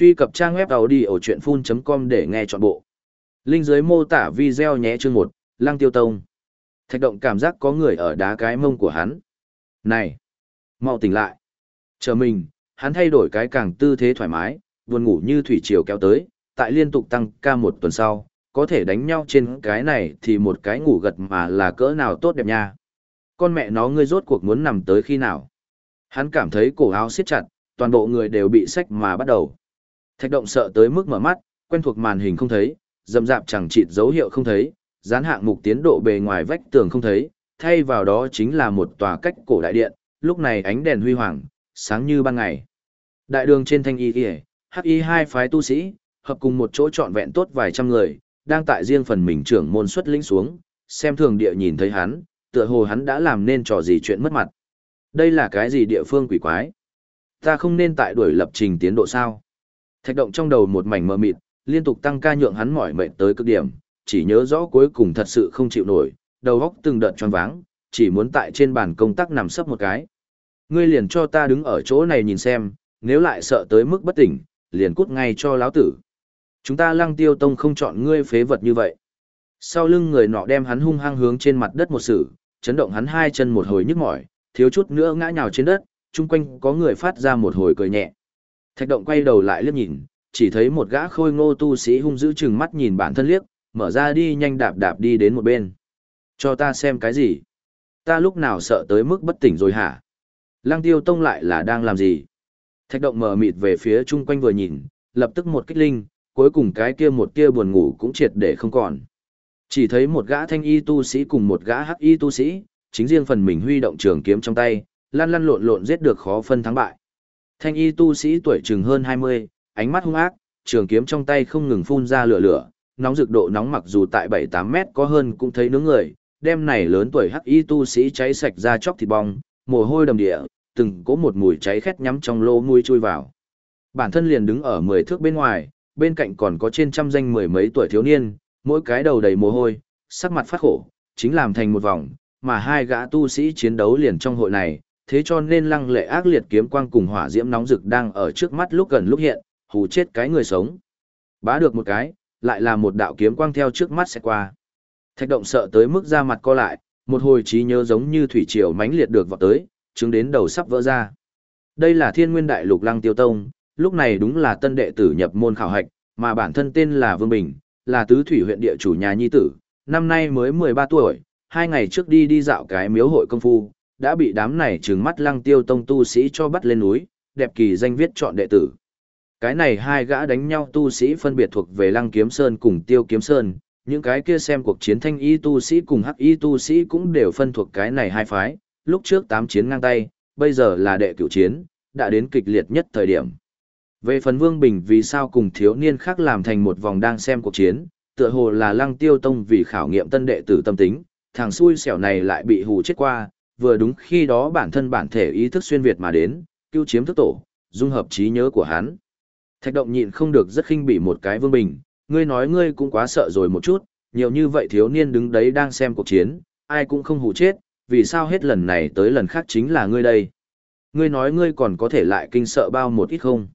Truy cập trang web đầu đi ở chuyện full.com để nghe trọn bộ. Linh dưới mô tả video nhé chương 1, Lăng Tiêu Tông. Thạch động cảm giác có người ở đá cái mông của hắn. Này! mau tỉnh lại. Chờ mình, hắn thay đổi cái càng tư thế thoải mái, buồn ngủ như thủy triều kéo tới, tại liên tục tăng ca một tuần sau, có thể đánh nhau trên cái này thì một cái ngủ gật mà là cỡ nào tốt đẹp nha. Con mẹ nó ngươi rốt cuộc muốn nằm tới khi nào. Hắn cảm thấy cổ áo siết chặt, toàn bộ người đều bị sách mà bắt đầu. Thạch động sợ tới mức mở mắt, quen thuộc màn hình không thấy, dầm dạp chẳng chịt dấu hiệu không thấy, dán hạng mục tiến độ bề ngoài vách tường không thấy, thay vào đó chính là một tòa cách cổ đại điện, lúc này ánh đèn huy hoàng, sáng như ban ngày. Đại đường trên thanh y y, hắc y hai phái tu sĩ, hợp cùng một chỗ trọn vẹn tốt vài trăm người, đang tại riêng phần mình trưởng môn xuất lĩnh xuống, xem thường địa nhìn thấy hắn, tựa hồ hắn đã làm nên trò gì chuyện mất mặt. Đây là cái gì địa phương quỷ quái? Ta không nên tại đuổi lập trình tiến độ sao? Thạch động trong đầu một mảnh mờ mịt, liên tục tăng ca nhượng hắn mỏi mệt tới cực điểm, chỉ nhớ rõ cuối cùng thật sự không chịu nổi, đầu óc từng đợt choáng váng, chỉ muốn tại trên bàn công tác nằm sấp một cái. Ngươi liền cho ta đứng ở chỗ này nhìn xem, nếu lại sợ tới mức bất tỉnh, liền cút ngay cho lão tử. Chúng ta lăng tiêu tông không chọn ngươi phế vật như vậy. Sau lưng người nọ đem hắn hung hăng hướng trên mặt đất một sự, chấn động hắn hai chân một hồi nhức mỏi, thiếu chút nữa ngã nhào trên đất, chung quanh có người phát ra một hồi cười nhẹ. Thạch động quay đầu lại liếc nhìn, chỉ thấy một gã khôi ngô tu sĩ hung dữ chừng mắt nhìn bản thân liếc, mở ra đi nhanh đạp đạp đi đến một bên. Cho ta xem cái gì? Ta lúc nào sợ tới mức bất tỉnh rồi hả? Lăng tiêu tông lại là đang làm gì? Thạch động mở mịt về phía chung quanh vừa nhìn, lập tức một kích linh, cuối cùng cái kia một kia buồn ngủ cũng triệt để không còn. Chỉ thấy một gã thanh y tu sĩ cùng một gã hắc y tu sĩ, chính riêng phần mình huy động trường kiếm trong tay, lăn lăn lộn lộn giết được khó phân thắng bại. Thanh y tu sĩ tuổi chừng hơn 20, ánh mắt hung ác, trường kiếm trong tay không ngừng phun ra lửa lửa, nóng rực độ nóng mặc dù tại 7-8 mét có hơn cũng thấy nướng người, đêm này lớn tuổi hắc y tu sĩ cháy sạch ra chóc thịt bong, mồ hôi đầm địa, từng có một mùi cháy khét nhắm trong lô mũi chui vào. Bản thân liền đứng ở 10 thước bên ngoài, bên cạnh còn có trên trăm danh mười mấy tuổi thiếu niên, mỗi cái đầu đầy mồ hôi, sắc mặt phát khổ, chính làm thành một vòng, mà hai gã tu sĩ chiến đấu liền trong hội này, thế cho nên lăng lệ ác liệt kiếm quang cùng hỏa diễm nóng rực đang ở trước mắt lúc gần lúc hiện, hù chết cái người sống. Bá được một cái, lại là một đạo kiếm quang theo trước mắt sẽ qua. Thạch động sợ tới mức ra mặt co lại, một hồi trí nhớ giống như thủy triều mãnh liệt được vọt tới, chứng đến đầu sắp vỡ ra. Đây là thiên nguyên đại lục lăng tiêu tông, lúc này đúng là tân đệ tử nhập môn khảo hạch, mà bản thân tên là Vương Bình, là tứ thủy huyện địa chủ nhà nhi tử, năm nay mới 13 tuổi, hai ngày trước đi đi dạo cái miếu hội công phu, đã bị đám này trừng mắt lăng tiêu tông tu sĩ cho bắt lên núi, đẹp kỳ danh viết chọn đệ tử. Cái này hai gã đánh nhau tu sĩ phân biệt thuộc về lăng kiếm sơn cùng tiêu kiếm sơn, những cái kia xem cuộc chiến thanh y tu sĩ cùng hắc y tu sĩ cũng đều phân thuộc cái này hai phái, lúc trước tám chiến ngang tay, bây giờ là đệ cửu chiến, đã đến kịch liệt nhất thời điểm. Về phần Vương Bình vì sao cùng thiếu niên khác làm thành một vòng đang xem cuộc chiến, tựa hồ là lăng tiêu tông vì khảo nghiệm tân đệ tử tâm tính, thằng xui xẻo này lại bị hù chết qua, vừa đúng khi đó bản thân bản thể ý thức xuyên Việt mà đến, cứu chiếm thức tổ, dung hợp trí nhớ của hắn. Thạch động nhịn không được rất khinh bỉ một cái Vương Bình, ngươi nói ngươi cũng quá sợ rồi một chút, nhiều như vậy thiếu niên đứng đấy đang xem cuộc chiến, ai cũng không hù chết, vì sao hết lần này tới lần khác chính là ngươi đây. Ngươi nói ngươi còn có thể lại kinh sợ bao một ít không?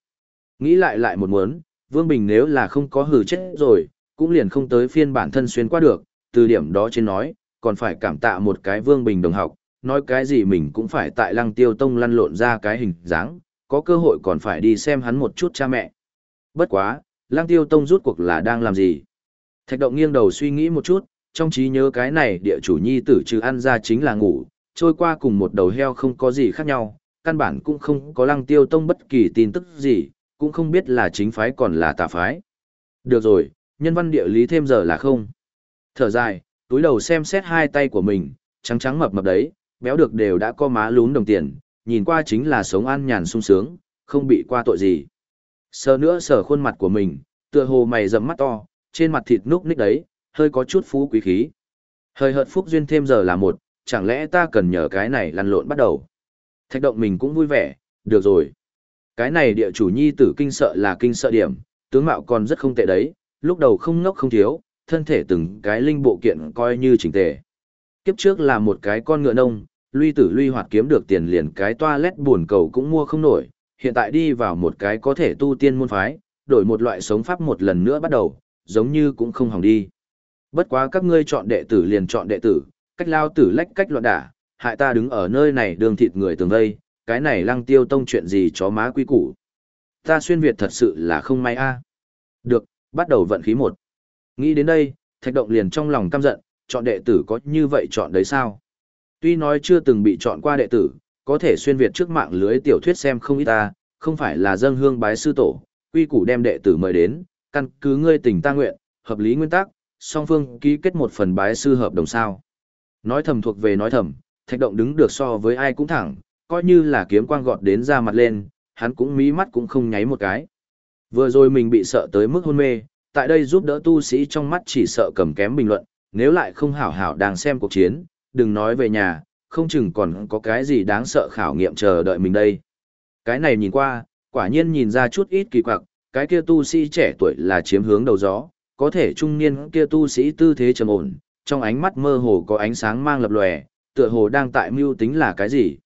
Nghĩ lại lại một muốn, Vương Bình nếu là không có hử chết rồi, cũng liền không tới phiên bản thân xuyên qua được, từ điểm đó trên nói, còn phải cảm tạ một cái Vương Bình đồng học, nói cái gì mình cũng phải tại lăng tiêu tông lăn lộn ra cái hình dáng, có cơ hội còn phải đi xem hắn một chút cha mẹ. Bất quá, lăng tiêu tông rút cuộc là đang làm gì? Thạch động nghiêng đầu suy nghĩ một chút, trong trí nhớ cái này địa chủ nhi tử trừ ăn ra chính là ngủ, trôi qua cùng một đầu heo không có gì khác nhau, căn bản cũng không có lăng tiêu tông bất kỳ tin tức gì, cũng không biết là chính phái còn là tà phái. Được rồi, nhân văn địa lý thêm giờ là không. Thở dài, túi đầu xem xét hai tay của mình, trắng trắng mập mập đấy, béo được đều đã có má lún đồng tiền, nhìn qua chính là sống an nhàn sung sướng, không bị qua tội gì. Sờ nữa sờ khuôn mặt của mình, tựa hồ mày rậm mắt to, trên mặt thịt núc ních đấy, hơi có chút phú quý khí. Hơi hợt phúc duyên thêm giờ là một, chẳng lẽ ta cần nhờ cái này lăn lộn bắt đầu. Thạch động mình cũng vui vẻ, được rồi. Cái này địa chủ nhi tử kinh sợ là kinh sợ điểm, tướng mạo còn rất không tệ đấy, lúc đầu không ngốc không thiếu, thân thể từng cái linh bộ kiện coi như chỉnh tề. Kiếp trước là một cái con ngựa nông, luy tử luy hoạt kiếm được tiền liền cái toilet buồn cầu cũng mua không nổi, hiện tại đi vào một cái có thể tu tiên môn phái, đổi một loại sống pháp một lần nữa bắt đầu, giống như cũng không hỏng đi. Bất quá các ngươi chọn đệ tử liền chọn đệ tử, cách lao tử lách cách loạn đả, hại ta đứng ở nơi này đường thịt người tường vây, cái này lăng tiêu tông chuyện gì chó má quý củ. Ta xuyên Việt thật sự là không may a. Được, bắt đầu vận khí một. Nghĩ đến đây, thạch động liền trong lòng căm giận, chọn đệ tử có như vậy chọn đấy sao? Tuy nói chưa từng bị chọn qua đệ tử, có thể xuyên Việt trước mạng lưới tiểu thuyết xem không ít ta, không phải là dâng hương bái sư tổ, quy củ đem đệ tử mời đến, căn cứ ngươi tình ta nguyện, hợp lý nguyên tắc, song phương ký kết một phần bái sư hợp đồng sao. Nói thầm thuộc về nói thầm, thạch động đứng được so với ai cũng thẳng, coi như là kiếm quang gọt đến ra mặt lên, hắn cũng mí mắt cũng không nháy một cái. Vừa rồi mình bị sợ tới mức hôn mê, tại đây giúp đỡ tu sĩ trong mắt chỉ sợ cầm kém bình luận, nếu lại không hảo hảo đang xem cuộc chiến, đừng nói về nhà, không chừng còn có cái gì đáng sợ khảo nghiệm chờ đợi mình đây. Cái này nhìn qua, quả nhiên nhìn ra chút ít kỳ quặc, cái kia tu sĩ trẻ tuổi là chiếm hướng đầu gió, có thể trung niên kia tu sĩ tư thế trầm ổn, trong ánh mắt mơ hồ có ánh sáng mang lập lòe, tựa hồ đang tại mưu tính là cái gì.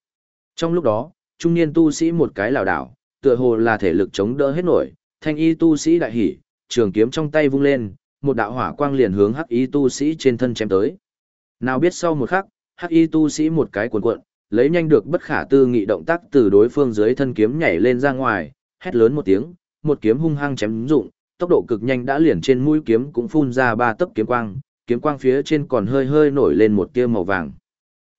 Trong lúc đó, trung niên tu sĩ một cái lảo đảo, tựa hồ là thể lực chống đỡ hết nổi, thanh y tu sĩ đại hỉ, trường kiếm trong tay vung lên, một đạo hỏa quang liền hướng hắc y tu sĩ trên thân chém tới. Nào biết sau một khắc, hắc y tu sĩ một cái cuộn cuộn, lấy nhanh được bất khả tư nghị động tác từ đối phương dưới thân kiếm nhảy lên ra ngoài, hét lớn một tiếng, một kiếm hung hăng chém dụng, tốc độ cực nhanh đã liền trên mũi kiếm cũng phun ra ba tấc kiếm quang, kiếm quang phía trên còn hơi hơi nổi lên một tia màu vàng.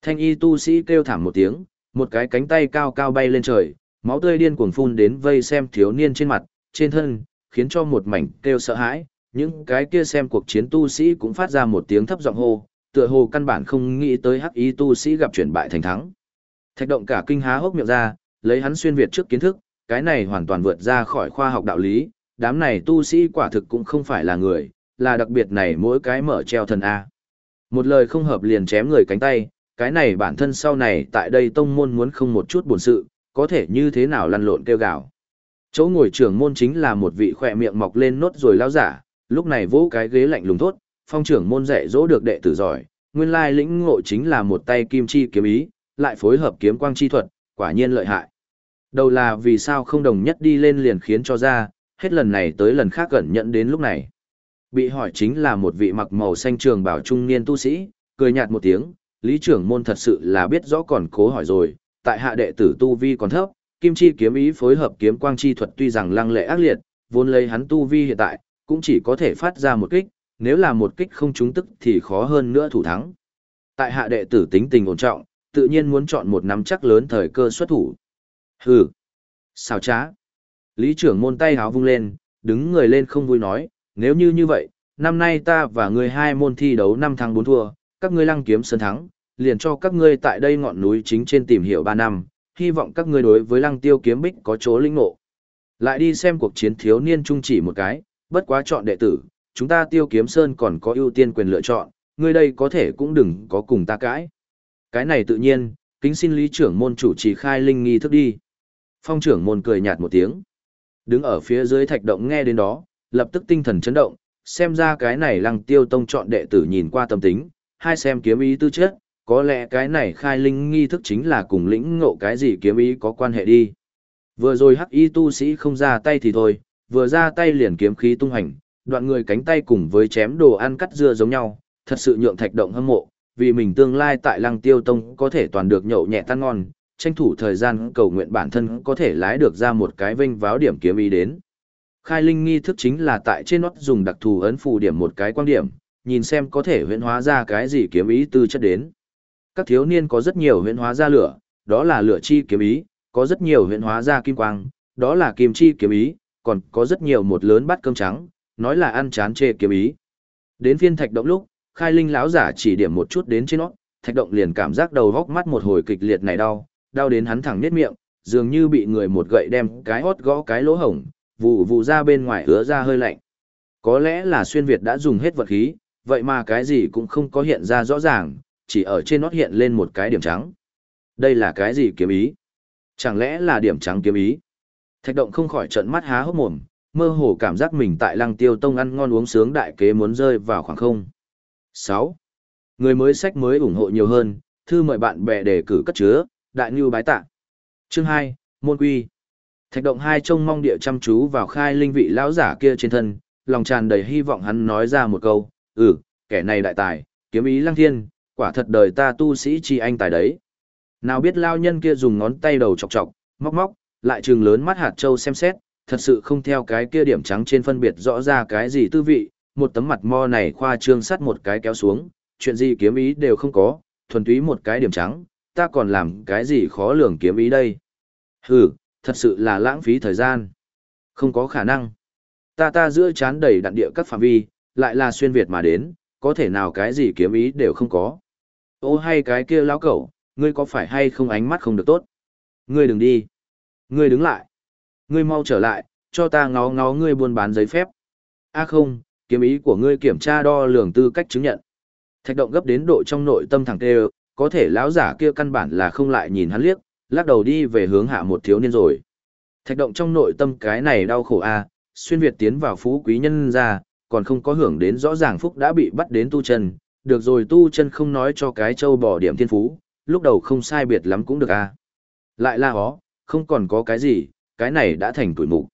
Thanh y tu sĩ kêu thảm một tiếng, một cái cánh tay cao cao bay lên trời, máu tươi điên cuồng phun đến vây xem thiếu niên trên mặt, trên thân, khiến cho một mảnh kêu sợ hãi, những cái kia xem cuộc chiến tu sĩ cũng phát ra một tiếng thấp giọng hô, tựa hồ căn bản không nghĩ tới hắc y tu sĩ gặp chuyển bại thành thắng. Thạch động cả kinh há hốc miệng ra, lấy hắn xuyên việt trước kiến thức, cái này hoàn toàn vượt ra khỏi khoa học đạo lý, đám này tu sĩ quả thực cũng không phải là người, là đặc biệt này mỗi cái mở treo thần A. Một lời không hợp liền chém người cánh tay, cái này bản thân sau này tại đây tông môn muốn không một chút buồn sự, có thể như thế nào lăn lộn kêu gào. Chỗ ngồi trưởng môn chính là một vị khỏe miệng mọc lên nốt rồi lao giả, lúc này vỗ cái ghế lạnh lùng thốt, phong trưởng môn dạy dỗ được đệ tử giỏi, nguyên lai lĩnh ngộ chính là một tay kim chi kiếm ý, lại phối hợp kiếm quang chi thuật, quả nhiên lợi hại. Đầu là vì sao không đồng nhất đi lên liền khiến cho ra, hết lần này tới lần khác gần nhận đến lúc này. Bị hỏi chính là một vị mặc màu xanh trường bảo trung niên tu sĩ, cười nhạt một tiếng, lý trưởng môn thật sự là biết rõ còn cố hỏi rồi, tại hạ đệ tử tu vi còn thấp, kim chi kiếm ý phối hợp kiếm quang chi thuật tuy rằng lăng lệ ác liệt, vốn lấy hắn tu vi hiện tại, cũng chỉ có thể phát ra một kích, nếu là một kích không trúng tức thì khó hơn nữa thủ thắng. Tại hạ đệ tử tính tình ổn trọng, tự nhiên muốn chọn một nắm chắc lớn thời cơ xuất thủ. Hừ, xào trá. Lý trưởng môn tay háo vung lên, đứng người lên không vui nói, nếu như như vậy, năm nay ta và người hai môn thi đấu năm tháng bốn thua, các ngươi lăng kiếm sơn thắng, liền cho các ngươi tại đây ngọn núi chính trên tìm hiểu ba năm, hy vọng các ngươi đối với lăng tiêu kiếm bích có chỗ linh ngộ. Lại đi xem cuộc chiến thiếu niên trung chỉ một cái, bất quá chọn đệ tử, chúng ta tiêu kiếm sơn còn có ưu tiên quyền lựa chọn, ngươi đây có thể cũng đừng có cùng ta cãi. Cái này tự nhiên, kính xin lý trưởng môn chủ trì khai linh nghi thức đi. Phong trưởng môn cười nhạt một tiếng. Đứng ở phía dưới thạch động nghe đến đó, lập tức tinh thần chấn động, xem ra cái này lăng tiêu tông chọn đệ tử nhìn qua tâm tính, hai xem kiếm ý tư chất, có lẽ cái này khai linh nghi thức chính là cùng lĩnh ngộ cái gì kiếm ý có quan hệ đi. Vừa rồi hắc y tu sĩ không ra tay thì thôi, vừa ra tay liền kiếm khí tung hành, đoạn người cánh tay cùng với chém đồ ăn cắt dưa giống nhau, thật sự nhượng thạch động hâm mộ, vì mình tương lai tại lăng tiêu tông có thể toàn được nhậu nhẹ tan ngon, tranh thủ thời gian cầu nguyện bản thân có thể lái được ra một cái vinh váo điểm kiếm ý đến. Khai linh nghi thức chính là tại trên nót dùng đặc thù ấn phù điểm một cái quan điểm, nhìn xem có thể huyễn hóa ra cái gì kiếm ý tư chất đến. Các thiếu niên có rất nhiều huyễn hóa ra lửa, đó là lửa chi kiếm ý, có rất nhiều huyễn hóa ra kim quang, đó là kim chi kiếm ý, còn có rất nhiều một lớn bát cơm trắng, nói là ăn chán chê kiếm ý. Đến phiên thạch động lúc, khai linh lão giả chỉ điểm một chút đến trên nó, thạch động liền cảm giác đầu góc mắt một hồi kịch liệt này đau, đau đến hắn thẳng nết miệng, dường như bị người một gậy đem cái hót gõ cái lỗ hổng, vụ vụ ra bên ngoài hứa ra hơi lạnh. Có lẽ là xuyên Việt đã dùng hết vật khí, vậy mà cái gì cũng không có hiện ra rõ ràng, chỉ ở trên nót hiện lên một cái điểm trắng. Đây là cái gì kiếm ý? Chẳng lẽ là điểm trắng kiếm ý? Thạch động không khỏi trận mắt há hốc mồm, mơ hồ cảm giác mình tại lăng tiêu tông ăn ngon uống sướng đại kế muốn rơi vào khoảng không. 6. Người mới sách mới ủng hộ nhiều hơn, thư mời bạn bè đề cử cất chứa, đại như bái tạ. Chương 2, Môn Quy. Thạch động hai trông mong địa chăm chú vào khai linh vị lão giả kia trên thân, lòng tràn đầy hy vọng hắn nói ra một câu, ừ, kẻ này đại tài, kiếm ý lăng thiên, quả thật đời ta tu sĩ chi anh tài đấy. Nào biết lao nhân kia dùng ngón tay đầu chọc chọc, móc móc, lại trừng lớn mắt hạt châu xem xét, thật sự không theo cái kia điểm trắng trên phân biệt rõ ra cái gì tư vị, một tấm mặt mo này khoa trương sắt một cái kéo xuống, chuyện gì kiếm ý đều không có, thuần túy một cái điểm trắng, ta còn làm cái gì khó lường kiếm ý đây. Hừ, thật sự là lãng phí thời gian. Không có khả năng. Ta ta giữa chán đầy đặn địa các phạm vi, lại là xuyên Việt mà đến, có thể nào cái gì kiếm ý đều không có. Ô hay cái kia lão cẩu, ngươi có phải hay không ánh mắt không được tốt? Ngươi đừng đi. Ngươi đứng lại. Ngươi mau trở lại, cho ta ngó ngó ngươi buôn bán giấy phép. A không, kiếm ý của ngươi kiểm tra đo lường tư cách chứng nhận. Thạch động gấp đến độ trong nội tâm thẳng tê có thể lão giả kia căn bản là không lại nhìn hắn liếc, lắc đầu đi về hướng hạ một thiếu niên rồi. Thạch động trong nội tâm cái này đau khổ a, xuyên Việt tiến vào phú quý nhân gia, còn không có hưởng đến rõ ràng phúc đã bị bắt đến tu chân, được rồi tu chân không nói cho cái châu bỏ điểm thiên phú, lúc đầu không sai biệt lắm cũng được a. Lại là hó, không còn có cái gì, cái này đã thành tuổi mục.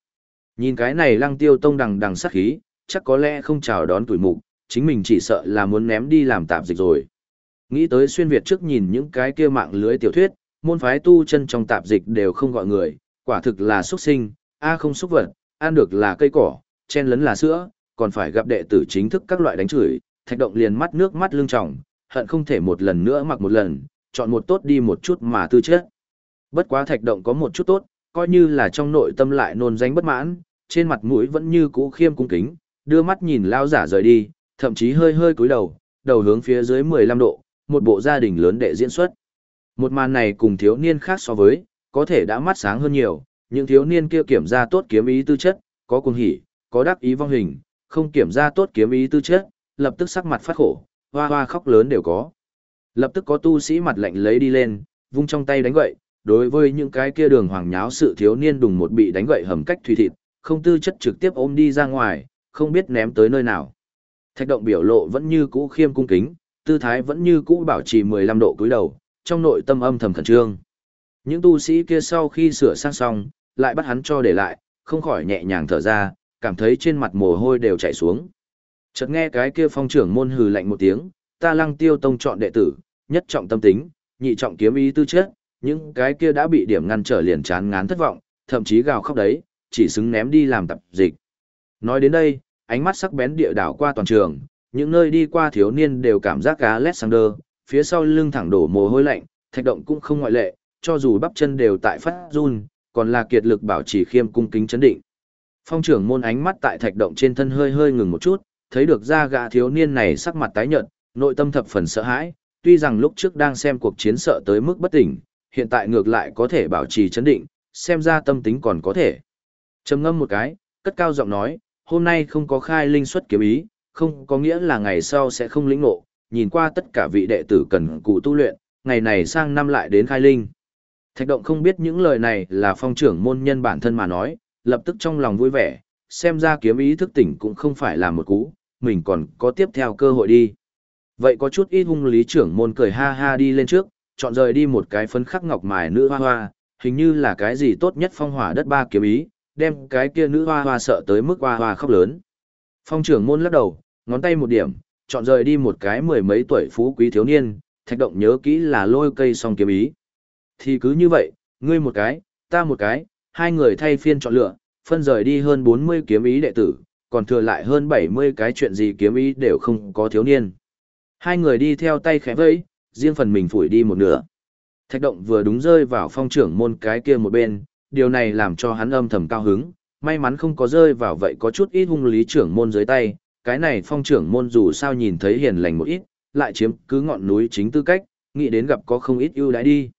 Nhìn cái này lăng tiêu tông đằng đằng sát khí, chắc có lẽ không chào đón tuổi mục, chính mình chỉ sợ là muốn ném đi làm tạp dịch rồi. Nghĩ tới xuyên Việt trước nhìn những cái kia mạng lưới tiểu thuyết, môn phái tu chân trong tạp dịch đều không gọi người, quả thực là xuất sinh, a không xúc vật, ăn được là cây cỏ, chen lấn là sữa, còn phải gặp đệ tử chính thức các loại đánh chửi, thạch động liền mắt nước mắt lưng tròng, hận không thể một lần nữa mặc một lần, chọn một tốt đi một chút mà tư chết. Bất quá thạch động có một chút tốt, coi như là trong nội tâm lại nôn danh bất mãn, trên mặt mũi vẫn như cũ khiêm cung kính, đưa mắt nhìn lao giả rời đi, thậm chí hơi hơi cúi đầu, đầu hướng phía dưới 15 độ, một bộ gia đình lớn đệ diễn xuất. Một màn này cùng thiếu niên khác so với, có thể đã mắt sáng hơn nhiều, những thiếu niên kia kiểm ra tốt kiếm ý tư chất, có cuồng hỉ, có đắc ý vong hình, không kiểm ra tốt kiếm ý tư chất, lập tức sắc mặt phát khổ, hoa hoa khóc lớn đều có. Lập tức có tu sĩ mặt lạnh lấy đi lên, vung trong tay đánh gậy, đối với những cái kia đường hoàng nháo sự thiếu niên đùng một bị đánh gậy hầm cách thủy thịt, không tư chất trực tiếp ôm đi ra ngoài, không biết ném tới nơi nào. Thạch động biểu lộ vẫn như cũ khiêm cung kính, tư thái vẫn như cũ bảo trì 15 độ cúi đầu, trong nội tâm âm thầm khẩn trương. Những tu sĩ kia sau khi sửa sang xong, lại bắt hắn cho để lại, không khỏi nhẹ nhàng thở ra, cảm thấy trên mặt mồ hôi đều chảy xuống. Chợt nghe cái kia phong trưởng môn hừ lạnh một tiếng, ta lăng tiêu tông chọn đệ tử, nhất trọng tâm tính, nhị trọng kiếm ý tư chất, những cái kia đã bị điểm ngăn trở liền chán ngán thất vọng, thậm chí gào khóc đấy, chỉ xứng ném đi làm tập dịch. Nói đến đây, ánh mắt sắc bén địa đảo qua toàn trường, những nơi đi qua thiếu niên đều cảm giác cá Alexander, phía sau lưng thẳng đổ mồ hôi lạnh, thạch động cũng không ngoại lệ, cho dù bắp chân đều tại phát run, còn là kiệt lực bảo trì khiêm cung kính chấn định. Phong trưởng môn ánh mắt tại thạch động trên thân hơi hơi ngừng một chút, thấy được ra gã thiếu niên này sắc mặt tái nhợt, nội tâm thập phần sợ hãi, tuy rằng lúc trước đang xem cuộc chiến sợ tới mức bất tỉnh, hiện tại ngược lại có thể bảo trì chấn định, xem ra tâm tính còn có thể. Trầm ngâm một cái, cất cao giọng nói, hôm nay không có khai linh xuất kiếm ý, không có nghĩa là ngày sau sẽ không lĩnh ngộ, nhìn qua tất cả vị đệ tử cần cụ tu luyện, ngày này sang năm lại đến khai linh. Thạch động không biết những lời này là phong trưởng môn nhân bản thân mà nói, lập tức trong lòng vui vẻ, xem ra kiếm ý thức tỉnh cũng không phải là một cú, mình còn có tiếp theo cơ hội đi. Vậy có chút ít hung lý trưởng môn cười ha ha đi lên trước, chọn rời đi một cái phấn khắc ngọc mài nữ hoa hoa, hình như là cái gì tốt nhất phong hỏa đất ba kiếm ý, đem cái kia nữ hoa hoa sợ tới mức hoa hoa khóc lớn. Phong trưởng môn lắc đầu, ngón tay một điểm, chọn rời đi một cái mười mấy tuổi phú quý thiếu niên, thạch động nhớ kỹ là lôi cây song kiếm ý. Thì cứ như vậy, ngươi một cái, ta một cái, hai người thay phiên chọn lựa, phân rời đi hơn 40 kiếm ý đệ tử, còn thừa lại hơn 70 cái chuyện gì kiếm ý đều không có thiếu niên. Hai người đi theo tay khẽ vẫy, riêng phần mình phủi đi một nửa. Thạch động vừa đúng rơi vào phong trưởng môn cái kia một bên, điều này làm cho hắn âm thầm cao hứng, may mắn không có rơi vào vậy có chút ít hung lý trưởng môn dưới tay, cái này phong trưởng môn dù sao nhìn thấy hiền lành một ít, lại chiếm cứ ngọn núi chính tư cách, nghĩ đến gặp có không ít ưu đãi đi.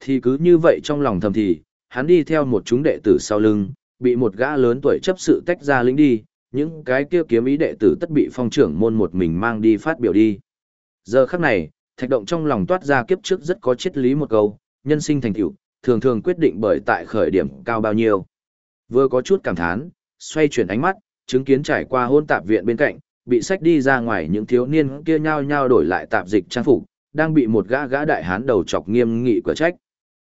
Thì cứ như vậy trong lòng thầm thì, hắn đi theo một chúng đệ tử sau lưng, bị một gã lớn tuổi chấp sự tách ra lính đi, những cái kia kiếm ý đệ tử tất bị phong trưởng môn một mình mang đi phát biểu đi. Giờ khắc này, thạch động trong lòng toát ra kiếp trước rất có triết lý một câu, nhân sinh thành tựu, thường thường quyết định bởi tại khởi điểm cao bao nhiêu. Vừa có chút cảm thán, xoay chuyển ánh mắt, chứng kiến trải qua hôn tạp viện bên cạnh, bị sách đi ra ngoài những thiếu niên kia nhao nhao đổi lại tạp dịch trang phục, đang bị một gã gã đại hán đầu chọc nghiêm nghị cửa trách.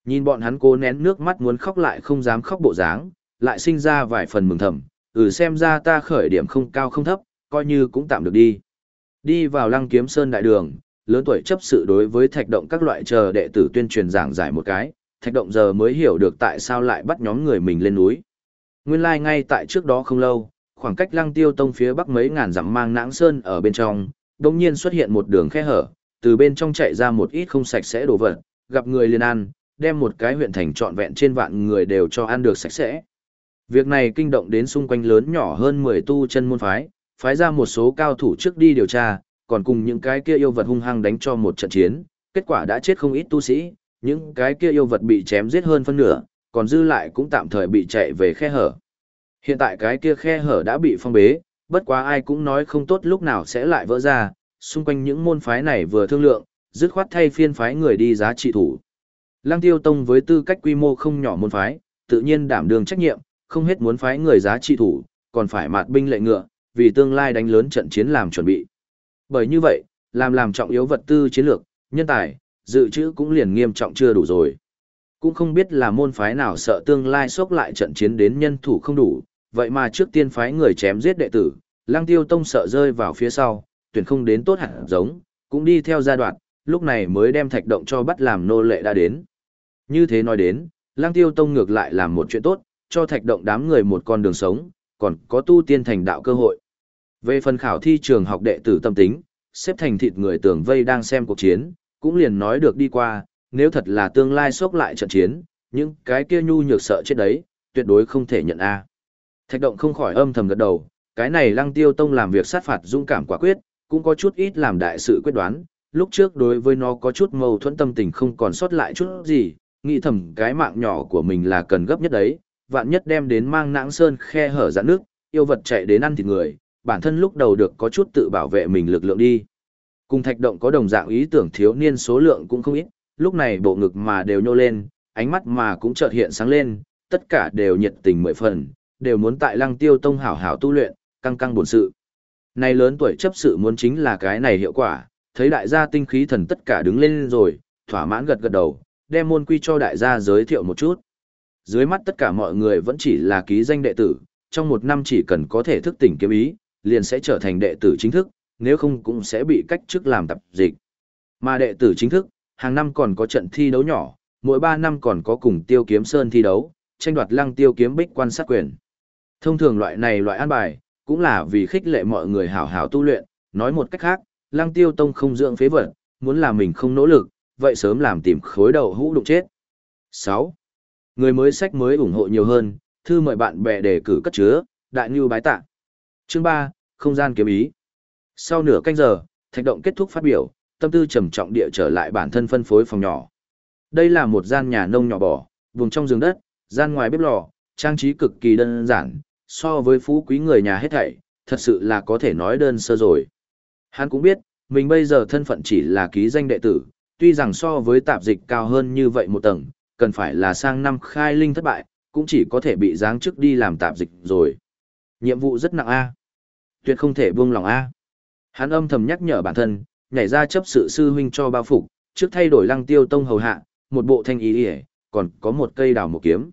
Nhìn bọn hắn cố nén nước mắt muốn khóc lại không dám khóc bộ dáng, lại sinh ra vài phần mừng thầm, ừ xem ra ta khởi điểm không cao không thấp, coi như cũng tạm được đi. Đi vào lăng kiếm sơn đại đường, lớn tuổi chấp sự đối với thạch động các loại chờ đệ tử tuyên truyền giảng giải một cái, thạch động giờ mới hiểu được tại sao lại bắt nhóm người mình lên núi. Nguyên lai like ngay tại trước đó không lâu, khoảng cách lăng tiêu tông phía bắc mấy ngàn dặm mang nãng sơn ở bên trong, đồng nhiên xuất hiện một đường khe hở, từ bên trong chạy ra một ít không sạch sẽ đồ vật, gặp người liền ăn, đem một cái huyện thành trọn vẹn trên vạn người đều cho ăn được sạch sẽ. Việc này kinh động đến xung quanh lớn nhỏ hơn 10 tu chân môn phái, phái ra một số cao thủ trước đi điều tra, còn cùng những cái kia yêu vật hung hăng đánh cho một trận chiến, kết quả đã chết không ít tu sĩ, những cái kia yêu vật bị chém giết hơn phân nửa, còn dư lại cũng tạm thời bị chạy về khe hở. Hiện tại cái kia khe hở đã bị phong bế, bất quá ai cũng nói không tốt lúc nào sẽ lại vỡ ra, xung quanh những môn phái này vừa thương lượng, dứt khoát thay phiên phái người đi giá trị thủ. Lăng Tiêu Tông với tư cách quy mô không nhỏ môn phái, tự nhiên đảm đương trách nhiệm, không hết muốn phái người giá trị thủ, còn phải mạt binh lệ ngựa, vì tương lai đánh lớn trận chiến làm chuẩn bị. Bởi như vậy, làm làm trọng yếu vật tư chiến lược, nhân tài, dự trữ cũng liền nghiêm trọng chưa đủ rồi. Cũng không biết là môn phái nào sợ tương lai sốc lại trận chiến đến nhân thủ không đủ, vậy mà trước tiên phái người chém giết đệ tử, Lăng Tiêu Tông sợ rơi vào phía sau, tuyển không đến tốt hẳn giống, cũng đi theo giai đoạn, lúc này mới đem thạch động cho bắt làm nô lệ đã đến. Như thế nói đến, Lăng Tiêu Tông ngược lại làm một chuyện tốt, cho thạch động đám người một con đường sống, còn có tu tiên thành đạo cơ hội. Về phần khảo thi trường học đệ tử tâm tính, xếp thành thịt người tưởng vây đang xem cuộc chiến, cũng liền nói được đi qua, nếu thật là tương lai sốc lại trận chiến, những cái kia nhu nhược sợ chết đấy, tuyệt đối không thể nhận A. Thạch động không khỏi âm thầm gật đầu, cái này lăng tiêu tông làm việc sát phạt dũng cảm quả quyết, cũng có chút ít làm đại sự quyết đoán, lúc trước đối với nó có chút mâu thuẫn tâm tình không còn sót lại chút gì, nghĩ thầm cái mạng nhỏ của mình là cần gấp nhất đấy, vạn nhất đem đến mang nãng sơn khe hở dạn nước, yêu vật chạy đến ăn thịt người, bản thân lúc đầu được có chút tự bảo vệ mình lực lượng đi. Cùng thạch động có đồng dạng ý tưởng thiếu niên số lượng cũng không ít, lúc này bộ ngực mà đều nhô lên, ánh mắt mà cũng chợt hiện sáng lên, tất cả đều nhiệt tình mười phần, đều muốn tại lăng tiêu tông hảo hảo tu luyện, căng căng bổn sự. Này lớn tuổi chấp sự muốn chính là cái này hiệu quả, thấy đại gia tinh khí thần tất cả đứng lên rồi, thỏa mãn gật gật đầu, đem môn quy cho đại gia giới thiệu một chút. Dưới mắt tất cả mọi người vẫn chỉ là ký danh đệ tử, trong một năm chỉ cần có thể thức tỉnh kiếm ý, liền sẽ trở thành đệ tử chính thức, nếu không cũng sẽ bị cách chức làm tập dịch. Mà đệ tử chính thức, hàng năm còn có trận thi đấu nhỏ, mỗi 3 năm còn có cùng tiêu kiếm sơn thi đấu, tranh đoạt lăng tiêu kiếm bích quan sát quyền. Thông thường loại này loại an bài, cũng là vì khích lệ mọi người hảo hảo tu luyện, nói một cách khác, lăng tiêu tông không dưỡng phế vật, muốn làm mình không nỗ lực, vậy sớm làm tìm khối đầu hũ đụng chết. 6. Người mới sách mới ủng hộ nhiều hơn, thư mời bạn bè đề cử cất chứa, đại như bái tạ. Chương 3, không gian kiếm ý. Sau nửa canh giờ, thạch động kết thúc phát biểu, tâm tư trầm trọng địa trở lại bản thân phân phối phòng nhỏ. Đây là một gian nhà nông nhỏ bỏ, vùng trong giường đất, gian ngoài bếp lò, trang trí cực kỳ đơn giản, so với phú quý người nhà hết thảy, thật sự là có thể nói đơn sơ rồi. Hắn cũng biết, mình bây giờ thân phận chỉ là ký danh đệ tử, tuy rằng so với tạp dịch cao hơn như vậy một tầng, cần phải là sang năm khai linh thất bại, cũng chỉ có thể bị giáng chức đi làm tạp dịch rồi. Nhiệm vụ rất nặng A. Tuyệt không thể buông lòng A. Hắn âm thầm nhắc nhở bản thân, nhảy ra chấp sự sư huynh cho bao phục, trước thay đổi lăng tiêu tông hầu hạ, một bộ thanh ý ỉa, còn có một cây đào một kiếm.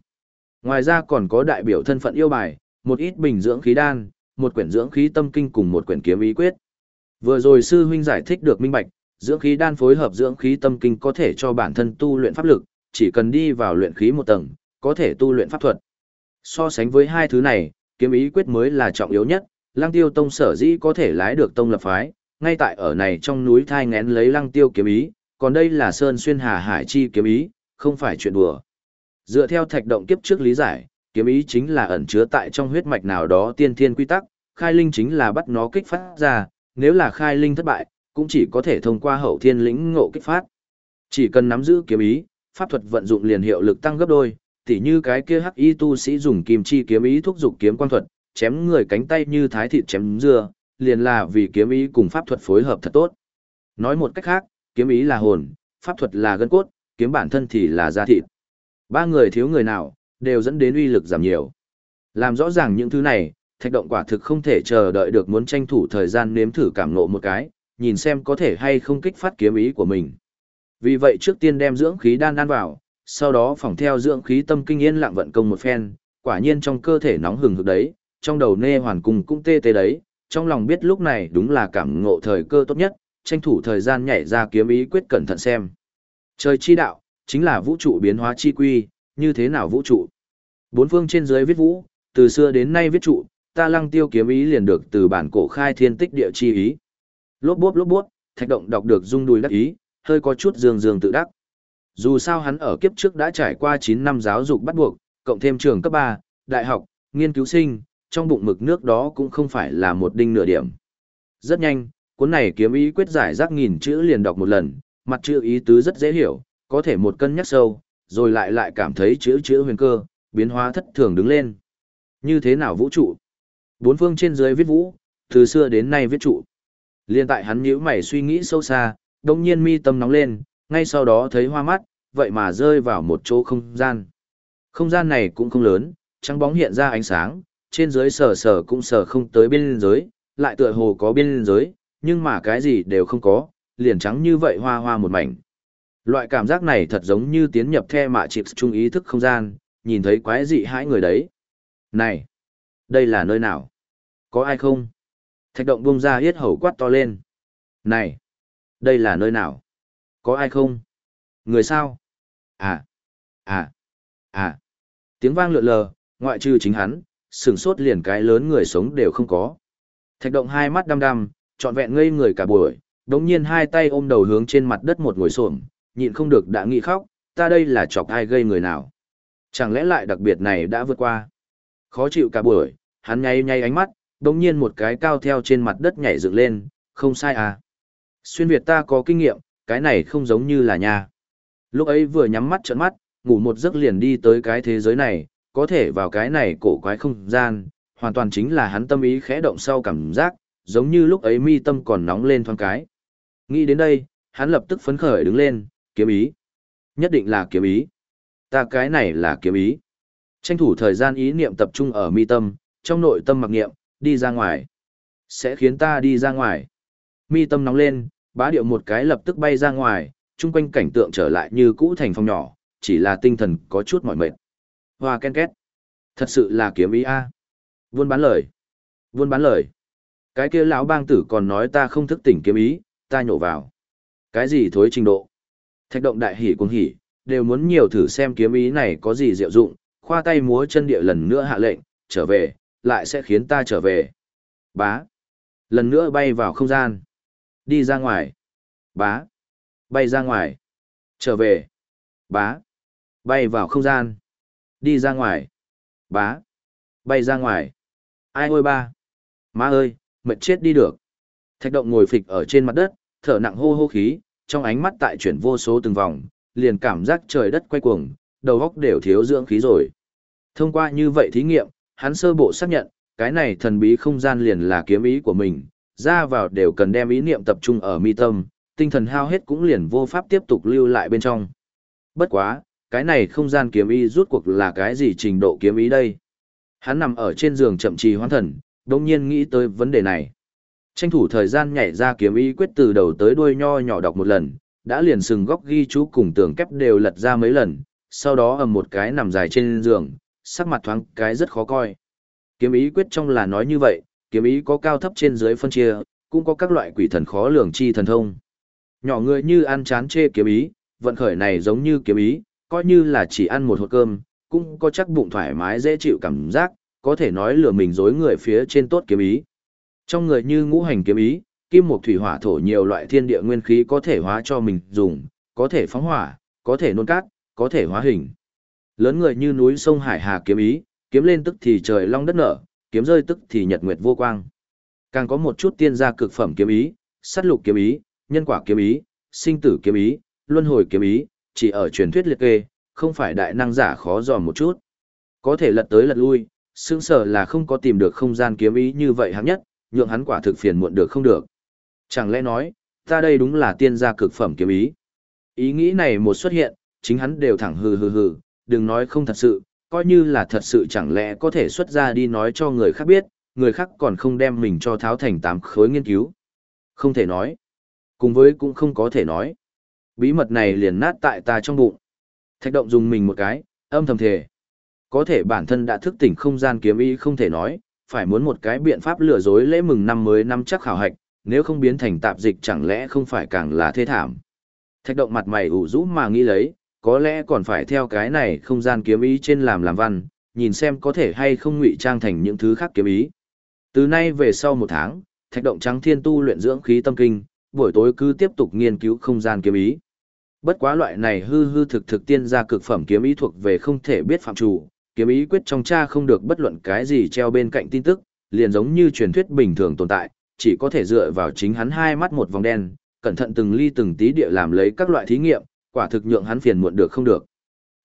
Ngoài ra còn có đại biểu thân phận yêu bài, một ít bình dưỡng khí đan, một quyển dưỡng khí tâm kinh cùng một quyển kiếm ý quyết. Vừa rồi sư huynh giải thích được minh bạch, dưỡng khí đan phối hợp dưỡng khí tâm kinh có thể cho bản thân tu luyện pháp lực, chỉ cần đi vào luyện khí một tầng, có thể tu luyện pháp thuật. So sánh với hai thứ này, kiếm ý quyết mới là trọng yếu nhất, Lăng Tiêu Tông sở dĩ có thể lái được tông lập phái, ngay tại ở này trong núi thai ngén lấy Lăng Tiêu kiếm ý, còn đây là Sơn Xuyên Hà Hải chi kiếm ý, không phải chuyện đùa. Dựa theo thạch động kiếp trước lý giải, kiếm ý chính là ẩn chứa tại trong huyết mạch nào đó tiên thiên quy tắc, khai linh chính là bắt nó kích phát ra, nếu là khai linh thất bại, cũng chỉ có thể thông qua hậu thiên lĩnh ngộ kích phát. Chỉ cần nắm giữ kiếm ý, pháp thuật vận dụng liền hiệu lực tăng gấp đôi, tỉ như cái kia hắc y tu sĩ dùng kim chi kiếm ý thúc dục kiếm quan thuật, chém người cánh tay như thái thịt chém dưa, liền là vì kiếm ý cùng pháp thuật phối hợp thật tốt. Nói một cách khác, kiếm ý là hồn, pháp thuật là gân cốt, kiếm bản thân thì là da thịt. Ba người thiếu người nào, đều dẫn đến uy lực giảm nhiều. Làm rõ ràng những thứ này, thạch động quả thực không thể chờ đợi được muốn tranh thủ thời gian nếm thử cảm ngộ một cái, nhìn xem có thể hay không kích phát kiếm ý của mình. Vì vậy trước tiên đem dưỡng khí đan ăn vào, sau đó phòng theo dưỡng khí tâm kinh yên lặng vận công một phen, quả nhiên trong cơ thể nóng hừng hực đấy, trong đầu nê hoàn cùng cũng tê tê đấy, trong lòng biết lúc này đúng là cảm ngộ thời cơ tốt nhất, tranh thủ thời gian nhảy ra kiếm ý quyết cẩn thận xem. Trời chi đạo, chính là vũ trụ biến hóa chi quy, như thế nào vũ trụ? Bốn phương trên dưới viết vũ, từ xưa đến nay viết trụ, ta lăng tiêu kiếm ý liền được từ bản cổ khai thiên tích địa chi ý. Lốp bốp lốp bốp, thạch động đọc được rung đùi đắc ý, hơi có chút dương dương tự đắc. Dù sao hắn ở kiếp trước đã trải qua 9 năm giáo dục bắt buộc, cộng thêm trường cấp 3, đại học, nghiên cứu sinh, trong bụng mực nước đó cũng không phải là một đinh nửa điểm. Rất nhanh, cuốn này kiếm ý quyết giải rác nghìn chữ liền đọc một lần, mặt chữ ý tứ rất dễ hiểu, có thể một cân nhắc sâu, rồi lại lại cảm thấy chữ chữ huyền cơ, biến hóa thất thường đứng lên. Như thế nào vũ trụ? Bốn phương trên dưới viết vũ, từ xưa đến nay viết trụ. Liên tại hắn nhíu mày suy nghĩ sâu xa, đồng nhiên mi tâm nóng lên, ngay sau đó thấy hoa mắt, vậy mà rơi vào một chỗ không gian. Không gian này cũng không lớn, trắng bóng hiện ra ánh sáng, trên dưới sờ sờ cũng sờ không tới biên giới, lại tựa hồ có biên giới, nhưng mà cái gì đều không có, liền trắng như vậy hoa hoa một mảnh. Loại cảm giác này thật giống như tiến nhập the mạ chịp trung ý thức không gian, nhìn thấy quái dị hãi người đấy. Này, đây là nơi nào? Có ai không? Thạch động bung ra yết hầu quát to lên. Này, đây là nơi nào? Có ai không? Người sao? À, à, à. Tiếng vang lượn lờ, ngoại trừ chính hắn, sừng sốt liền cái lớn người sống đều không có. Thạch động hai mắt đăm đăm, trọn vẹn ngây người cả buổi, đống nhiên hai tay ôm đầu hướng trên mặt đất một ngồi xổm, nhịn không được đã nghĩ khóc, ta đây là chọc ai gây người nào. Chẳng lẽ lại đặc biệt này đã vượt qua. Khó chịu cả buổi, hắn nháy nháy ánh mắt, đống nhiên một cái cao theo trên mặt đất nhảy dựng lên, không sai à. Xuyên Việt ta có kinh nghiệm, cái này không giống như là nhà. Lúc ấy vừa nhắm mắt trợn mắt, ngủ một giấc liền đi tới cái thế giới này, có thể vào cái này cổ quái không gian, hoàn toàn chính là hắn tâm ý khẽ động sau cảm giác, giống như lúc ấy mi tâm còn nóng lên thoáng cái. Nghĩ đến đây, hắn lập tức phấn khởi đứng lên, kiếm ý. Nhất định là kiếm ý. Ta cái này là kiếm ý. Tranh thủ thời gian ý niệm tập trung ở mi tâm, trong nội tâm mặc niệm, đi ra ngoài. Sẽ khiến ta đi ra ngoài. Mi tâm nóng lên, bá điệu một cái lập tức bay ra ngoài, chung quanh cảnh tượng trở lại như cũ thành phòng nhỏ, chỉ là tinh thần có chút mỏi mệt. Hoa ken két. Thật sự là kiếm ý a. À. Buôn bán lời. Buôn bán lời. Cái kia lão bang tử còn nói ta không thức tỉnh kiếm ý, ta nhổ vào. Cái gì thối trình độ? Thạch động đại hỉ cuồng hỉ, đều muốn nhiều thử xem kiếm ý này có gì diệu dụng, khoa tay múa chân địa lần nữa hạ lệnh, trở về, lại sẽ khiến ta trở về. Bá. Lần nữa bay vào không gian. Đi ra ngoài. Bá. Bay ra ngoài. Trở về. Bá. Bay vào không gian. Đi ra ngoài. Bá. Bay ra ngoài. Ai ôi ba. Má ơi, mệt chết đi được. Thạch động ngồi phịch ở trên mặt đất, thở nặng hô hô khí, trong ánh mắt tại chuyển vô số từng vòng, liền cảm giác trời đất quay cuồng, đầu góc đều thiếu dưỡng khí rồi. Thông qua như vậy thí nghiệm, hắn sơ bộ xác nhận, cái này thần bí không gian liền là kiếm ý của mình, ra vào đều cần đem ý niệm tập trung ở mi tâm, tinh thần hao hết cũng liền vô pháp tiếp tục lưu lại bên trong. Bất quá, cái này không gian kiếm ý rút cuộc là cái gì trình độ kiếm ý đây? Hắn nằm ở trên giường chậm trì hoan thần, đồng nhiên nghĩ tới vấn đề này. Tranh thủ thời gian nhảy ra kiếm ý quyết từ đầu tới đuôi nho nhỏ đọc một lần, đã liền sừng góc ghi chú cùng tường kép đều lật ra mấy lần, sau đó ầm một cái nằm dài trên giường, sắc mặt thoáng cái rất khó coi. Kiếm ý quyết trong là nói như vậy, kiếm ý có cao thấp trên dưới phân chia, cũng có các loại quỷ thần khó lường chi thần thông. Nhỏ người như ăn chán chê kiếm ý, vận khởi này giống như kiếm ý, coi như là chỉ ăn một hột cơm, cũng có chắc bụng thoải mái dễ chịu cảm giác, có thể nói lừa mình dối người phía trên tốt kiếm ý. Trong người như ngũ hành kiếm ý, kim mộc thủy hỏa thổ nhiều loại thiên địa nguyên khí có thể hóa cho mình dùng, có thể phóng hỏa, có thể nôn cát, có thể hóa hình. Lớn người như núi sông Hải Hà kiếm ý, kiếm lên tức thì trời long đất nở, kiếm rơi tức thì nhật nguyệt vô quang. Càng có một chút tiên gia cực phẩm kiếm ý, sát lục kiếm ý, nhân quả kiếm ý, sinh tử kiếm ý, luân hồi kiếm ý, chỉ ở truyền thuyết liệt kê, không phải đại năng giả khó dò một chút. Có thể lật tới lật lui, sững sở là không có tìm được không gian kiếm ý như vậy hạng nhất, nhượng hắn quả thực phiền muộn được không được. Chẳng lẽ nói, ta đây đúng là tiên gia cực phẩm kiếm ý. Ý nghĩ này một xuất hiện, chính hắn đều thẳng hừ hừ hừ, đừng nói không thật sự, coi như là thật sự chẳng lẽ có thể xuất ra đi nói cho người khác biết, người khác còn không đem mình cho tháo thành tám khối nghiên cứu. Không thể nói. Cùng với cũng không có thể nói. Bí mật này liền nát tại ta trong bụng. Thạch động dùng mình một cái, âm thầm thề. Có thể bản thân đã thức tỉnh không gian kiếm ý không thể nói, phải muốn một cái biện pháp lừa dối lễ mừng năm mới năm chắc khảo hạch, nếu không biến thành tạp dịch chẳng lẽ không phải càng là thế thảm. Thạch động mặt mày ủ rũ mà nghĩ lấy, có lẽ còn phải theo cái này không gian kiếm ý trên làm làm văn, nhìn xem có thể hay không ngụy trang thành những thứ khác kiếm ý. Từ nay về sau một tháng, thạch động trắng thiên tu luyện dưỡng khí tâm kinh, buổi tối cứ tiếp tục nghiên cứu không gian kiếm ý. Bất quá loại này hư hư thực thực tiên gia cực phẩm kiếm ý thuộc về không thể biết phạm chủ, kiếm ý quyết trong cha không được bất luận cái gì treo bên cạnh tin tức, liền giống như truyền thuyết bình thường tồn tại, chỉ có thể dựa vào chính hắn hai mắt một vòng đen, cẩn thận từng ly từng tí địa làm lấy các loại thí nghiệm, quả thực nhượng hắn phiền muộn được không được.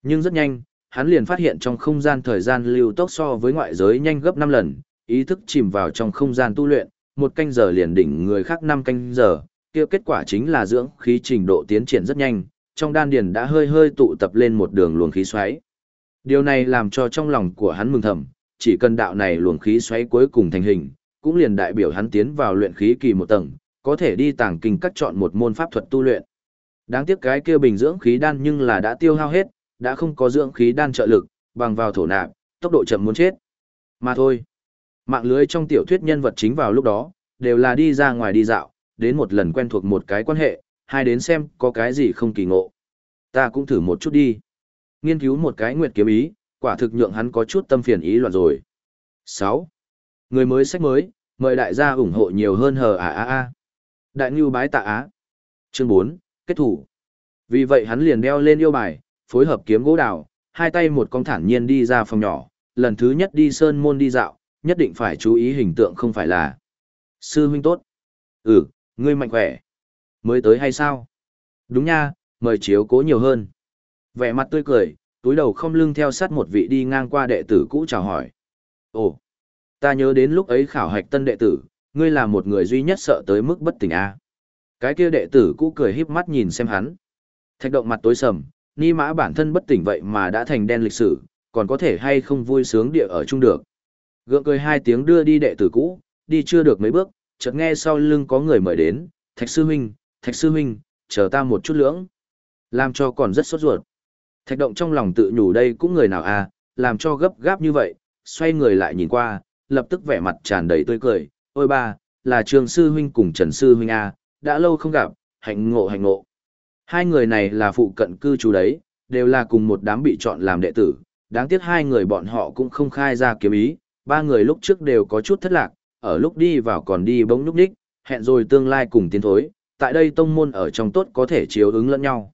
Nhưng rất nhanh, hắn liền phát hiện trong không gian thời gian lưu tốc so với ngoại giới nhanh gấp 5 lần, ý thức chìm vào trong không gian tu luyện, một canh giờ liền đỉnh người khác 5 canh giờ, kia kết quả chính là dưỡng khí trình độ tiến triển rất nhanh, trong đan điền đã hơi hơi tụ tập lên một đường luồng khí xoáy. Điều này làm cho trong lòng của hắn mừng thầm, chỉ cần đạo này luồng khí xoáy cuối cùng thành hình, cũng liền đại biểu hắn tiến vào luyện khí kỳ một tầng, có thể đi tàng kinh cắt chọn một môn pháp thuật tu luyện. Đáng tiếc cái kia bình dưỡng khí đan nhưng là đã tiêu hao hết, đã không có dưỡng khí đan trợ lực, bằng vào thổ nạp, tốc độ chậm muốn chết. Mà thôi. Mạng lưới trong tiểu thuyết nhân vật chính vào lúc đó, đều là đi ra ngoài đi dạo, đến một lần quen thuộc một cái quan hệ, hai đến xem có cái gì không kỳ ngộ. Ta cũng thử một chút đi. Nghiên cứu một cái nguyệt kiếm ý, quả thực nhượng hắn có chút tâm phiền ý loạn rồi. 6. Người mới sách mới, mời đại gia ủng hộ nhiều hơn hờ à à à. Đại Ngưu bái tạ á. Chương 4, kết thủ. Vì vậy hắn liền đeo lên yêu bài, phối hợp kiếm gỗ đào, hai tay một con thản nhiên đi ra phòng nhỏ, lần thứ nhất đi sơn môn đi dạo, nhất định phải chú ý hình tượng không phải là. Sư huynh tốt. Ừ, ngươi mạnh khỏe. Mới tới hay sao? Đúng nha, mời chiếu cố nhiều hơn. Vẻ mặt tươi cười, túi đầu không lưng theo sát một vị đi ngang qua đệ tử cũ chào hỏi. Ồ, ta nhớ đến lúc ấy khảo hạch tân đệ tử, ngươi là một người duy nhất sợ tới mức bất tỉnh a. À. Cái kia đệ tử cũ cười híp mắt nhìn xem hắn. Thạch động mặt tối sầm, ni mã bản thân bất tỉnh vậy mà đã thành đen lịch sử, còn có thể hay không vui sướng địa ở chung được. Gượng cười hai tiếng đưa đi đệ tử cũ, đi chưa được mấy bước, chợt nghe sau lưng có người mời đến, Thạch sư huynh, Thạch sư huynh, chờ ta một chút lưỡng. Làm cho còn rất sốt ruột. Thạch động trong lòng tự nhủ đây cũng người nào à, làm cho gấp gáp như vậy, xoay người lại nhìn qua, lập tức vẻ mặt tràn đầy tươi cười, ôi ba, là trường sư huynh cùng Trần sư huynh à, đã lâu không gặp, hạnh ngộ hạnh ngộ. Hai người này là phụ cận cư trú đấy, đều là cùng một đám bị chọn làm đệ tử, đáng tiếc hai người bọn họ cũng không khai ra kiếm ý, ba người lúc trước đều có chút thất lạc, ở lúc đi vào còn đi bỗng lúc đích, hẹn rồi tương lai cùng tiến thối, tại đây tông môn ở trong tốt có thể chiếu ứng lẫn nhau.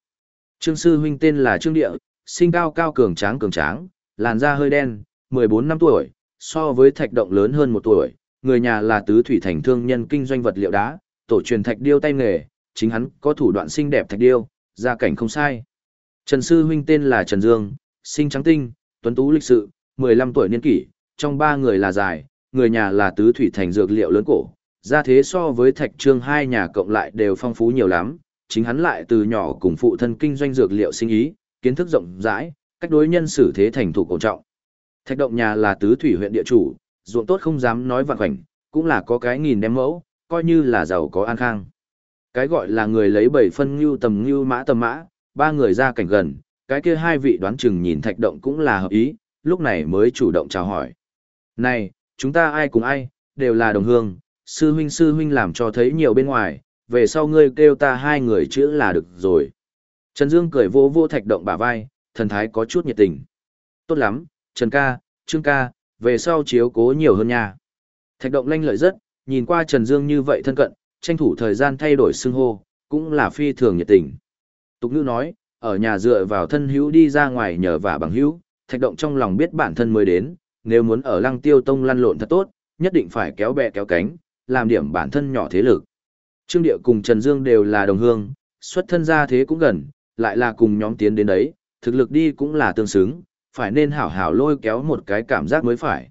Trương sư huynh tên là Trương Địa, sinh cao cao cường tráng cường tráng, làn da hơi đen, 14 năm tuổi, so với thạch động lớn hơn một tuổi, người nhà là tứ thủy thành thương nhân kinh doanh vật liệu đá, tổ truyền thạch điêu tay nghề, chính hắn có thủ đoạn xinh đẹp thạch điêu, gia cảnh không sai. Trần sư huynh tên là Trần Dương, sinh trắng tinh, tuấn tú lịch sự, 15 tuổi niên kỷ, trong ba người là dài, người nhà là tứ thủy thành dược liệu lớn cổ, gia thế so với thạch trương hai nhà cộng lại đều phong phú nhiều lắm, chính hắn lại từ nhỏ cùng phụ thân kinh doanh dược liệu sinh ý, kiến thức rộng rãi, cách đối nhân xử thế thành thủ cổ trọng. Thạch động nhà là tứ thủy huyện địa chủ, ruộng tốt không dám nói vạn khoảnh, cũng là có cái nghìn đem mẫu, coi như là giàu có an khang. Cái gọi là người lấy bảy phân như tầm như mã tầm mã, ba người ra cảnh gần, cái kia hai vị đoán chừng nhìn thạch động cũng là hợp ý, lúc này mới chủ động chào hỏi. Này, chúng ta ai cùng ai, đều là đồng hương, sư huynh sư huynh làm cho thấy nhiều bên ngoài, về sau ngươi kêu ta hai người chữ là được rồi. Trần Dương cười vô vô thạch động bả vai, thần thái có chút nhiệt tình. Tốt lắm, Trần ca, Trương ca, về sau chiếu cố nhiều hơn nha. Thạch động lanh lợi rất, nhìn qua Trần Dương như vậy thân cận, tranh thủ thời gian thay đổi xưng hô, cũng là phi thường nhiệt tình. Tục ngữ nói, ở nhà dựa vào thân hữu đi ra ngoài nhờ vả bằng hữu, thạch động trong lòng biết bản thân mới đến, nếu muốn ở lăng tiêu tông lăn lộn thật tốt, nhất định phải kéo bè kéo cánh, làm điểm bản thân nhỏ thế lực. Trương Địa cùng Trần Dương đều là đồng hương, xuất thân ra thế cũng gần, lại là cùng nhóm tiến đến đấy, thực lực đi cũng là tương xứng, phải nên hảo hảo lôi kéo một cái cảm giác mới phải.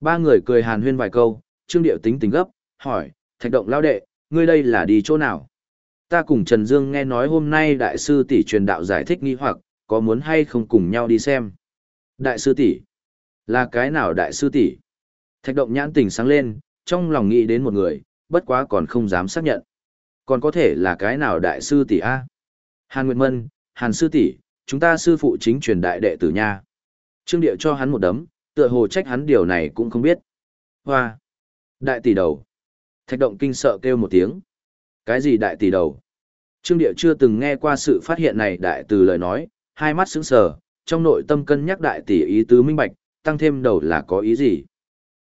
Ba người cười hàn huyên vài câu, Trương Điệu tính tính gấp, hỏi, thạch động lao đệ, ngươi đây là đi chỗ nào? Ta cùng Trần Dương nghe nói hôm nay đại sư tỷ truyền đạo giải thích nghi hoặc, có muốn hay không cùng nhau đi xem? Đại sư tỷ Là cái nào đại sư tỷ Thạch động nhãn tình sáng lên, trong lòng nghĩ đến một người, bất quá còn không dám xác nhận. Còn có thể là cái nào đại sư tỷ A? Hàn Nguyệt Mân, Hàn sư tỷ, chúng ta sư phụ chính truyền đại đệ tử nha. Trương Điệu cho hắn một đấm, tựa hồ trách hắn điều này cũng không biết. Hoa! Đại tỷ đầu! Thạch động kinh sợ kêu một tiếng. Cái gì đại tỷ đầu? Trương Địa chưa từng nghe qua sự phát hiện này đại từ lời nói, hai mắt sững sờ, trong nội tâm cân nhắc đại tỷ ý tứ minh bạch, tăng thêm đầu là có ý gì.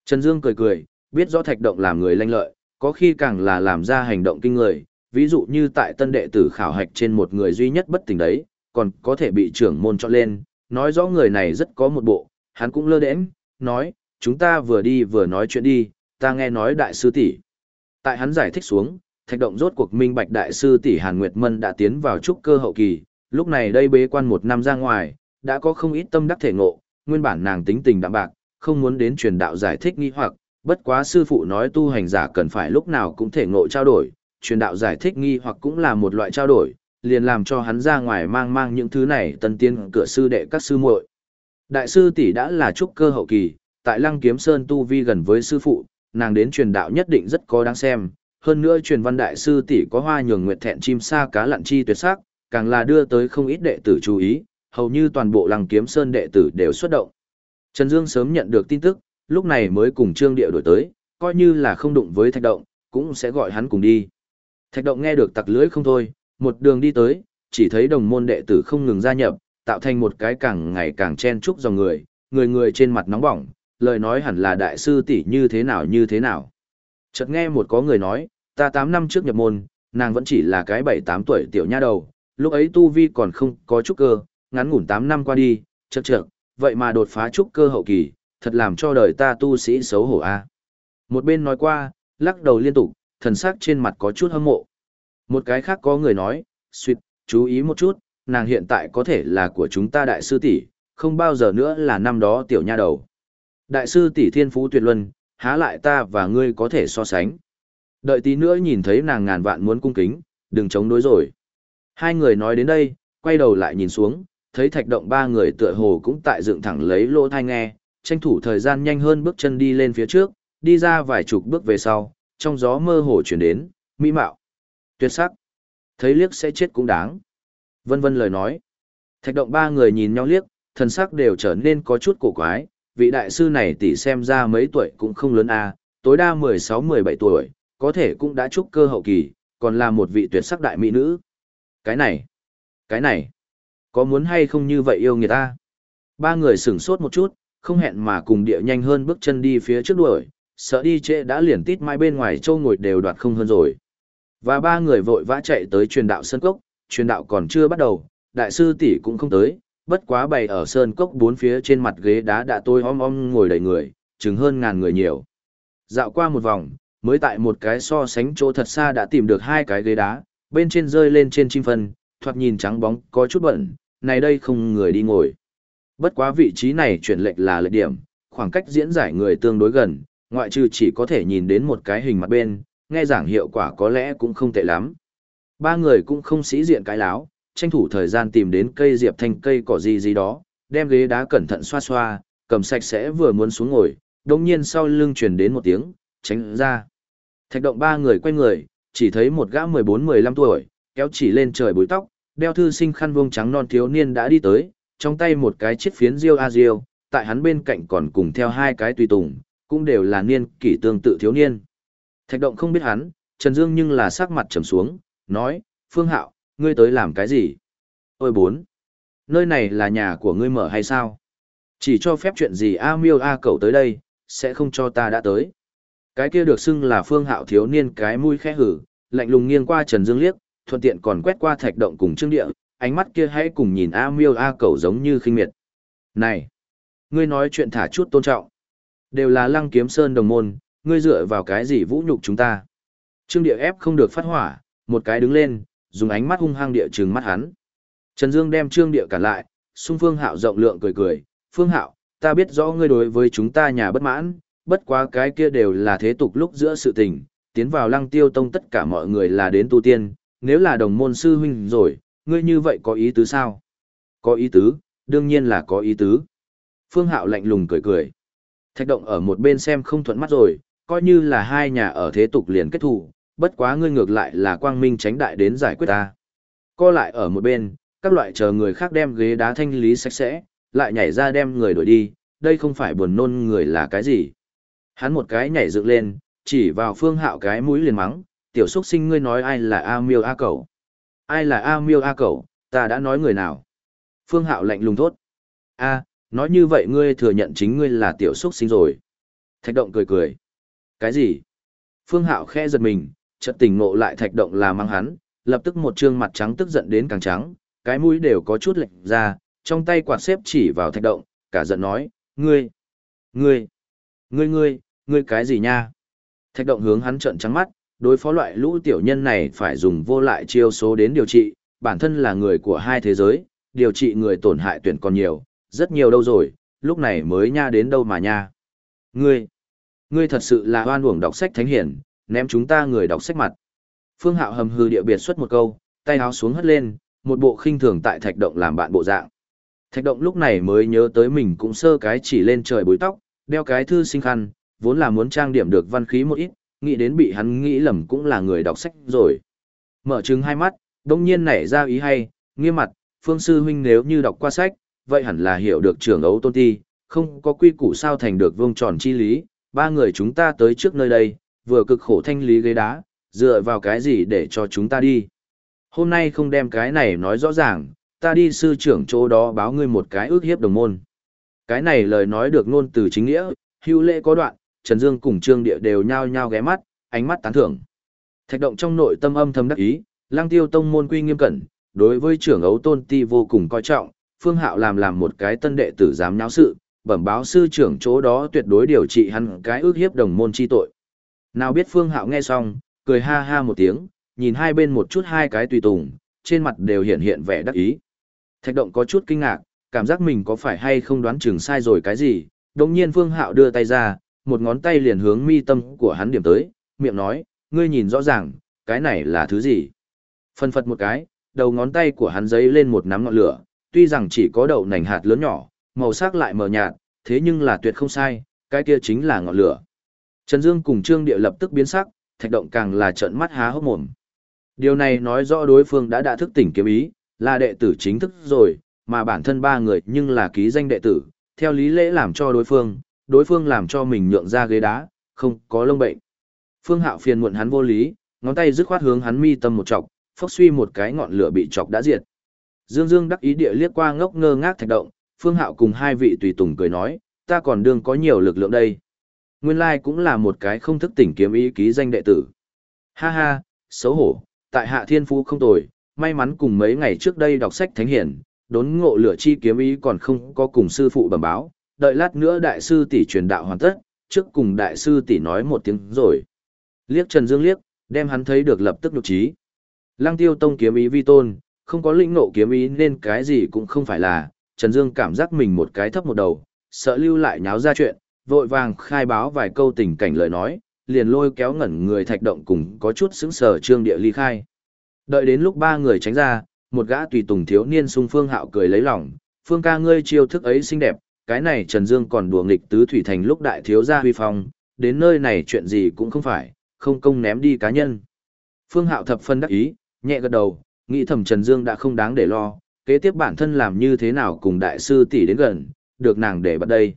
Trần Dương cười cười, biết rõ thạch động làm người lanh lợi, có khi càng là làm ra hành động kinh người, ví dụ như tại tân đệ tử khảo hạch trên một người duy nhất bất tỉnh đấy, còn có thể bị trưởng môn chọn lên, nói rõ người này rất có một bộ, hắn cũng lơ đễnh, nói, chúng ta vừa đi vừa nói chuyện đi, ta nghe nói đại sư tỷ. Tại hắn giải thích xuống, thạch động rốt cuộc minh bạch đại sư tỷ Hàn Nguyệt Mân đã tiến vào trúc cơ hậu kỳ, lúc này đây bế quan một năm ra ngoài, đã có không ít tâm đắc thể ngộ, nguyên bản nàng tính tình đạm bạc, không muốn đến truyền đạo giải thích nghi hoặc, bất quá sư phụ nói tu hành giả cần phải lúc nào cũng thể ngộ trao đổi, truyền đạo giải thích nghi hoặc cũng là một loại trao đổi, liền làm cho hắn ra ngoài mang mang những thứ này tân tiên cửa sư đệ các sư muội. Đại sư tỷ đã là trúc cơ hậu kỳ, tại Lăng Kiếm Sơn tu vi gần với sư phụ, nàng đến truyền đạo nhất định rất có đáng xem, hơn nữa truyền văn đại sư tỷ có hoa nhường nguyệt thẹn chim sa cá lặn chi tuyệt sắc, càng là đưa tới không ít đệ tử chú ý, hầu như toàn bộ Lăng Kiếm Sơn đệ tử đều xuất động. Trần Dương sớm nhận được tin tức, lúc này mới cùng Trương Địa đổi tới, coi như là không đụng với Thạch Động, cũng sẽ gọi hắn cùng đi. Thạch Động nghe được tặc lưỡi không thôi, một đường đi tới, chỉ thấy đồng môn đệ tử không ngừng gia nhập, tạo thành một cái càng ngày càng chen chúc dòng người, người người trên mặt nóng bỏng, lời nói hẳn là đại sư tỷ như thế nào như thế nào. Chợt nghe một có người nói, ta 8 năm trước nhập môn, nàng vẫn chỉ là cái 7-8 tuổi tiểu nha đầu, lúc ấy tu vi còn không có chút cơ, ngắn ngủn 8 năm qua đi, chợt chợt vậy mà đột phá trúc cơ hậu kỳ, thật làm cho đời ta tu sĩ xấu hổ a. Một bên nói qua, lắc đầu liên tục, thần sắc trên mặt có chút hâm mộ. Một cái khác có người nói, suyệt, chú ý một chút, nàng hiện tại có thể là của chúng ta đại sư tỷ, không bao giờ nữa là năm đó tiểu nha đầu. Đại sư tỷ thiên phú tuyệt luân, há lại ta và ngươi có thể so sánh. Đợi tí nữa nhìn thấy nàng ngàn vạn muốn cung kính, đừng chống đối rồi. Hai người nói đến đây, quay đầu lại nhìn xuống, thấy thạch động ba người tựa hồ cũng tại dựng thẳng lấy lỗ thai nghe, tranh thủ thời gian nhanh hơn bước chân đi lên phía trước, đi ra vài chục bước về sau, trong gió mơ hồ chuyển đến, mỹ mạo, tuyệt sắc, thấy liếc sẽ chết cũng đáng. Vân vân lời nói. Thạch động ba người nhìn nhau liếc, thần sắc đều trở nên có chút cổ quái, vị đại sư này tỷ xem ra mấy tuổi cũng không lớn a, tối đa 16-17 tuổi, có thể cũng đã trúc cơ hậu kỳ, còn là một vị tuyệt sắc đại mỹ nữ. Cái này, cái này, có muốn hay không như vậy yêu người ta? Ba người sửng sốt một chút, không hẹn mà cùng địa nhanh hơn bước chân đi phía trước đuổi, sợ đi trễ đã liền tít mai bên ngoài châu ngồi đều đoạt không hơn rồi. Và ba người vội vã chạy tới truyền đạo sân cốc, truyền đạo còn chưa bắt đầu, đại sư tỷ cũng không tới, bất quá bày ở sơn cốc bốn phía trên mặt ghế đá đã tôi om om ngồi đầy người, chừng hơn ngàn người nhiều. Dạo qua một vòng, mới tại một cái so sánh chỗ thật xa đã tìm được hai cái ghế đá, bên trên rơi lên trên chim phân, thoạt nhìn trắng bóng, có chút bẩn, này đây không người đi ngồi. Bất quá vị trí này chuyển lệch là lệch điểm, khoảng cách diễn giải người tương đối gần, ngoại trừ chỉ có thể nhìn đến một cái hình mặt bên, nghe giảng hiệu quả có lẽ cũng không tệ lắm. Ba người cũng không sĩ diện cái láo, tranh thủ thời gian tìm đến cây diệp thanh cây cỏ gì gì đó, đem ghế đá cẩn thận xoa xoa, cầm sạch sẽ vừa muốn xuống ngồi, đồng nhiên sau lưng truyền đến một tiếng, tránh ra. Thạch động ba người quay người, chỉ thấy một gã 14-15 tuổi, kéo chỉ lên trời búi tóc, đeo thư sinh khăn vuông trắng non thiếu niên đã đi tới, trong tay một cái chiếc phiến riêu a riêu, tại hắn bên cạnh còn cùng theo hai cái tùy tùng, cũng đều là niên kỷ tương tự thiếu niên. Thạch động không biết hắn, Trần Dương nhưng là sắc mặt trầm xuống, nói, Phương Hạo, ngươi tới làm cái gì? Ôi bốn, nơi này là nhà của ngươi mở hay sao? Chỉ cho phép chuyện gì A miêu A cậu tới đây, sẽ không cho ta đã tới. Cái kia được xưng là Phương Hạo thiếu niên cái mũi khẽ hử, lạnh lùng nghiêng qua Trần Dương liếc, thuận tiện còn quét qua thạch động cùng trương địa, ánh mắt kia hãy cùng nhìn A miêu A cậu giống như khinh miệt. Này, ngươi nói chuyện thả chút tôn trọng. Đều là lăng kiếm sơn đồng môn, ngươi dựa vào cái gì vũ nhục chúng ta. Trương địa ép không được phát hỏa, một cái đứng lên, dùng ánh mắt hung hăng địa trừng mắt hắn. Trần Dương đem Trương Địa cản lại, xung Phương Hạo rộng lượng cười cười, "Phương Hạo, ta biết rõ ngươi đối với chúng ta nhà bất mãn, bất quá cái kia đều là thế tục lúc giữa sự tình, tiến vào Lăng Tiêu Tông tất cả mọi người là đến tu tiên, nếu là đồng môn sư huynh rồi, ngươi như vậy có ý tứ sao?" "Có ý tứ, đương nhiên là có ý tứ." Phương Hạo lạnh lùng cười cười. Thạch động ở một bên xem không thuận mắt rồi, coi như là hai nhà ở thế tục liền kết thù, bất quá ngươi ngược lại là quang minh tránh đại đến giải quyết ta. Co lại ở một bên, các loại chờ người khác đem ghế đá thanh lý sạch sẽ, lại nhảy ra đem người đuổi đi, đây không phải buồn nôn người là cái gì. Hắn một cái nhảy dựng lên, chỉ vào phương hạo cái mũi liền mắng, tiểu xuất sinh ngươi nói ai là A miêu A cẩu. Ai là A miêu A cẩu, ta đã nói người nào. Phương hạo lạnh lùng thốt. A, nói như vậy ngươi thừa nhận chính ngươi là tiểu xuất sinh rồi. Thạch động cười cười. Cái gì? Phương hạo khẽ giật mình, chợt tỉnh ngộ lại thạch động là mang hắn, lập tức một trương mặt trắng tức giận đến càng trắng, cái mũi đều có chút lệch ra, trong tay quạt xếp chỉ vào thạch động, cả giận nói, ngươi, ngươi, ngươi ngươi, ngươi cái gì nha? Thạch động hướng hắn trợn trắng mắt, đối phó loại lũ tiểu nhân này phải dùng vô lại chiêu số đến điều trị, bản thân là người của hai thế giới, điều trị người tổn hại tuyển còn nhiều, rất nhiều đâu rồi, lúc này mới nha đến đâu mà nha. Ngươi, ngươi thật sự là hoan uổng đọc sách thánh hiển, ném chúng ta người đọc sách mặt. Phương Hạo hầm hừ địa biệt xuất một câu, tay áo xuống hất lên, một bộ khinh thường tại thạch động làm bạn bộ dạng. Thạch động lúc này mới nhớ tới mình cũng sơ cái chỉ lên trời bối tóc, đeo cái thư sinh khăn, vốn là muốn trang điểm được văn khí một ít, nghĩ đến bị hắn nghĩ lầm cũng là người đọc sách rồi. Mở trừng hai mắt, đông nhiên nảy ra ý hay, nghiêm mặt, phương sư huynh nếu như đọc qua sách, vậy hẳn là hiểu được trưởng ấu tôn ti, không có quy củ sao thành được vương tròn chi lý, ba người chúng ta tới trước nơi đây, vừa cực khổ thanh lý ghế đá, dựa vào cái gì để cho chúng ta đi. Hôm nay không đem cái này nói rõ ràng, ta đi sư trưởng chỗ đó báo ngươi một cái ước hiếp đồng môn. Cái này lời nói được ngôn từ chính nghĩa, hữu lễ có đoạn, Trần Dương cùng Trương Địa đều nhao nhao ghé mắt, ánh mắt tán thưởng. Thạch động trong nội tâm âm thầm đắc ý, lang tiêu tông môn quy nghiêm cẩn, đối với trưởng ấu tôn ti vô cùng coi trọng, phương hạo làm làm một cái tân đệ tử dám nháo sự, bẩm báo sư trưởng chỗ đó tuyệt đối điều trị hắn cái ước hiếp đồng môn chi tội. Nào biết phương hạo nghe xong, cười ha ha một tiếng, nhìn hai bên một chút hai cái tùy tùng, trên mặt đều hiện hiện vẻ đắc ý. Thạch động có chút kinh ngạc, cảm giác mình có phải hay không đoán chừng sai rồi cái gì, đồng nhiên phương hạo đưa tay ra, một ngón tay liền hướng mi tâm của hắn điểm tới, miệng nói, ngươi nhìn rõ ràng, cái này là thứ gì. Phân phật một cái, đầu ngón tay của hắn giấy lên một nắm ngọn lửa, tuy rằng chỉ có đậu nành hạt lớn nhỏ, màu sắc lại mờ nhạt, thế nhưng là tuyệt không sai, cái kia chính là ngọn lửa. Trần Dương cùng Trương Địa lập tức biến sắc, thạch động càng là trợn mắt há hốc mồm. Điều này nói rõ đối phương đã đã thức tỉnh kiếm ý, là đệ tử chính thức rồi, mà bản thân ba người nhưng là ký danh đệ tử, theo lý lễ làm cho đối phương, đối phương làm cho mình nhượng ra ghế đá, không có lông bệnh. Phương Hạo phiền muộn hắn vô lý, ngón tay dứt khoát hướng hắn mi tâm một chọc, phốc suy một cái ngọn lửa bị chọc đã diệt. Dương Dương đắc ý địa liếc qua ngốc ngơ ngác thạch động, Phương Hạo cùng hai vị tùy tùng cười nói, ta còn đương có nhiều lực lượng đây. Nguyên lai cũng là một cái không thức tỉnh kiếm ý ký danh đệ tử. Ha ha, xấu hổ, tại hạ thiên phú không tồi, may mắn cùng mấy ngày trước đây đọc sách thánh hiển, đốn ngộ lửa chi kiếm ý còn không có cùng sư phụ bẩm báo, đợi lát nữa đại sư tỷ truyền đạo hoàn tất, trước cùng đại sư tỷ nói một tiếng rồi. Liếc Trần Dương liếc, đem hắn thấy được lập tức nhục trí. Lăng tiêu tông kiếm ý vi tôn, không có lĩnh ngộ kiếm ý nên cái gì cũng không phải là, Trần Dương cảm giác mình một cái thấp một đầu, sợ lưu lại nháo ra chuyện, vội vàng khai báo vài câu tình cảnh lời nói, liền lôi kéo ngẩn người thạch động cùng có chút sững sờ trương địa ly khai. Đợi đến lúc ba người tránh ra, một gã tùy tùng thiếu niên sung phương hạo cười lấy lòng, phương ca ngươi chiêu thức ấy xinh đẹp, cái này Trần Dương còn đùa nghịch tứ thủy thành lúc đại thiếu gia huy phong, đến nơi này chuyện gì cũng không phải, không công ném đi cá nhân. Phương hạo thập phân đắc ý, nhẹ gật đầu, nghĩ thầm Trần Dương đã không đáng để lo, kế tiếp bản thân làm như thế nào cùng đại sư tỷ đến gần, được nàng để bắt đây.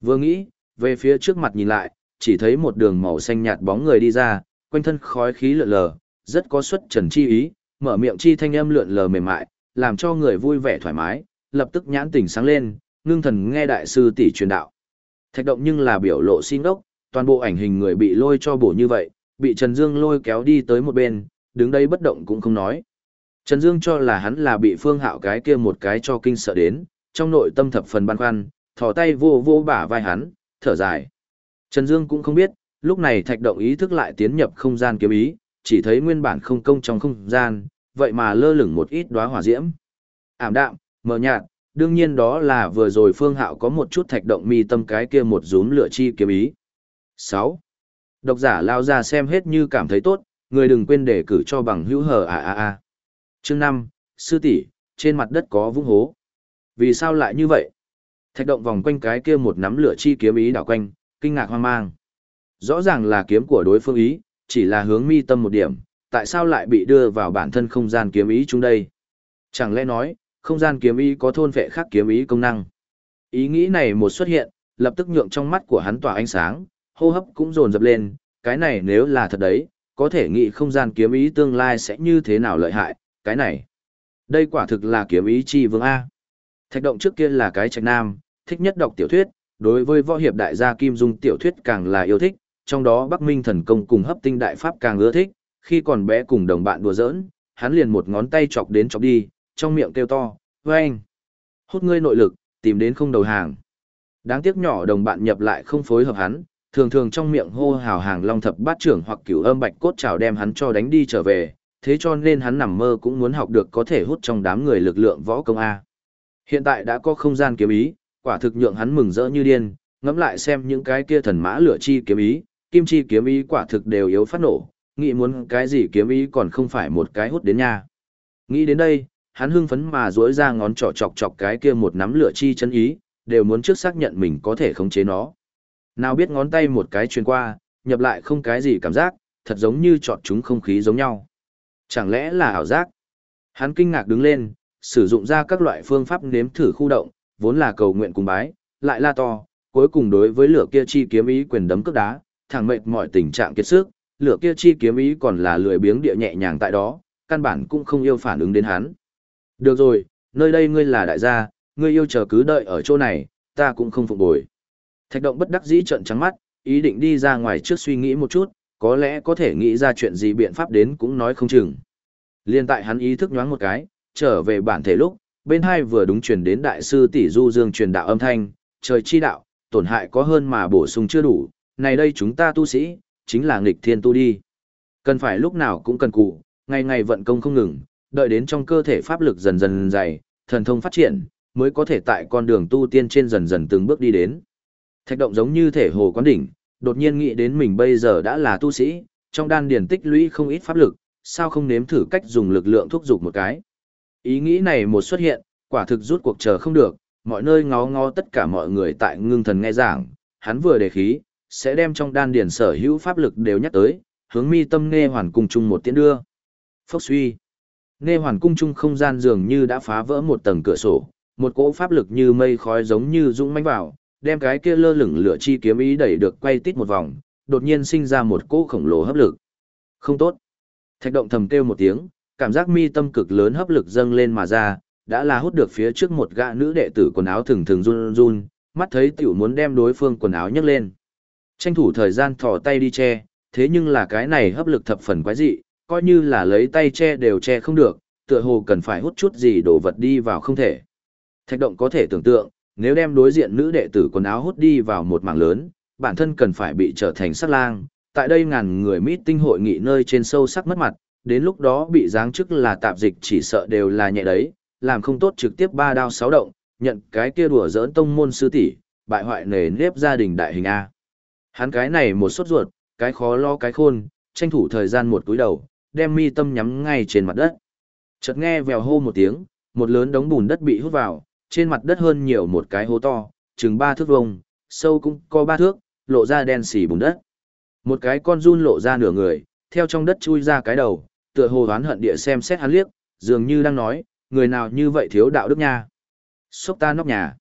Vừa nghĩ, về phía trước mặt nhìn lại, chỉ thấy một đường màu xanh nhạt bóng người đi ra, quanh thân khói khí lượn lờ, rất có xuất trần chi ý, mở miệng chi thanh âm lượn lờ mềm mại, làm cho người vui vẻ thoải mái, lập tức nhãn tỉnh sáng lên, ngưng thần nghe đại sư tỷ truyền đạo. Thạch động nhưng là biểu lộ xin đốc, toàn bộ ảnh hình người bị lôi cho bổ như vậy, bị Trần Dương lôi kéo đi tới một bên, đứng đây bất động cũng không nói. Trần Dương cho là hắn là bị phương hạo cái kia một cái cho kinh sợ đến, trong nội tâm thập phần băn khoăn, thò tay vô vô bả vai hắn, thở dài. Trần Dương cũng không biết, lúc này thạch động ý thức lại tiến nhập không gian kiếm ý, chỉ thấy nguyên bản không công trong không gian, vậy mà lơ lửng một ít đóa hỏa diễm. Ảm đạm, mờ nhạt, đương nhiên đó là vừa rồi Phương Hạo có một chút thạch động mi tâm cái kia một rúm lửa chi kiếm ý. 6. Độc giả lao ra xem hết như cảm thấy tốt, người đừng quên để cử cho bằng hữu hờ à à à. Chương 5, sư tỷ, trên mặt đất có vũng hố. Vì sao lại như vậy? Thạch động vòng quanh cái kia một nắm lửa chi kiếm ý đảo quanh, kinh ngạc hoang mang. Rõ ràng là kiếm của đối phương ý, chỉ là hướng mi tâm một điểm, tại sao lại bị đưa vào bản thân không gian kiếm ý chúng đây? Chẳng lẽ nói, không gian kiếm ý có thôn vệ khác kiếm ý công năng. Ý nghĩ này một xuất hiện, lập tức nhượng trong mắt của hắn tỏa ánh sáng, hô hấp cũng dồn dập lên, cái này nếu là thật đấy, có thể nghĩ không gian kiếm ý tương lai sẽ như thế nào lợi hại, cái này. Đây quả thực là kiếm ý chi vương A. Thạch động trước kia là cái trạch nam, thích nhất đọc tiểu thuyết, đối với võ hiệp đại gia Kim Dung tiểu thuyết càng là yêu thích, trong đó Bắc Minh thần công cùng hấp tinh đại pháp càng ưa thích, khi còn bé cùng đồng bạn đùa giỡn, hắn liền một ngón tay chọc đến chọc đi, trong miệng kêu to, với hút ngươi nội lực, tìm đến không đầu hàng. Đáng tiếc nhỏ đồng bạn nhập lại không phối hợp hắn, thường thường trong miệng hô hào hàng long thập bát trưởng hoặc cửu âm bạch cốt trảo đem hắn cho đánh đi trở về, thế cho nên hắn nằm mơ cũng muốn học được có thể hút trong đám người lực lượng võ công A. Hiện tại đã có không gian kiếm ý, quả thực nhượng hắn mừng rỡ như điên, ngẫm lại xem những cái kia thần mã lửa chi kiếm ý, kim chi kiếm ý quả thực đều yếu phát nổ, nghĩ muốn cái gì kiếm ý còn không phải một cái hút đến nha. Nghĩ đến đây, hắn hưng phấn mà duỗi ra ngón trỏ chọc chọc cái kia một nắm lửa chi chân ý, đều muốn trước xác nhận mình có thể khống chế nó. Nào biết ngón tay một cái truyền qua, nhập lại không cái gì cảm giác, thật giống như chọt chúng không khí giống nhau. Chẳng lẽ là ảo giác? Hắn kinh ngạc đứng lên, sử dụng ra các loại phương pháp nếm thử khu động, vốn là cầu nguyện cùng bái, lại la to, cuối cùng đối với lửa kia chi kiếm ý quyền đấm cước đá, thẳng mệt mọi tình trạng kiệt sức, lửa kia chi kiếm ý còn là lười biếng địa nhẹ nhàng tại đó, căn bản cũng không yêu phản ứng đến hắn. Được rồi, nơi đây ngươi là đại gia, ngươi yêu chờ cứ đợi ở chỗ này, ta cũng không phục bồi. Thạch động bất đắc dĩ trợn trắng mắt, ý định đi ra ngoài trước suy nghĩ một chút, có lẽ có thể nghĩ ra chuyện gì biện pháp đến cũng nói không chừng. Liên tại hắn ý thức nhoáng một cái, trở về bản thể lúc, bên hai vừa đúng truyền đến đại sư tỷ du dương truyền đạo âm thanh, trời chi đạo, tổn hại có hơn mà bổ sung chưa đủ, này đây chúng ta tu sĩ, chính là nghịch thiên tu đi. Cần phải lúc nào cũng cần cụ, ngày ngày vận công không ngừng, đợi đến trong cơ thể pháp lực dần dần dày, thần thông phát triển, mới có thể tại con đường tu tiên trên dần dần từng bước đi đến. Thạch động giống như thể hồ quán đỉnh, đột nhiên nghĩ đến mình bây giờ đã là tu sĩ, trong đan điển tích lũy không ít pháp lực, sao không nếm thử cách dùng lực lượng thúc dục một cái. Ý nghĩ này một xuất hiện, quả thực rút cuộc chờ không được, mọi nơi ngó ngó tất cả mọi người tại ngưng thần nghe giảng, hắn vừa đề khí, sẽ đem trong đan điển sở hữu pháp lực đều nhắc tới, hướng mi tâm nghe hoàn cung chung một tiếng đưa. Phốc suy. Nghe hoàn cung chung không gian dường như đã phá vỡ một tầng cửa sổ, một cỗ pháp lực như mây khói giống như dũng mãnh vào, đem cái kia lơ lửng lửa chi kiếm ý đẩy được quay tít một vòng, đột nhiên sinh ra một cỗ khổng lồ hấp lực. Không tốt. Thạch động thầm kêu một tiếng, cảm giác mi tâm cực lớn hấp lực dâng lên mà ra, đã là hút được phía trước một gã nữ đệ tử quần áo thường thường run run, mắt thấy tiểu muốn đem đối phương quần áo nhấc lên. Tranh thủ thời gian thò tay đi che, thế nhưng là cái này hấp lực thập phần quái dị, coi như là lấy tay che đều che không được, tựa hồ cần phải hút chút gì đổ vật đi vào không thể. Thạch động có thể tưởng tượng, nếu đem đối diện nữ đệ tử quần áo hút đi vào một mảng lớn, bản thân cần phải bị trở thành sát lang. Tại đây ngàn người mít tinh hội nghị nơi trên sâu sắc mất mặt, đến lúc đó bị giáng chức là tạp dịch chỉ sợ đều là nhẹ đấy, làm không tốt trực tiếp ba đao sáu động, nhận cái kia đùa giỡn tông môn sư tỷ, bại hoại nề nếp gia đình đại hình A. Hắn cái này một sốt ruột, cái khó lo cái khôn, tranh thủ thời gian một túi đầu, đem mi tâm nhắm ngay trên mặt đất. Chợt nghe vèo hô một tiếng, một lớn đống bùn đất bị hút vào, trên mặt đất hơn nhiều một cái hố to, chừng ba thước vông, sâu cũng có ba thước, lộ ra đen xì bùn đất. Một cái con run lộ ra nửa người, theo trong đất chui ra cái đầu, tựa hồ oán hận địa xem xét hắn liếc, dường như đang nói, người nào như vậy thiếu đạo đức nha. Xúc ta nóc nhà.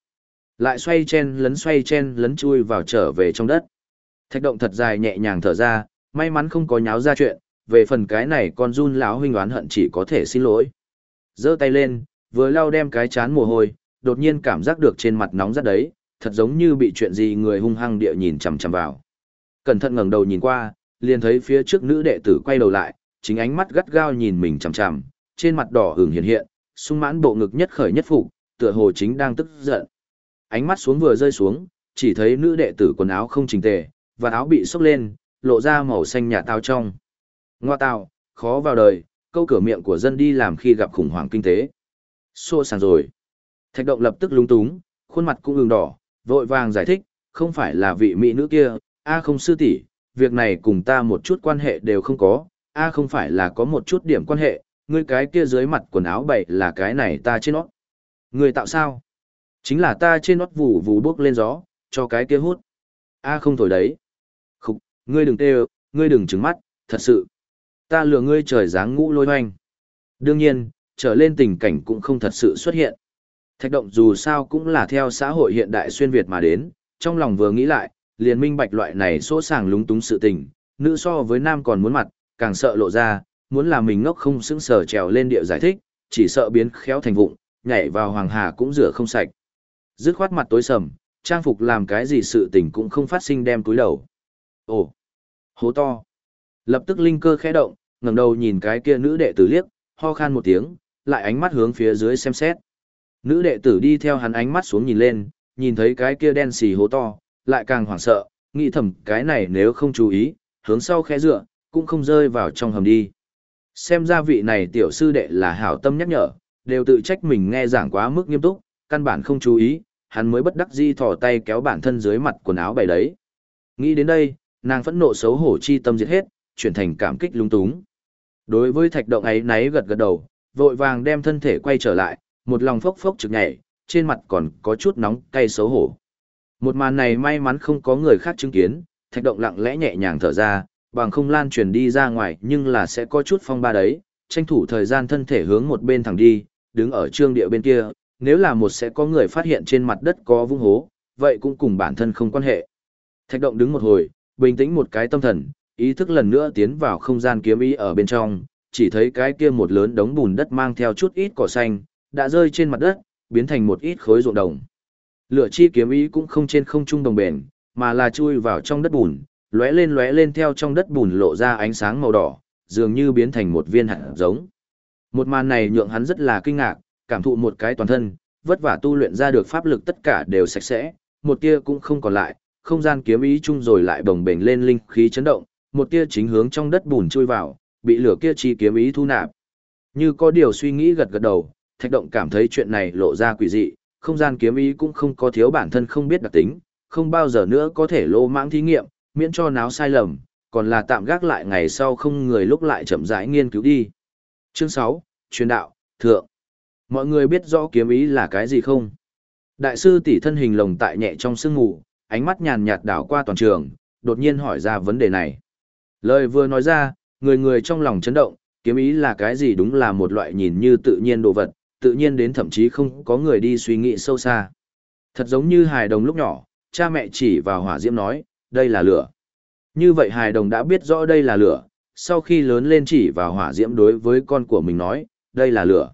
Lại xoay chen lấn xoay chen lấn chui vào trở về trong đất. Thạch động thật dài nhẹ nhàng thở ra, may mắn không có nháo ra chuyện, về phần cái này con run lão huynh oán hận chỉ có thể xin lỗi. giơ tay lên, vừa lau đem cái chán mồ hôi, đột nhiên cảm giác được trên mặt nóng rất đấy, thật giống như bị chuyện gì người hung hăng địa nhìn chằm chằm vào. Cẩn thận ngẩng đầu nhìn qua, liền thấy phía trước nữ đệ tử quay đầu lại, chính ánh mắt gắt gao nhìn mình chằm chằm, trên mặt đỏ ửng hiện hiện, sung mãn bộ ngực nhất khởi nhất phục, tựa hồ chính đang tức giận. Ánh mắt xuống vừa rơi xuống, chỉ thấy nữ đệ tử quần áo không chỉnh tề, và áo bị xốc lên, lộ ra màu xanh nhà tao trong. Ngoa tao, khó vào đời, câu cửa miệng của dân đi làm khi gặp khủng hoảng kinh tế. Xô sàng rồi. Thạch động lập tức lúng túng, khuôn mặt cũng ửng đỏ, vội vàng giải thích, không phải là vị mỹ nữ kia, a không sư tỷ, việc này cùng ta một chút quan hệ đều không có, a không phải là có một chút điểm quan hệ, ngươi cái kia dưới mặt quần áo bậy là cái này ta trên nót. Ngươi tạo sao? Chính là ta trên nót vù vù bước lên gió, cho cái kia hút. A không thổi đấy. Khục, ngươi đừng tê ngươi đừng trứng mắt, thật sự. Ta lừa ngươi trời dáng ngũ lôi hoành. Đương nhiên, trở lên tình cảnh cũng không thật sự xuất hiện. Thạch động dù sao cũng là theo xã hội hiện đại xuyên Việt mà đến, trong lòng vừa nghĩ lại, liền minh bạch loại này số sàng lúng túng sự tình, nữ so với nam còn muốn mặt, càng sợ lộ ra, muốn là mình ngốc không xứng sở trèo lên địa giải thích, chỉ sợ biến khéo thành vụng, nhảy vào hoàng hà cũng rửa không sạch. Dứt khoát mặt tối sầm, trang phục làm cái gì sự tình cũng không phát sinh đem túi đầu. Ồ, hố to. Lập tức linh cơ khẽ động, ngẩng đầu nhìn cái kia nữ đệ tử liếc, ho khan một tiếng, lại ánh mắt hướng phía dưới xem xét. Nữ đệ tử đi theo hắn ánh mắt xuống nhìn lên, nhìn thấy cái kia đen xì hố to, lại càng hoảng sợ, nghĩ thầm cái này nếu không chú ý, hướng sau khẽ dựa, cũng không rơi vào trong hầm đi. Xem ra vị này tiểu sư đệ là hảo tâm nhắc nhở, đều tự trách mình nghe giảng quá mức nghiêm túc, căn bản không chú ý, hắn mới bất đắc di thò tay kéo bản thân dưới mặt quần áo bày đấy. Nghĩ đến đây, nàng phẫn nộ xấu hổ chi tâm diệt hết, chuyển thành cảm kích lung túng. Đối với thạch động ấy náy gật gật đầu, vội vàng đem thân thể quay trở lại, một lòng phốc phốc trực nhảy, trên mặt còn có chút nóng cay xấu hổ. Một màn này may mắn không có người khác chứng kiến, thạch động lặng lẽ nhẹ nhàng thở ra, bằng không lan truyền đi ra ngoài nhưng là sẽ có chút phong ba đấy, tranh thủ thời gian thân thể hướng một bên thẳng đi, đứng ở trương địa bên kia, nếu là một sẽ có người phát hiện trên mặt đất có vung hố, vậy cũng cùng bản thân không quan hệ. Thạch động đứng một hồi, bình tĩnh một cái tâm thần, ý thức lần nữa tiến vào không gian kiếm ý ở bên trong, chỉ thấy cái kia một lớn đống bùn đất mang theo chút ít cỏ xanh, đã rơi trên mặt đất, biến thành một ít khối ruộng đồng. Lửa chi kiếm ý cũng không trên không trung đồng bền, mà là chui vào trong đất bùn, lóe lên lóe lên theo trong đất bùn lộ ra ánh sáng màu đỏ, dường như biến thành một viên hạt giống. Một màn này nhượng hắn rất là kinh ngạc, cảm thụ một cái toàn thân, vất vả tu luyện ra được pháp lực tất cả đều sạch sẽ, một tia cũng không còn lại, không gian kiếm ý chung rồi lại bồng bềnh lên linh khí chấn động, một tia chính hướng trong đất bùn chui vào, bị lửa kia chi kiếm ý thu nạp. Như có điều suy nghĩ gật gật đầu, Thạch Động cảm thấy chuyện này lộ ra quỷ dị, không gian kiếm ý cũng không có thiếu bản thân không biết đặc tính, không bao giờ nữa có thể lô mãng thí nghiệm, miễn cho náo sai lầm, còn là tạm gác lại ngày sau không người lúc lại chậm rãi nghiên cứu đi. Chương 6, truyền đạo, thượng. Mọi người biết rõ kiếm ý là cái gì không? Đại sư tỷ thân hình lồng tại nhẹ trong sương ngủ, ánh mắt nhàn nhạt đảo qua toàn trường, đột nhiên hỏi ra vấn đề này. Lời vừa nói ra, người người trong lòng chấn động, kiếm ý là cái gì đúng là một loại nhìn như tự nhiên đồ vật, tự nhiên đến thậm chí không có người đi suy nghĩ sâu xa. Thật giống như hài đồng lúc nhỏ, cha mẹ chỉ vào hỏa diễm nói, đây là lửa. Như vậy hài đồng đã biết rõ đây là lửa, sau khi lớn lên chỉ vào hỏa diễm đối với con của mình nói, đây là lửa.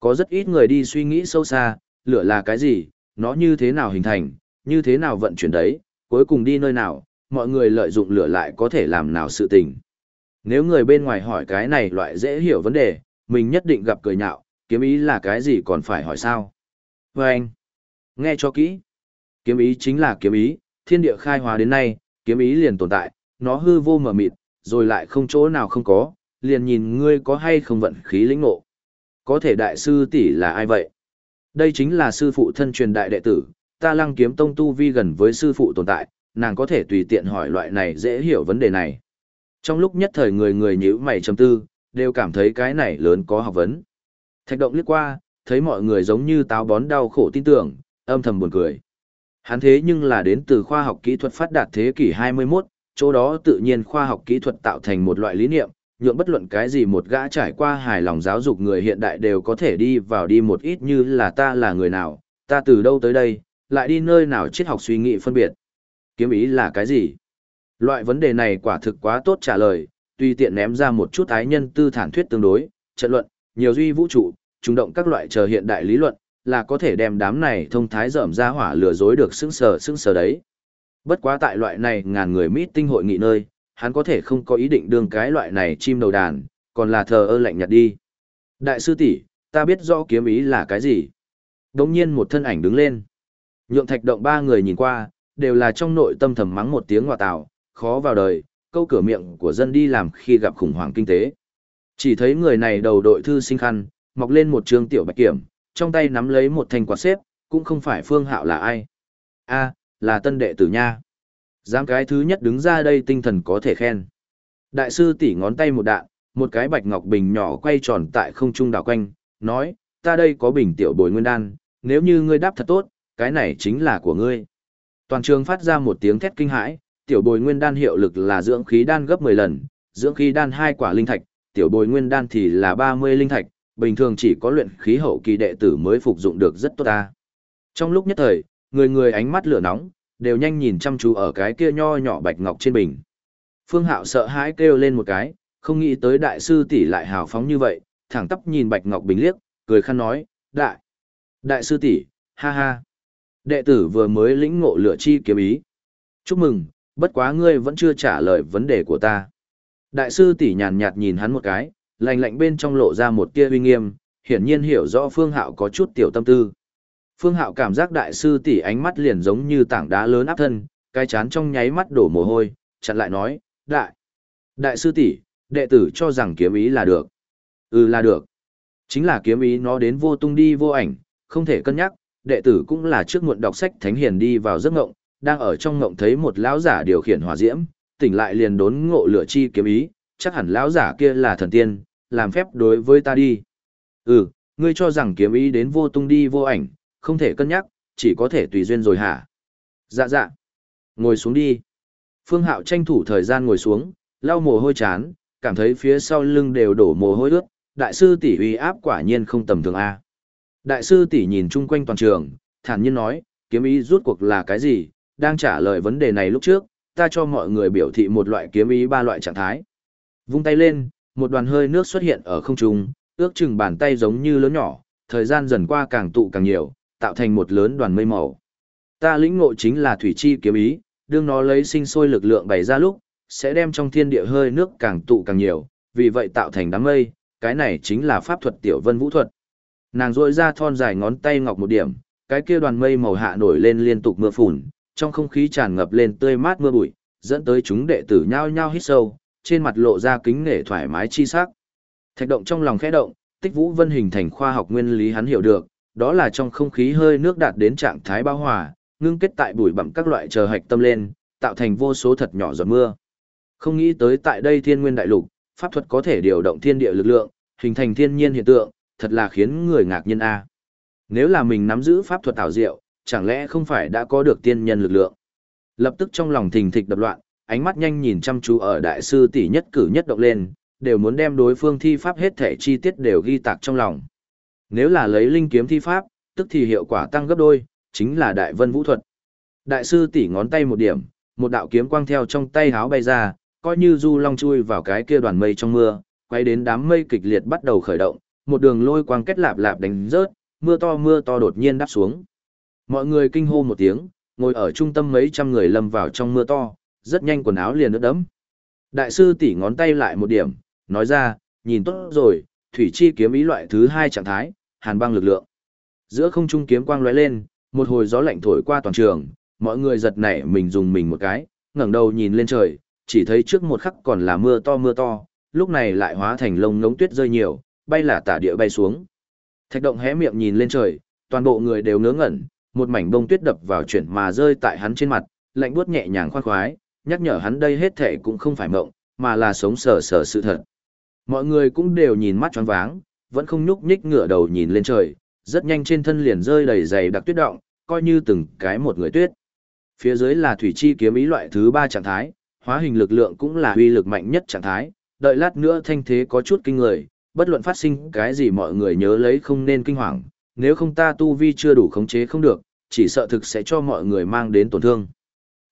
Có rất ít người đi suy nghĩ sâu xa, lửa là cái gì, nó như thế nào hình thành, như thế nào vận chuyển đấy, cuối cùng đi nơi nào, mọi người lợi dụng lửa lại có thể làm nào sự tình. Nếu người bên ngoài hỏi cái này loại dễ hiểu vấn đề, mình nhất định gặp cười nhạo, kiếm ý là cái gì còn phải hỏi sao? Và anh, nghe cho kỹ. Kiếm ý chính là kiếm ý, thiên địa khai hóa đến nay, kiếm ý liền tồn tại, nó hư vô mở mịt, rồi lại không chỗ nào không có, liền nhìn ngươi có hay không vận khí lĩnh ngộ. Có thể đại sư tỷ là ai vậy? Đây chính là sư phụ thân truyền đại đệ tử, ta lăng kiếm tông tu vi gần với sư phụ tồn tại, nàng có thể tùy tiện hỏi loại này dễ hiểu vấn đề này. Trong lúc nhất thời người người nhíu mày trầm tư, đều cảm thấy cái này lớn có học vấn. Thạch động liếc qua, thấy mọi người giống như táo bón đau khổ tin tưởng, âm thầm buồn cười. Hắn thế nhưng là đến từ khoa học kỹ thuật phát đạt thế kỷ 21, chỗ đó tự nhiên khoa học kỹ thuật tạo thành một loại lý niệm, nhượng bất luận cái gì một gã trải qua hài lòng giáo dục người hiện đại đều có thể đi vào đi một ít như là ta là người nào, ta từ đâu tới đây, lại đi nơi nào triết học suy nghĩ phân biệt. Kiếm ý là cái gì? Loại vấn đề này quả thực quá tốt trả lời, tuy tiện ném ra một chút ái nhân tư thản thuyết tương đối, trận luận, nhiều duy vũ trụ, trùng động các loại chờ hiện đại lý luận, là có thể đem đám này thông thái dởm ra hỏa lừa dối được xứng sờ xứng sờ đấy. Bất quá tại loại này ngàn người mít tinh hội nghị nơi, hắn có thể không có ý định đương cái loại này chim đầu đàn, còn là thờ ơ lạnh nhạt đi. Đại sư tỷ, ta biết rõ kiếm ý là cái gì. Đống nhiên một thân ảnh đứng lên. Nhượng thạch động ba người nhìn qua, đều là trong nội tâm thầm mắng một tiếng hòa tạo, khó vào đời, câu cửa miệng của dân đi làm khi gặp khủng hoảng kinh tế. Chỉ thấy người này đầu đội thư sinh khăn, mọc lên một trường tiểu bạch kiểm, trong tay nắm lấy một thanh quạt xếp, cũng không phải phương hạo là ai. a là tân đệ tử nha. Dám cái thứ nhất đứng ra đây tinh thần có thể khen. Đại sư tỉ ngón tay một đạn, một cái bạch ngọc bình nhỏ quay tròn tại không trung đảo quanh, nói, ta đây có bình tiểu bồi nguyên đan, nếu như ngươi đáp thật tốt, cái này chính là của ngươi. Toàn trường phát ra một tiếng thét kinh hãi, tiểu bồi nguyên đan hiệu lực là dưỡng khí đan gấp 10 lần, dưỡng khí đan hai quả linh thạch, tiểu bồi nguyên đan thì là 30 linh thạch, bình thường chỉ có luyện khí hậu kỳ đệ tử mới phục dụng được rất tốt ta. Trong lúc nhất thời, người người ánh mắt lửa nóng, đều nhanh nhìn chăm chú ở cái kia nho nhỏ bạch ngọc trên bình. Phương Hạo sợ hãi kêu lên một cái, không nghĩ tới đại sư tỷ lại hào phóng như vậy, thẳng tắp nhìn bạch ngọc bình liếc, cười khăn nói, đại, đại sư tỷ, ha ha. Đệ tử vừa mới lĩnh ngộ lửa chi kiếm ý. Chúc mừng, bất quá ngươi vẫn chưa trả lời vấn đề của ta. Đại sư tỷ nhàn nhạt nhìn hắn một cái, lạnh lạnh bên trong lộ ra một tia uy nghiêm, hiển nhiên hiểu rõ Phương Hạo có chút tiểu tâm tư. Phương Hạo cảm giác đại sư tỷ ánh mắt liền giống như tảng đá lớn áp thân, cái chán trong nháy mắt đổ mồ hôi, chặn lại nói, đại, đại sư tỷ, đệ tử cho rằng kiếm ý là được. Ừ là được. Chính là kiếm ý nó đến vô tung đi vô ảnh, không thể cân nhắc, đệ tử cũng là trước muộn đọc sách thánh hiền đi vào giấc ngộng, đang ở trong ngộng thấy một lão giả điều khiển hỏa diễm, tỉnh lại liền đốn ngộ lửa chi kiếm ý, chắc hẳn lão giả kia là thần tiên, làm phép đối với ta đi. Ừ, ngươi cho rằng kiếm ý đến vô tung đi vô ảnh, không thể cân nhắc, chỉ có thể tùy duyên rồi hả? Dạ dạ. Ngồi xuống đi. Phương Hạo tranh thủ thời gian ngồi xuống, lau mồ hôi chán, cảm thấy phía sau lưng đều đổ mồ hôi ướt, đại sư tỷ uy áp quả nhiên không tầm thường a. Đại sư tỷ nhìn chung quanh toàn trường, thản nhiên nói, kiếm ý rút cuộc là cái gì? Đang trả lời vấn đề này lúc trước, ta cho mọi người biểu thị một loại kiếm ý ba loại trạng thái. Vung tay lên, một đoàn hơi nước xuất hiện ở không trung, ước chừng bàn tay giống như lớn nhỏ, thời gian dần qua càng tụ càng nhiều, tạo thành một lớn đoàn mây màu. Ta lĩnh ngộ chính là thủy chi kiếm ý, đương nó lấy sinh sôi lực lượng bày ra lúc, sẽ đem trong thiên địa hơi nước càng tụ càng nhiều, vì vậy tạo thành đám mây, cái này chính là pháp thuật tiểu vân vũ thuật. Nàng rỗi ra thon dài ngón tay ngọc một điểm, cái kia đoàn mây màu hạ nổi lên liên tục mưa phùn, trong không khí tràn ngập lên tươi mát mưa bụi, dẫn tới chúng đệ tử nhao nhao hít sâu, trên mặt lộ ra kính nể thoải mái chi sắc. Thạch động trong lòng khẽ động, Tích Vũ Vân hình thành khoa học nguyên lý hắn hiểu được, đó là trong không khí hơi nước đạt đến trạng thái bão hòa, ngưng kết tại bụi bặm các loại chờ hạch tâm lên, tạo thành vô số thật nhỏ giọt mưa. Không nghĩ tới tại đây Thiên Nguyên đại lục, pháp thuật có thể điều động thiên địa lực lượng, hình thành thiên nhiên hiện tượng, thật là khiến người ngạc nhiên a. À. Nếu là mình nắm giữ pháp thuật ảo diệu, chẳng lẽ không phải đã có được tiên nhân lực lượng? Lập tức trong lòng thình thịch đập loạn, ánh mắt nhanh nhìn chăm chú ở đại sư tỷ nhất cử nhất động lên, đều muốn đem đối phương thi pháp hết thể chi tiết đều ghi tạc trong lòng. Nếu là lấy linh kiếm thi pháp, tức thì hiệu quả tăng gấp đôi, chính là đại vân vũ thuật. Đại sư tỷ ngón tay một điểm, một đạo kiếm quang theo trong tay háo bay ra, coi như du long chui vào cái kia đoàn mây trong mưa, quay đến đám mây kịch liệt bắt đầu khởi động, một đường lôi quang kết lạp lạp đánh rớt, mưa to mưa to đột nhiên đáp xuống. Mọi người kinh hô một tiếng, ngồi ở trung tâm mấy trăm người lâm vào trong mưa to, rất nhanh quần áo liền ướt đẫm. Đại sư tỉ ngón tay lại một điểm, nói ra, nhìn tốt rồi, thủy chi kiếm ý loại thứ hai trạng thái, hàn băng lực lượng. Giữa không trung kiếm quang lóe lên, một hồi gió lạnh thổi qua toàn trường, mọi người giật nảy mình dùng mình một cái, ngẩng đầu nhìn lên trời, chỉ thấy trước một khắc còn là mưa to mưa to, lúc này lại hóa thành lông ngống tuyết rơi nhiều, bay là tả địa bay xuống. Thạch động hé miệng nhìn lên trời, toàn bộ người đều ngớ ngẩn, một mảnh bông tuyết đập vào chuyển mà rơi tại hắn trên mặt, lạnh buốt nhẹ nhàng khoan khoái, nhắc nhở hắn đây hết thể cũng không phải mộng, mà là sống sờ sờ sự thật. Mọi người cũng đều nhìn mắt choáng váng, vẫn không nhúc nhích ngửa đầu nhìn lên trời, rất nhanh trên thân liền rơi đầy dày đặc tuyết động, coi như từng cái một người tuyết. Phía dưới là thủy chi kiếm ý loại thứ ba trạng thái, hóa hình lực lượng cũng là uy lực mạnh nhất trạng thái, đợi lát nữa thanh thế có chút kinh người, bất luận phát sinh cái gì mọi người nhớ lấy không nên kinh hoàng, nếu không ta tu vi chưa đủ khống chế không được, chỉ sợ thực sẽ cho mọi người mang đến tổn thương.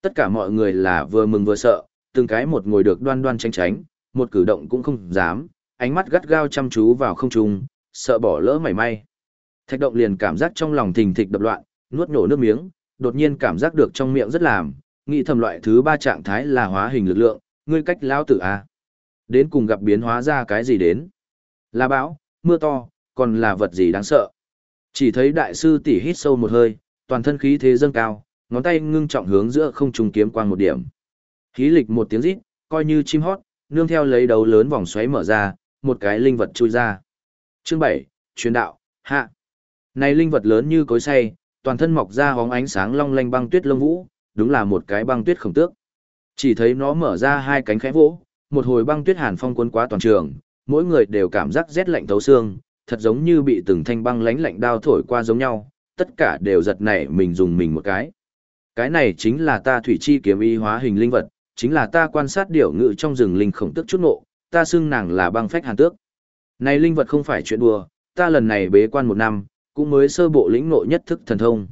Tất cả mọi người là vừa mừng vừa sợ, từng cái một ngồi được đoan đoan tránh tránh, một cử động cũng không dám, ánh mắt gắt gao chăm chú vào không trung, sợ bỏ lỡ mảy may. Thạch động liền cảm giác trong lòng thình thịch đập loạn, nuốt nhổ nước miếng, đột nhiên cảm giác được trong miệng rất làm, nghĩ thầm loại thứ ba trạng thái là hóa hình lực lượng, ngươi cách lão tử a. À? Đến cùng gặp biến hóa ra cái gì đến? Là bão, mưa to, còn là vật gì đáng sợ? Chỉ thấy đại sư tỷ hít sâu một hơi, toàn thân khí thế dâng cao, ngón tay ngưng trọng hướng giữa không trung kiếm quang một điểm. Khí lịch một tiếng rít, coi như chim hót, nương theo lấy đầu lớn vòng xoáy mở ra, một cái linh vật chui ra. Chương 7, truyền đạo, hạ. Này linh vật lớn như cối xay, toàn thân mọc ra hóng ánh sáng long lanh băng tuyết lông vũ, đúng là một cái băng tuyết khổng tước. Chỉ thấy nó mở ra hai cánh khẽ vỗ, một hồi băng tuyết hàn phong cuốn qua toàn trường, mỗi người đều cảm giác rét lạnh thấu xương, thật giống như bị từng thanh băng lánh lạnh đao thổi qua giống nhau, tất cả đều giật nảy mình dùng mình một cái. Cái này chính là ta thủy chi kiếm y hóa hình linh vật, chính là ta quan sát điểu ngự trong rừng linh khổng tức chút nộ, ta xưng nàng là băng phách hàn tước. Này linh vật không phải chuyện đùa, ta lần này bế quan một năm, cũng mới sơ bộ lĩnh nội nhất thức thần thông.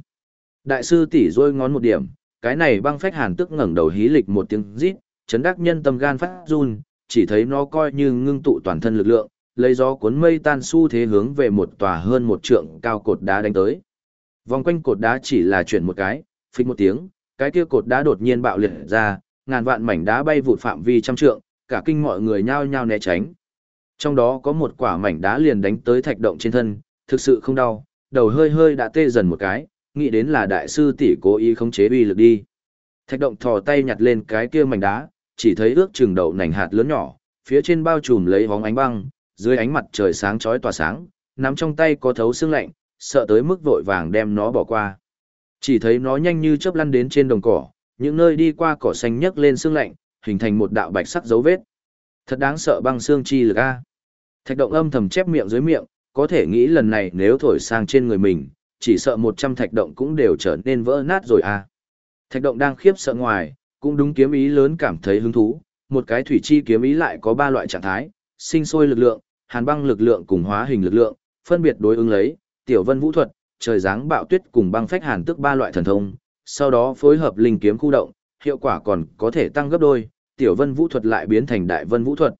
Đại sư tỷ rôi ngón một điểm, cái này băng phách hàn tước ngẩng đầu hí lịch một tiếng rít, chấn đắc nhân tâm gan phát run, chỉ thấy nó coi như ngưng tụ toàn thân lực lượng, lấy gió cuốn mây tan xu thế hướng về một tòa hơn một trượng cao cột đá đánh tới. Vòng quanh cột đá chỉ là chuyển một cái, phịch một tiếng, cái kia cột đá đột nhiên bạo liệt ra, ngàn vạn mảnh đá bay vụt phạm vi trăm trượng, cả kinh mọi người nhao nhao né tránh. Trong đó có một quả mảnh đá liền đánh tới thạch động trên thân, thực sự không đau, đầu hơi hơi đã tê dần một cái, nghĩ đến là đại sư tỷ cố ý khống chế uy lực đi. Thạch động thò tay nhặt lên cái kia mảnh đá, chỉ thấy ước chừng đậu nành hạt lớn nhỏ, phía trên bao trùm lấy bóng ánh băng, dưới ánh mặt trời sáng chói tỏa sáng, nắm trong tay có thấu xương lạnh, sợ tới mức vội vàng đem nó bỏ qua. Chỉ thấy nó nhanh như chớp lăn đến trên đồng cỏ, những nơi đi qua cỏ xanh nhấc lên xương lạnh, hình thành một đạo bạch sắc dấu vết. Thật đáng sợ băng xương chi lực a. Thạch động âm thầm chép miệng dưới miệng, có thể nghĩ lần này nếu thổi sang trên người mình, chỉ sợ 100 thạch động cũng đều trở nên vỡ nát rồi a. Thạch động đang khiếp sợ ngoài, cũng đúng kiếm ý lớn cảm thấy hứng thú, một cái thủy chi kiếm ý lại có ba loại trạng thái, sinh sôi lực lượng, hàn băng lực lượng cùng hóa hình lực lượng, phân biệt đối ứng lấy, tiểu vân vũ thuật, trời giáng bạo tuyết cùng băng phách hàn tức ba loại thần thông, sau đó phối hợp linh kiếm khu động, hiệu quả còn có thể tăng gấp đôi, tiểu vân vũ thuật lại biến thành đại vân vũ thuật.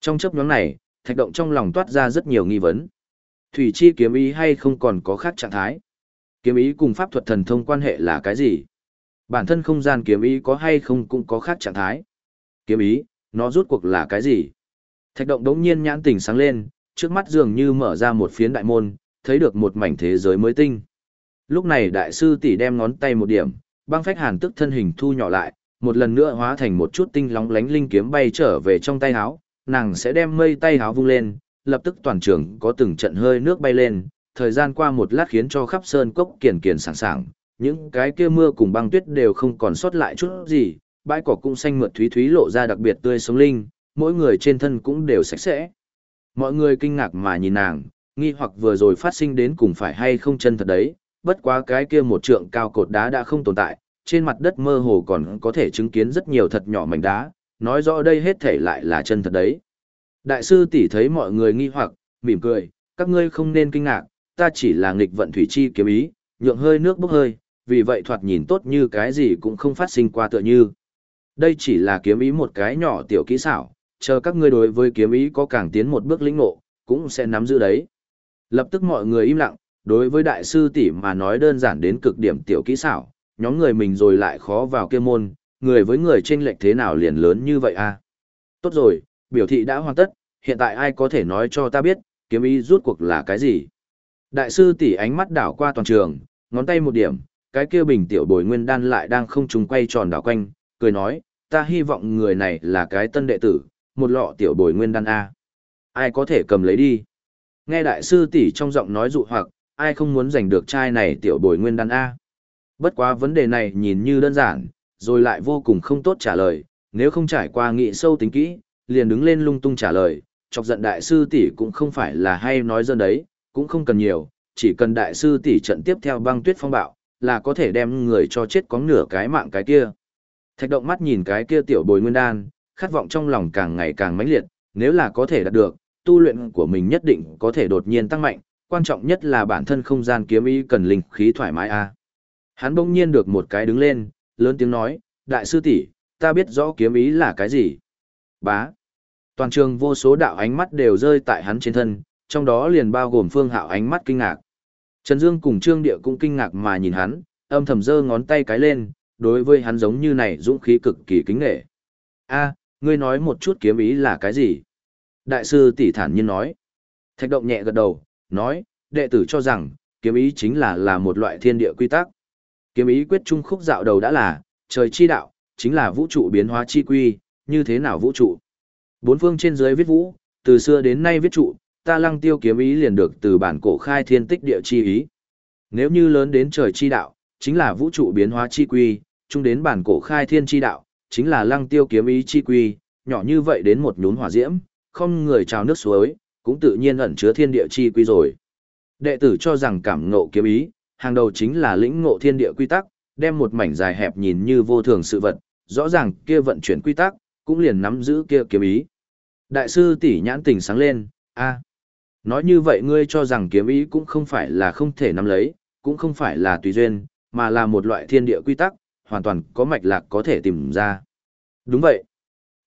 Trong chấp nhóm này, thạch động trong lòng toát ra rất nhiều nghi vấn. Thủy chi kiếm ý hay không còn có khác trạng thái? Kiếm ý cùng pháp thuật thần thông quan hệ là cái gì? Bản thân không gian kiếm ý có hay không cũng có khác trạng thái? Kiếm ý, nó rút cuộc là cái gì? Thạch động đống nhiên nhãn tỉnh sáng lên, trước mắt dường như mở ra một phiến đại môn, thấy được một mảnh thế giới mới tinh. Lúc này đại sư tỷ đem ngón tay một điểm, băng phách hàn tức thân hình thu nhỏ lại, một lần nữa hóa thành một chút tinh lóng lánh linh kiếm bay trở về trong tay háo, nàng sẽ đem mây tay háo vung lên, lập tức toàn trường có từng trận hơi nước bay lên, thời gian qua một lát khiến cho khắp sơn cốc kiền kiền sảng sảng, những cái kia mưa cùng băng tuyết đều không còn sót lại chút gì, bãi cỏ cũng xanh mượt thúy thúy lộ ra đặc biệt tươi sống linh, mỗi người trên thân cũng đều sạch sẽ. Mọi người kinh ngạc mà nhìn nàng, nghi hoặc vừa rồi phát sinh đến cùng phải hay không chân thật đấy, bất quá cái kia một trượng cao cột đá đã không tồn tại, trên mặt đất mơ hồ còn có thể chứng kiến rất nhiều thật nhỏ mảnh đá, nói rõ đây hết thể lại là chân thật đấy. Đại sư tỷ thấy mọi người nghi hoặc, mỉm cười, các ngươi không nên kinh ngạc, ta chỉ là nghịch vận thủy chi kiếm ý, nhượng hơi nước bốc hơi, vì vậy thoạt nhìn tốt như cái gì cũng không phát sinh qua tựa như. Đây chỉ là kiếm ý một cái nhỏ tiểu kỹ xảo, chờ các ngươi đối với kiếm ý có càng tiến một bước lĩnh ngộ, cũng sẽ nắm giữ đấy. Lập tức mọi người im lặng, đối với đại sư tỷ mà nói đơn giản đến cực điểm tiểu kỹ xảo, nhóm người mình rồi lại khó vào kia môn, người với người chênh lệch thế nào liền lớn như vậy a? À? Tốt rồi, biểu thị đã hoàn tất, hiện tại ai có thể nói cho ta biết, kiếm ý rút cuộc là cái gì? Đại sư tỷ ánh mắt đảo qua toàn trường, ngón tay một điểm, cái kia bình tiểu bồi nguyên đan lại đang không trùng quay tròn đảo quanh, cười nói, ta hy vọng người này là cái tân đệ tử, một lọ tiểu bồi nguyên đan A. Ai có thể cầm lấy đi? Nghe đại sư tỷ trong giọng nói dụ hoặc, ai không muốn giành được trai này tiểu bồi nguyên đan A. Bất quá vấn đề này nhìn như đơn giản, rồi lại vô cùng không tốt trả lời, nếu không trải qua nghị sâu tính kỹ, liền đứng lên lung tung trả lời, chọc giận đại sư tỷ cũng không phải là hay nói dân đấy, cũng không cần nhiều, chỉ cần đại sư tỷ trận tiếp theo băng tuyết phong bạo, là có thể đem người cho chết có nửa cái mạng cái kia. Thạch động mắt nhìn cái kia tiểu bồi nguyên đan, khát vọng trong lòng càng ngày càng mãnh liệt, nếu là có thể đạt được, tu luyện của mình nhất định có thể đột nhiên tăng mạnh, quan trọng nhất là bản thân không gian kiếm ý cần linh khí thoải mái a. Hắn bỗng nhiên được một cái đứng lên, lớn tiếng nói, đại sư tỷ, ta biết rõ kiếm ý là cái gì. Bá. Toàn trường vô số đạo ánh mắt đều rơi tại hắn trên thân, trong đó liền bao gồm phương hạo ánh mắt kinh ngạc. Trần Dương cùng Trương Địa cũng kinh ngạc mà nhìn hắn, âm thầm giơ ngón tay cái lên, đối với hắn giống như này dũng khí cực kỳ kính nghệ. A, ngươi nói một chút kiếm ý là cái gì? Đại sư tỷ thản nhiên nói. Thạch động nhẹ gật đầu, nói, đệ tử cho rằng, kiếm ý chính là là một loại thiên địa quy tắc. Kiếm ý quyết trung khúc dạo đầu đã là, trời chi đạo, chính là vũ trụ biến hóa chi quy, như thế nào vũ trụ? Bốn phương trên dưới viết vũ, từ xưa đến nay viết trụ, ta lăng tiêu kiếm ý liền được từ bản cổ khai thiên tích địa chi ý. Nếu như lớn đến trời chi đạo, chính là vũ trụ biến hóa chi quy, trung đến bản cổ khai thiên chi đạo, chính là lăng tiêu kiếm ý chi quy, nhỏ như vậy đến một nhún hỏa diễm, không người trào nước suối, cũng tự nhiên ẩn chứa thiên địa chi quy rồi. Đệ tử cho rằng cảm ngộ kiếm ý, hàng đầu chính là lĩnh ngộ thiên địa quy tắc, đem một mảnh dài hẹp nhìn như vô thường sự vật, rõ ràng kia vận chuyển quy tắc, cũng liền nắm giữ kia kiếm ý. Đại sư tỷ nhãn tình sáng lên, a Nói như vậy ngươi cho rằng kiếm ý cũng không phải là không thể nắm lấy, cũng không phải là tùy duyên, mà là một loại thiên địa quy tắc, hoàn toàn có mạch lạc có thể tìm ra. Đúng vậy.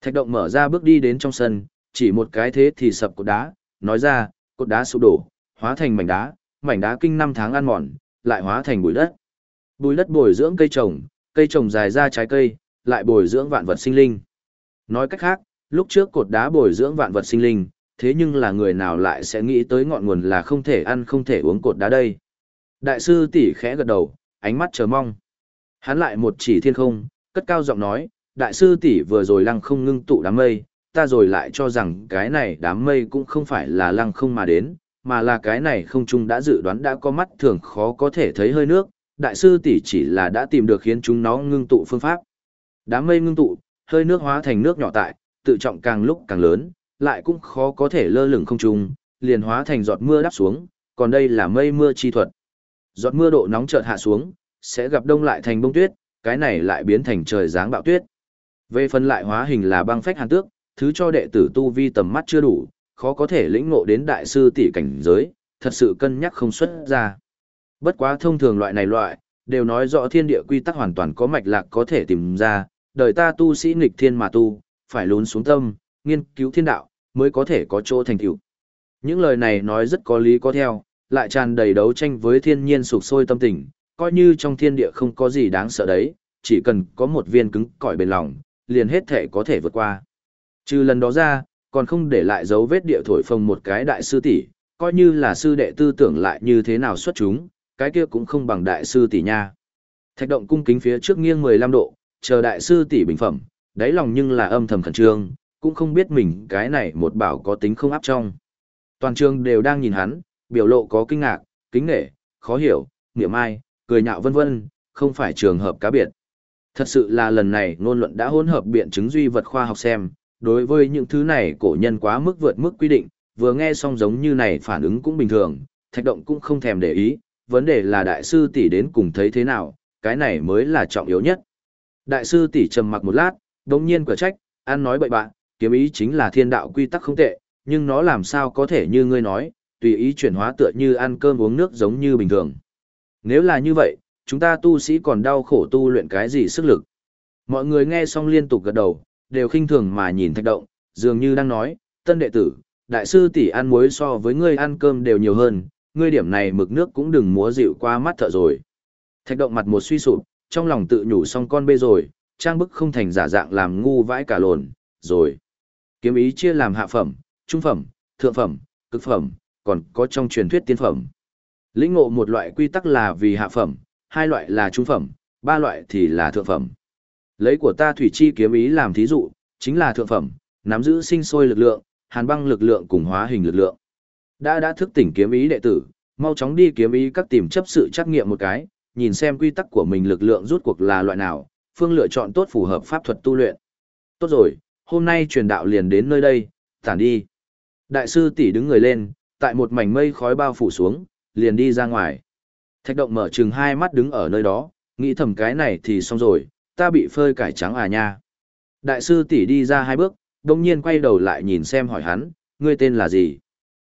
Thạch động mở ra bước đi đến trong sân, chỉ một cái thế thì sập cột đá, nói ra, cột đá sụp đổ, hóa thành mảnh đá, mảnh đá kinh năm tháng ăn mòn, lại hóa thành bụi đất. Bụi đất bồi dưỡng cây trồng, cây trồng dài ra trái cây, lại bồi dưỡng vạn vật sinh linh. Nói cách khác, lúc trước cột đá bồi dưỡng vạn vật sinh linh, thế nhưng là người nào lại sẽ nghĩ tới ngọn nguồn là không thể ăn không thể uống cột đá đây. Đại sư tỷ khẽ gật đầu, ánh mắt chờ mong. Hắn lại một chỉ thiên không, cất cao giọng nói, đại sư tỷ vừa rồi lăng không ngưng tụ đám mây, ta rồi lại cho rằng cái này đám mây cũng không phải là lăng không mà đến, mà là cái này không chung đã dự đoán đã có mắt thường khó có thể thấy hơi nước, đại sư tỷ chỉ là đã tìm được khiến chúng nó ngưng tụ phương pháp. Đám mây ngưng tụ, hơi nước hóa thành nước nhỏ tại, tự trọng càng lúc càng lớn, lại cũng khó có thể lơ lửng không trung, liền hóa thành giọt mưa đáp xuống, còn đây là mây mưa chi thuật. Giọt mưa độ nóng chợt hạ xuống, sẽ gặp đông lại thành bông tuyết, cái này lại biến thành trời giáng bạo tuyết. Về phần lại hóa hình là băng phách hàn tước, thứ cho đệ tử tu vi tầm mắt chưa đủ, khó có thể lĩnh ngộ đến đại sư tỷ cảnh giới, thật sự cân nhắc không xuất ra. Bất quá thông thường loại này loại, đều nói rõ thiên địa quy tắc hoàn toàn có mạch lạc có thể tìm ra, đời ta tu sĩ nghịch thiên mà tu, phải lún xuống tâm, nghiên cứu thiên đạo, mới có thể có chỗ thành tựu. Những lời này nói rất có lý có theo, lại tràn đầy đấu tranh với thiên nhiên sụp sôi tâm tình, coi như trong thiên địa không có gì đáng sợ đấy, chỉ cần có một viên cứng cỏi bền lòng, liền hết thể có thể vượt qua. Trừ lần đó ra, còn không để lại dấu vết địa thổi phồng một cái đại sư tỷ, coi như là sư đệ tư tưởng lại như thế nào xuất chúng, cái kia cũng không bằng đại sư tỷ nha. Thạch động cung kính phía trước nghiêng 15 độ, chờ đại sư tỷ bình phẩm, đáy lòng nhưng là âm thầm khẩn trương, cũng không biết mình cái này một bảo có tính không áp trong. Toàn trường đều đang nhìn hắn, biểu lộ có kinh ngạc, kính nể, khó hiểu, niệm ai, cười nhạo vân vân, không phải trường hợp cá biệt. Thật sự là lần này ngôn luận đã hỗn hợp biện chứng duy vật khoa học xem, đối với những thứ này cổ nhân quá mức vượt mức quy định, vừa nghe xong giống như này phản ứng cũng bình thường, thạch động cũng không thèm để ý, vấn đề là đại sư tỷ đến cùng thấy thế nào, cái này mới là trọng yếu nhất. Đại sư tỷ trầm mặc một lát, đồng nhiên quả trách, ăn nói bậy bạn, kiếm ý chính là thiên đạo quy tắc không tệ, nhưng nó làm sao có thể như ngươi nói, tùy ý chuyển hóa tựa như ăn cơm uống nước giống như bình thường. Nếu là như vậy, chúng ta tu sĩ còn đau khổ tu luyện cái gì sức lực. Mọi người nghe xong liên tục gật đầu, đều khinh thường mà nhìn thạch động, dường như đang nói, tân đệ tử, đại sư tỷ ăn muối so với ngươi ăn cơm đều nhiều hơn, ngươi điểm này mực nước cũng đừng múa dịu qua mắt thợ rồi. Thạch động mặt một suy sụp, trong lòng tự nhủ xong con bê rồi, trang bức không thành giả dạng làm ngu vãi cả lồn, rồi. Kiếm ý chia làm hạ phẩm, trung phẩm, thượng phẩm, cực phẩm, còn có trong truyền thuyết tiên phẩm. Lĩnh ngộ một loại quy tắc là vì hạ phẩm, hai loại là trung phẩm, ba loại thì là thượng phẩm. Lấy của ta thủy chi kiếm ý làm thí dụ, chính là thượng phẩm, nắm giữ sinh sôi lực lượng, hàn băng lực lượng cùng hóa hình lực lượng. Đã đã thức tỉnh kiếm ý đệ tử, mau chóng đi kiếm ý các tìm chấp sự trắc nghiệm một cái, nhìn xem quy tắc của mình lực lượng rút cuộc là loại nào, phương lựa chọn tốt phù hợp pháp thuật tu luyện. Tốt rồi, hôm nay truyền đạo liền đến nơi đây, tản đi. Đại sư tỷ đứng người lên, tại một mảnh mây khói bao phủ xuống, liền đi ra ngoài. Thạch động mở chừng hai mắt đứng ở nơi đó, nghĩ thầm cái này thì xong rồi, ta bị phơi cải trắng à nha. Đại sư tỷ đi ra hai bước, đồng nhiên quay đầu lại nhìn xem hỏi hắn, ngươi tên là gì?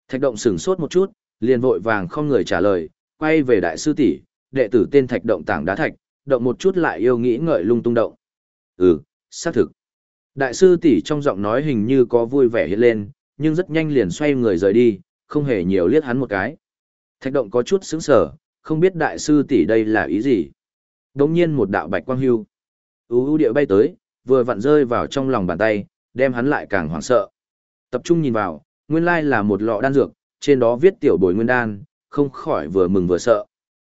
Thạch động sửng sốt một chút, liền vội vàng không người trả lời, quay về đại sư tỷ, đệ tử tên thạch động tảng đá thạch, động một chút lại yêu nghĩ ngợi lung tung động. Ừ, xác thực. Đại sư tỷ trong giọng nói hình như có vui vẻ hiện lên, nhưng rất nhanh liền xoay người rời đi, không hề nhiều liếc hắn một cái. Thạch động có chút sững sờ, không biết đại sư tỷ đây là ý gì. Đống nhiên một đạo bạch quang hưu. U địa bay tới, vừa vặn rơi vào trong lòng bàn tay, đem hắn lại càng hoảng sợ. Tập trung nhìn vào, nguyên lai là một lọ đan dược, trên đó viết tiểu bồi nguyên đan, không khỏi vừa mừng vừa sợ.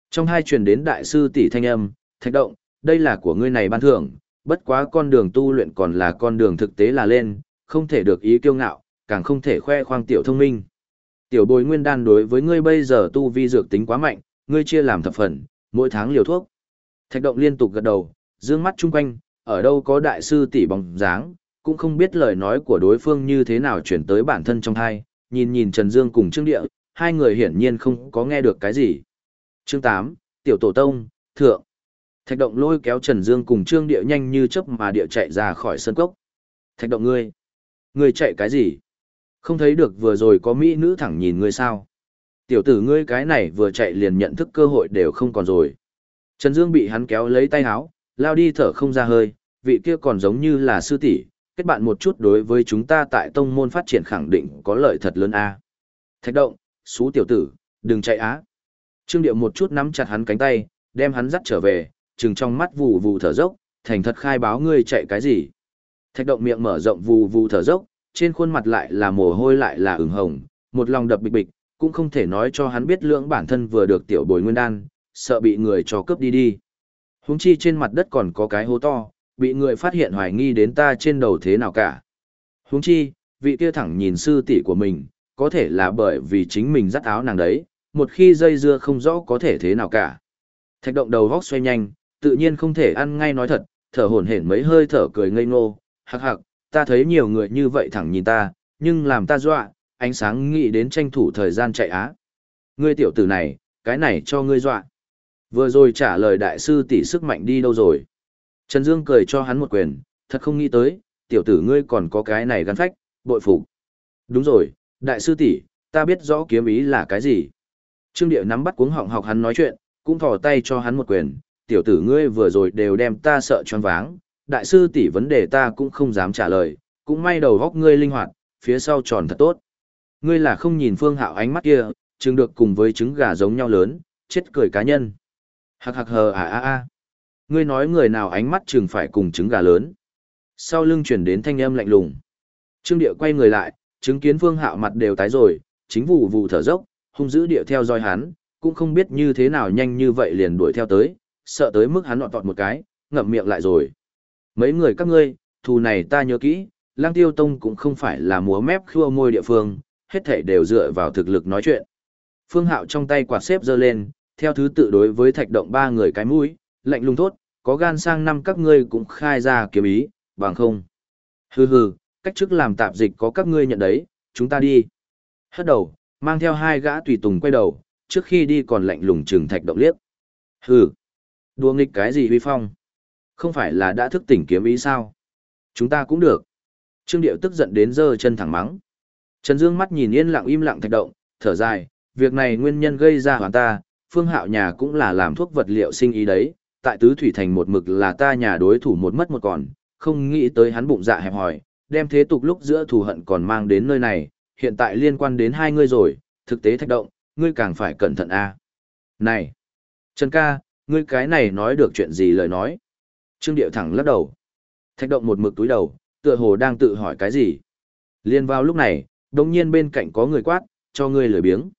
Trong hai truyền đến đại sư tỷ thanh âm, thạch động, đây là của ngươi này ban thưởng, bất quá con đường tu luyện còn là con đường thực tế là lên, không thể được ý kiêu ngạo, càng không thể khoe khoang tiểu thông minh. Tiểu bồi nguyên đan đối với ngươi bây giờ tu vi dược tính quá mạnh, ngươi chia làm thập phần, mỗi tháng liều thuốc. Thạch động liên tục gật đầu, dương mắt chung quanh, ở đâu có đại sư tỷ bóng dáng, cũng không biết lời nói của đối phương như thế nào chuyển tới bản thân trong thai, nhìn nhìn Trần Dương cùng Trương Địa, hai người hiển nhiên không có nghe được cái gì. Chương 8, Tiểu Tổ Tông, Thượng. Thạch động lôi kéo Trần Dương cùng Trương Địa nhanh như chớp mà địa chạy ra khỏi sân cốc. Thạch động ngươi, ngươi chạy cái gì? Không thấy được vừa rồi có mỹ nữ thẳng nhìn ngươi sao. Tiểu tử ngươi cái này vừa chạy liền nhận thức cơ hội đều không còn rồi. Trần Dương bị hắn kéo lấy tay háo, lao đi thở không ra hơi, vị kia còn giống như là sư tỷ, kết bạn một chút đối với chúng ta tại tông môn phát triển khẳng định có lợi thật lớn a. Thạch động, xú tiểu tử, đừng chạy á. Trương Điệu một chút nắm chặt hắn cánh tay, đem hắn dắt trở về, trừng trong mắt vù vù thở dốc, thành thật khai báo ngươi chạy cái gì. Thạch động miệng mở rộng vù vù thở dốc, trên khuôn mặt lại là mồ hôi lại là ửng hồng, một lòng đập bịch bịch, cũng không thể nói cho hắn biết lưỡng bản thân vừa được tiểu bồi nguyên đan, sợ bị người cho cướp đi đi. Húng chi trên mặt đất còn có cái hố to, bị người phát hiện hoài nghi đến ta trên đầu thế nào cả. Húng chi, vị kia thẳng nhìn sư tỷ của mình, có thể là bởi vì chính mình dắt áo nàng đấy, một khi dây dưa không rõ có thể thế nào cả. Thạch động đầu góc xoay nhanh, tự nhiên không thể ăn ngay nói thật, thở hổn hển mấy hơi thở cười ngây ngô, hắc hắc, ta thấy nhiều người như vậy thẳng nhìn ta, nhưng làm ta dọa, ánh sáng nghĩ đến tranh thủ thời gian chạy á. Ngươi tiểu tử này, cái này cho ngươi dọa. Vừa rồi trả lời đại sư tỷ sức mạnh đi đâu rồi. Trần Dương cười cho hắn một quyền, thật không nghĩ tới, tiểu tử ngươi còn có cái này gắn phách, bội phục. Đúng rồi, đại sư tỷ, ta biết rõ kiếm ý là cái gì. Trương Điệu nắm bắt cuống họng học hắn nói chuyện, cũng thò tay cho hắn một quyền, tiểu tử ngươi vừa rồi đều đem ta sợ choáng váng, đại sư tỷ vấn đề ta cũng không dám trả lời, cũng may đầu góc ngươi linh hoạt, phía sau tròn thật tốt. Ngươi là không nhìn phương hạo ánh mắt kia, chừng được cùng với trứng gà giống nhau lớn, chết cười cá nhân. Hạc hạc hờ à à à. Ngươi nói người nào ánh mắt chừng phải cùng trứng gà lớn. Sau lưng chuyển đến thanh âm lạnh lùng. Trương Địa quay người lại, chứng kiến phương hạo mặt đều tái rồi, chính vụ vụ thở dốc, hung dữ địa theo dõi hắn, cũng không biết như thế nào nhanh như vậy liền đuổi theo tới, sợ tới mức hắn nọt vọt một cái, ngậm miệng lại rồi. Mấy người các ngươi, thù này ta nhớ kỹ, lang tiêu tông cũng không phải là múa mép khua môi địa phương, hết thảy đều dựa vào thực lực nói chuyện. Phương Hạo trong tay quạt xếp giơ lên, theo thứ tự đối với thạch động ba người cái mũi, lạnh lùng thốt, có gan sang năm các ngươi cũng khai ra kiếm ý, bằng không. Hừ hừ, cách trước làm tạp dịch có các ngươi nhận đấy, chúng ta đi. Hất đầu, mang theo hai gã tùy tùng quay đầu, trước khi đi còn lạnh lùng trừng thạch động liếc. Hừ, đùa nghịch cái gì huy phong? Không phải là đã thức tỉnh kiếm ý sao? Chúng ta cũng được. Trương Điệu tức giận đến giơ chân thẳng mắng. Trần Dương mắt nhìn yên lặng im lặng thạch động, thở dài, việc này nguyên nhân gây ra hoàn ta, phương hạo nhà cũng là làm thuốc vật liệu sinh ý đấy, tại tứ thủy thành một mực là ta nhà đối thủ một mất một còn, không nghĩ tới hắn bụng dạ hẹp hòi, đem thế tục lúc giữa thù hận còn mang đến nơi này, hiện tại liên quan đến hai ngươi rồi, thực tế thách động, ngươi càng phải cẩn thận a. Này, Trần ca, ngươi cái này nói được chuyện gì lời nói? Trương Điệu thẳng lắc đầu. thách động một mực túi đầu, tựa hồ đang tự hỏi cái gì. Liên vào lúc này, đồng nhiên bên cạnh có người quát, cho ngươi lười biếng.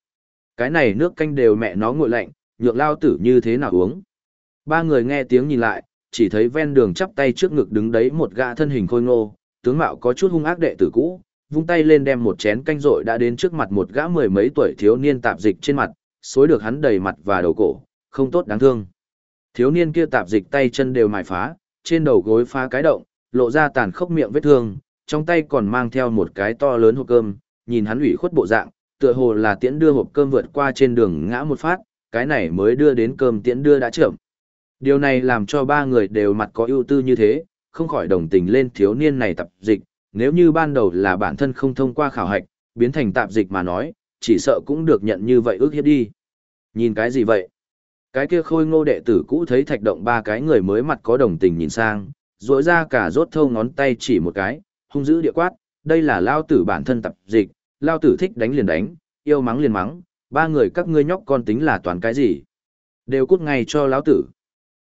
Cái này nước canh đều mẹ nó nguội lạnh, nhượng lao tử như thế nào uống. Ba người nghe tiếng nhìn lại, chỉ thấy ven đường chắp tay trước ngực đứng đấy một gã thân hình khôi ngô, tướng mạo có chút hung ác đệ tử cũ, vung tay lên đem một chén canh rội đã đến trước mặt một gã mười mấy tuổi thiếu niên tạp dịch trên mặt, xối được hắn đầy mặt và đầu cổ, không tốt đáng thương. Thiếu niên kia tạp dịch tay chân đều mài phá, trên đầu gối phá cái động, lộ ra tàn khốc miệng vết thương, trong tay còn mang theo một cái to lớn hộp cơm, nhìn hắn ủy khuất bộ dạng, tựa hồ là tiễn đưa hộp cơm vượt qua trên đường ngã một phát, cái này mới đưa đến cơm tiễn đưa đã chậm. Điều này làm cho ba người đều mặt có ưu tư như thế, không khỏi đồng tình lên thiếu niên này tập dịch, nếu như ban đầu là bản thân không thông qua khảo hạch, biến thành tạp dịch mà nói, chỉ sợ cũng được nhận như vậy ước hiếp đi. Nhìn cái gì vậy? Cái kia khôi ngô đệ tử cũ thấy thạch động ba cái người mới mặt có đồng tình nhìn sang, rỗi ra cả rốt thâu ngón tay chỉ một cái, hung dữ địa quát, đây là lao tử bản thân tập dịch, lao tử thích đánh liền đánh, yêu mắng liền mắng, ba người các ngươi nhóc con tính là toàn cái gì? Đều cút ngay cho lão tử.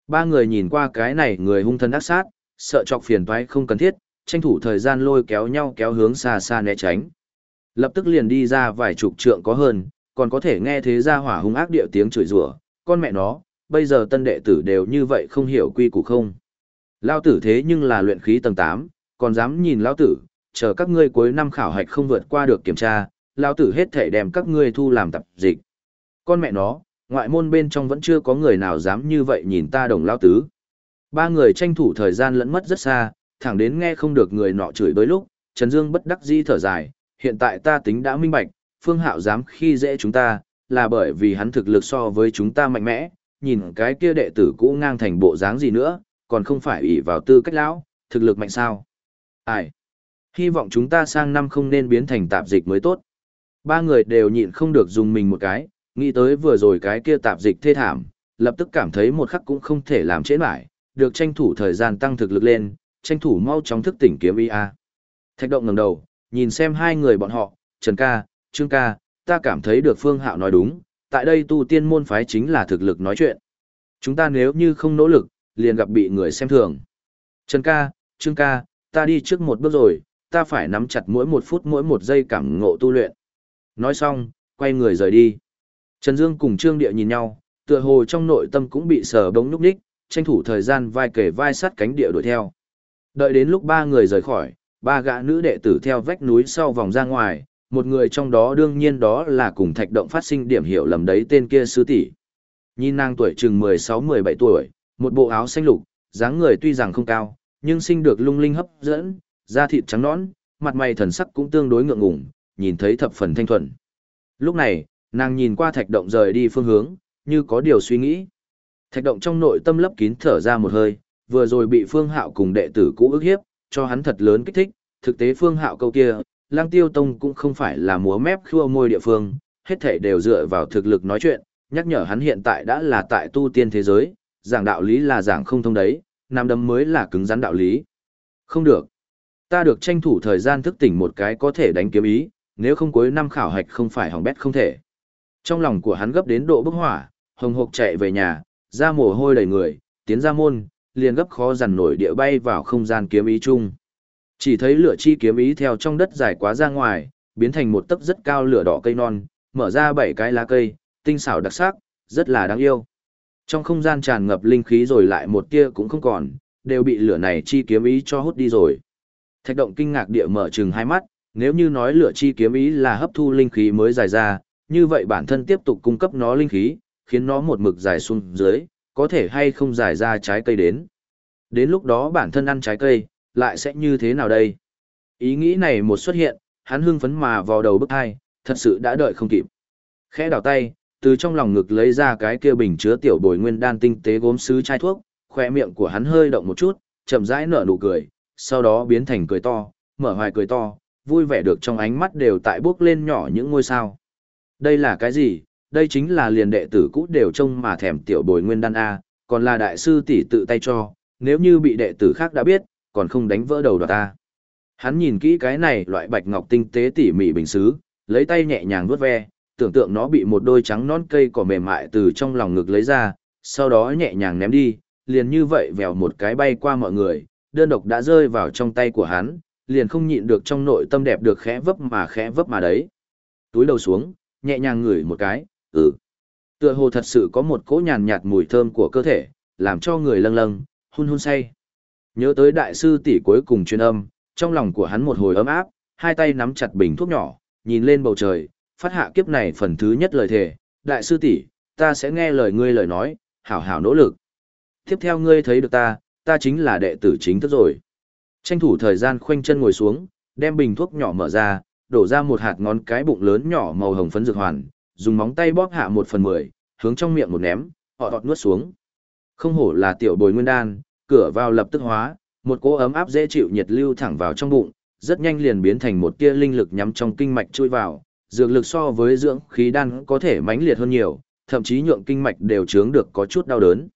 Ba người nhìn qua cái này người hung thân ác sát, sợ chọc phiền toái không cần thiết, tranh thủ thời gian lôi kéo nhau kéo hướng xa xa né tránh. Lập tức liền đi ra vài chục trượng có hơn, còn có thể nghe thế ra hỏa hung ác điệu tiếng chửi rủa, con mẹ nó, bây giờ tân đệ tử đều như vậy không hiểu quy củ không. Lao tử thế nhưng là luyện khí tầng 8, còn dám nhìn lao tử, chờ các ngươi cuối năm khảo hạch không vượt qua được kiểm tra, lao tử hết thể đem các ngươi thu làm tập dịch. Con mẹ nó, ngoại môn bên trong vẫn chưa có người nào dám như vậy nhìn ta đồng lao tứ. Ba người tranh thủ thời gian lẫn mất rất xa, thẳng đến nghe không được người nọ chửi bới lúc, Trần Dương bất đắc dĩ thở dài, hiện tại ta tính đã minh bạch, Phương Hạo dám khi dễ chúng ta, là bởi vì hắn thực lực so với chúng ta mạnh mẽ, nhìn cái kia đệ tử cũ ngang thành bộ dáng gì nữa, còn không phải ỷ vào tư cách lão, thực lực mạnh sao. Ai? Hy vọng chúng ta sang năm không nên biến thành tạp dịch mới tốt. Ba người đều nhịn không được dùng mình một cái, nghĩ tới vừa rồi cái kia tạp dịch thê thảm, lập tức cảm thấy một khắc cũng không thể làm trễ mãi, được tranh thủ thời gian tăng thực lực lên, tranh thủ mau chóng thức tỉnh kiếm IA. Thạch động ngẩng đầu, nhìn xem hai người bọn họ, Trần ca, Trương ca, ta cảm thấy được Phương Hạo nói đúng, tại đây tu tiên môn phái chính là thực lực nói chuyện. Chúng ta nếu như không nỗ lực, liền gặp bị người xem thường. Trần ca, Trương ca, ta đi trước một bước rồi, ta phải nắm chặt mỗi một phút mỗi một giây cảm ngộ tu luyện. Nói xong, quay người rời đi. Trần Dương cùng Trương Địa nhìn nhau, tựa hồ trong nội tâm cũng bị sờ bóng núp đích, tranh thủ thời gian vai kề vai sắt cánh địa đuổi theo. Đợi đến lúc ba người rời khỏi, ba gã nữ đệ tử theo vách núi sau vòng ra ngoài, một người trong đó đương nhiên đó là cùng thạch động phát sinh điểm hiểu lầm đấy tên kia sư tỷ. Nhìn nàng tuổi chừng 16-17 tuổi, một bộ áo xanh lục, dáng người tuy rằng không cao, nhưng sinh được lung linh hấp dẫn, da thịt trắng nõn, mặt mày thần sắc cũng tương đối ngượng ngùng, nhìn thấy thập phần thanh thuần. Lúc này, nàng nhìn qua thạch động rời đi phương hướng, như có điều suy nghĩ. Thạch động trong nội tâm lấp kín thở ra một hơi, vừa rồi bị Phương Hạo cùng đệ tử cũ ức hiếp, cho hắn thật lớn kích thích, thực tế Phương Hạo câu kia, Lang Tiêu Tông cũng không phải là múa mép khua môi địa phương, hết thảy đều dựa vào thực lực nói chuyện, nhắc nhở hắn hiện tại đã là tại tu tiên thế giới, giảng đạo lý là giảng không thông đấy, nam đấm mới là cứng rắn đạo lý. Không được. Ta được tranh thủ thời gian thức tỉnh một cái có thể đánh kiếm ý, nếu không cuối năm khảo hạch không phải hỏng bét không thể. Trong lòng của hắn gấp đến độ bức hỏa, hồng hộc chạy về nhà, ra mồ hôi đầy người, tiến ra môn, liền gấp khó dằn nổi địa bay vào không gian kiếm ý chung. Chỉ thấy lửa chi kiếm ý theo trong đất dài quá ra ngoài, biến thành một tấc rất cao lửa đỏ cây non, mở ra bảy cái lá cây, tinh xảo đặc sắc, rất là đáng yêu. Trong không gian tràn ngập linh khí rồi lại một tia cũng không còn, đều bị lửa này chi kiếm ý cho hút đi rồi. Thạch động kinh ngạc địa mở trừng hai mắt, nếu như nói lửa chi kiếm ý là hấp thu linh khí mới dài ra, như vậy bản thân tiếp tục cung cấp nó linh khí, khiến nó một mực dài xuống dưới, có thể hay không dài ra trái cây đến. Đến lúc đó bản thân ăn trái cây, lại sẽ như thế nào đây? Ý nghĩ này một xuất hiện, hắn hưng phấn mà vào đầu bức hai, thật sự đã đợi không kịp. Khẽ đảo tay, từ trong lòng ngực lấy ra cái kia bình chứa tiểu bồi nguyên đan tinh tế gốm sứ chai thuốc, khỏe miệng của hắn hơi động một chút, chậm rãi nở nụ cười, sau đó biến thành cười to, mở hoài cười to, vui vẻ được trong ánh mắt đều tại bước lên nhỏ những ngôi sao. Đây là cái gì? Đây chính là liền đệ tử cũ đều trông mà thèm tiểu bồi nguyên đan A, còn là đại sư tỷ tự tay cho, nếu như bị đệ tử khác đã biết, còn không đánh vỡ đầu đoạt ta. Hắn nhìn kỹ cái này loại bạch ngọc tinh tế tỉ mỉ bình xứ, lấy tay nhẹ nhàng vuốt ve, tưởng tượng nó bị một đôi trắng non cây cỏ mềm mại từ trong lòng ngực lấy ra, sau đó nhẹ nhàng ném đi, liền như vậy vèo một cái bay qua mọi người, đơn độc đã rơi vào trong tay của hắn, liền không nhịn được trong nội tâm đẹp được khẽ vấp mà khẽ vấp mà đấy. Túi đầu xuống, nhẹ nhàng ngửi một cái, ừ. Tựa hồ thật sự có một cỗ nhàn nhạt mùi thơm của cơ thể, làm cho người lâng lâng, hun hun say. Nhớ tới đại sư tỷ cuối cùng truyền âm, trong lòng của hắn một hồi ấm áp, hai tay nắm chặt bình thuốc nhỏ, nhìn lên bầu trời, phát hạ kiếp này phần thứ nhất lời thề, đại sư tỷ, ta sẽ nghe lời ngươi lời nói, hảo hảo nỗ lực. Tiếp theo ngươi thấy được ta, ta chính là đệ tử chính thức rồi. Tranh thủ thời gian khoanh chân ngồi xuống, đem bình thuốc nhỏ mở ra, đổ ra một hạt ngón cái bụng lớn nhỏ màu hồng phấn dược hoàn, dùng móng tay bóp hạ một phần mười, hướng trong miệng một ném, họ đọt nuốt xuống. Không hổ là tiểu bồi nguyên đan, cửa vào lập tức hóa, một cỗ ấm áp dễ chịu nhiệt lưu thẳng vào trong bụng, rất nhanh liền biến thành một tia linh lực nhắm trong kinh mạch chui vào, dược lực so với dưỡng khí đan có thể mãnh liệt hơn nhiều, thậm chí nhượng kinh mạch đều chướng được có chút đau đớn.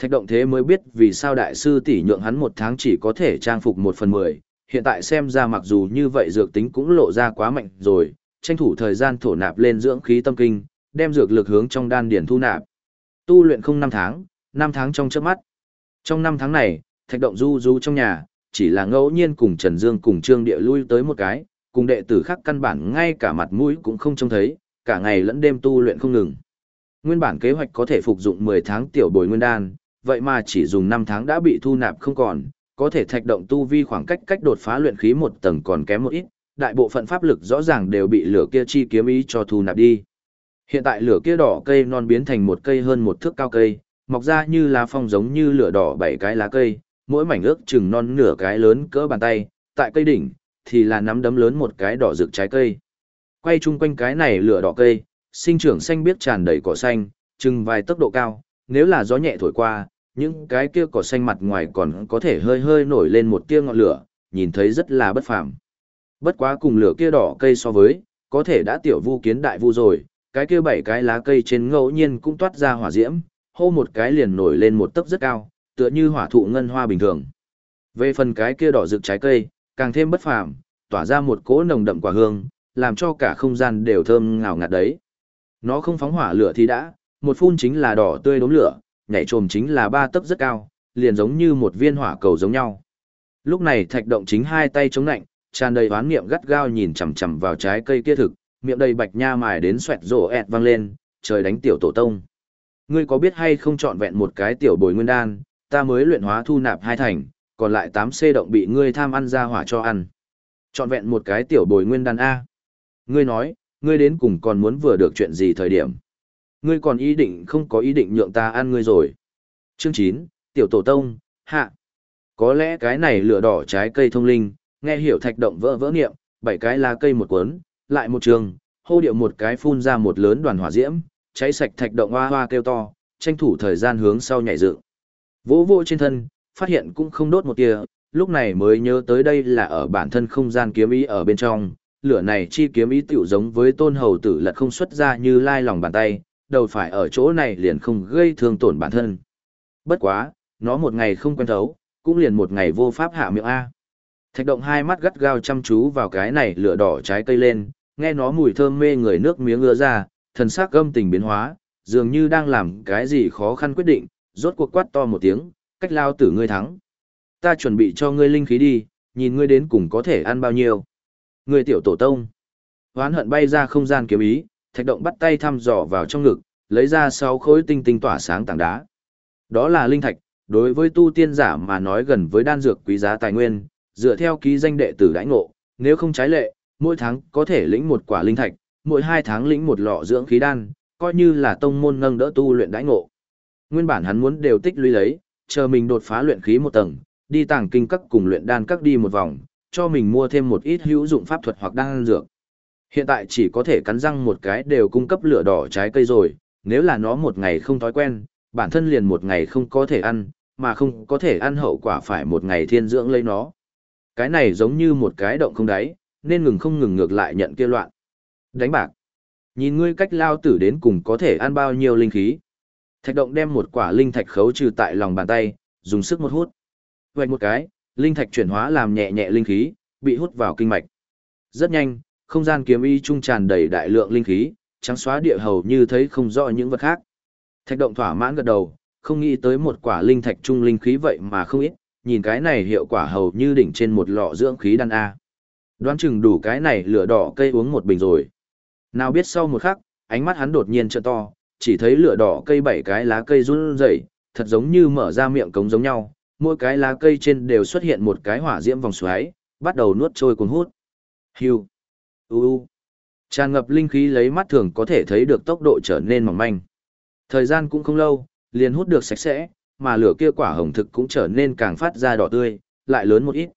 Thạch động thế mới biết vì sao đại sư tỷ nhượng hắn một tháng chỉ có thể trang phục một phần mười, hiện tại xem ra mặc dù như vậy dược tính cũng lộ ra quá mạnh rồi, tranh thủ thời gian thổ nạp lên dưỡng khí tâm kinh, đem dược lực hướng trong đan điển thu nạp. Tu luyện không năm tháng, năm tháng trong chớp mắt. Trong năm tháng này, thạch động du du trong nhà, chỉ là ngẫu nhiên cùng Trần Dương cùng Trương Địa lui tới một cái, cùng đệ tử khác căn bản ngay cả mặt mũi cũng không trông thấy, cả ngày lẫn đêm tu luyện không ngừng. Nguyên bản kế hoạch có thể phục dụng 10 tháng tiểu bồi nguyên đan, vậy mà chỉ dùng 5 tháng đã bị thu nạp không còn, có thể thạch động tu vi khoảng cách cách đột phá luyện khí một tầng còn kém một ít, đại bộ phận pháp lực rõ ràng đều bị lửa kia chi kiếm ý cho thu nạp đi. Hiện tại lửa kia đỏ cây non biến thành một cây hơn một thước cao cây, mọc ra như lá phong giống như lửa đỏ bảy cái lá cây, mỗi mảnh ước chừng non nửa cái lớn cỡ bàn tay, tại cây đỉnh thì là nắm đấm lớn một cái đỏ rực trái cây. Quay chung quanh cái này lửa đỏ cây, sinh trưởng xanh biếc tràn đầy cỏ xanh, chừng vài tốc độ cao, nếu là gió nhẹ thổi qua, những cái kia cỏ xanh mặt ngoài còn có thể hơi hơi nổi lên một tia ngọn lửa, nhìn thấy rất là bất phàm. Bất quá cùng lửa kia đỏ cây so với, có thể đã tiểu vu kiến đại vu rồi, cái kia bảy cái lá cây trên ngẫu nhiên cũng toát ra hỏa diễm, hô một cái liền nổi lên một tấc rất cao, tựa như hỏa thụ ngân hoa bình thường. Về phần cái kia đỏ rực trái cây, càng thêm bất phàm, tỏa ra một cỗ nồng đậm quả hương, làm cho cả không gian đều thơm ngào ngạt đấy. Nó không phóng hỏa lửa thì đã, một phun chính là đỏ tươi đốm lửa, nhảy trồm chính là ba tấc rất cao, liền giống như một viên hỏa cầu giống nhau. Lúc này thạch động chính hai tay chống nạnh, tràn đầy oán niệm gắt gao nhìn chằm chằm vào trái cây kia thực, miệng đầy bạch nha mài đến xoẹt rổ ẹt vang lên, trời đánh tiểu tổ tông. Ngươi có biết hay không chọn vẹn một cái tiểu bồi nguyên đan, ta mới luyện hóa thu nạp hai thành, còn lại 8 C động bị ngươi tham ăn ra hỏa cho ăn. Chọn vẹn một cái tiểu bồi nguyên đan A. Ngươi nói, ngươi đến cùng còn muốn vừa được chuyện gì thời điểm. Ngươi còn ý định không có ý định nhượng ta ăn ngươi rồi. Chương 9, Tiểu Tổ Tông, Hạ. Có lẽ cái này lửa đỏ trái cây thông linh, nghe hiểu thạch động vỡ vỡ niệm, bảy cái lá cây một cuốn, lại một trường, hô điệu một cái phun ra một lớn đoàn hỏa diễm, cháy sạch thạch động hoa hoa kêu to, tranh thủ thời gian hướng sau nhảy dựng. Vỗ vỗ trên thân, phát hiện cũng không đốt một tia, lúc này mới nhớ tới đây là ở bản thân không gian kiếm ý ở bên trong, lửa này chi kiếm ý tiểu giống với tôn hầu tử lật không xuất ra như lai lòng bàn tay, đầu phải ở chỗ này liền không gây thương tổn bản thân. Bất quá, nó một ngày không quen thấu, cũng liền một ngày vô pháp hạ miệng A. Thạch động hai mắt gắt gao chăm chú vào cái này lửa đỏ trái cây lên, nghe nó mùi thơm mê người nước miếng ưa ra, thần sắc gâm tình biến hóa, dường như đang làm cái gì khó khăn quyết định, rốt cuộc quát to một tiếng, cách lao tử ngươi thắng. Ta chuẩn bị cho ngươi linh khí đi, nhìn ngươi đến cùng có thể ăn bao nhiêu. Ngươi tiểu tổ tông. Hoán hận bay ra không gian kiếm ý, thạch động bắt tay thăm dò vào trong ngực, lấy ra sáu khối tinh tinh tỏa sáng tảng đá. Đó là linh thạch, đối với tu tiên giả mà nói gần với đan dược quý giá tài nguyên, dựa theo ký danh đệ tử đãi ngộ, nếu không trái lệ, mỗi tháng có thể lĩnh một quả linh thạch, mỗi hai tháng lĩnh một lọ dưỡng khí đan, coi như là tông môn nâng đỡ tu luyện đãi ngộ. Nguyên bản hắn muốn đều tích lũy lấy, chờ mình đột phá luyện khí một tầng, đi tàng kinh các cùng luyện đan các đi một vòng, cho mình mua thêm một ít hữu dụng pháp thuật hoặc đan dược. Hiện tại chỉ có thể cắn răng một cái đều cung cấp lửa đỏ trái cây rồi, nếu là nó một ngày không thói quen, bản thân liền một ngày không có thể ăn, mà không có thể ăn hậu quả phải một ngày thiên dưỡng lấy nó. Cái này giống như một cái động không đáy, nên ngừng không ngừng ngược lại nhận kia loạn. Đánh bạc. Nhìn ngươi cách lao tử đến cùng có thể ăn bao nhiêu linh khí. Thạch động đem một quả linh thạch khấu trừ tại lòng bàn tay, dùng sức một hút. Vạch một cái, linh thạch chuyển hóa làm nhẹ nhẹ linh khí, bị hút vào kinh mạch. Rất nhanh, không gian kiếm y trung tràn đầy đại lượng linh khí, trắng xóa địa hầu như thấy không rõ những vật khác. Thạch động thỏa mãn gật đầu, không nghĩ tới một quả linh thạch trung linh khí vậy mà không ít, nhìn cái này hiệu quả hầu như đỉnh trên một lọ dưỡng khí đan A. Đoán chừng đủ cái này lửa đỏ cây uống một bình rồi. Nào biết sau một khắc, ánh mắt hắn đột nhiên trợ to, chỉ thấy lửa đỏ cây bảy cái lá cây run rẩy, thật giống như mở ra miệng cống giống nhau, mỗi cái lá cây trên đều xuất hiện một cái hỏa diễm vòng xoáy, bắt đầu nuốt trôi cuốn hút. Hưu. U u. Tràn ngập linh khí lấy mắt thường có thể thấy được tốc độ trở nên mỏng manh. Thời gian cũng không lâu, liền hút được sạch sẽ, mà lửa kia quả hồng thực cũng trở nên càng phát ra đỏ tươi, lại lớn một ít.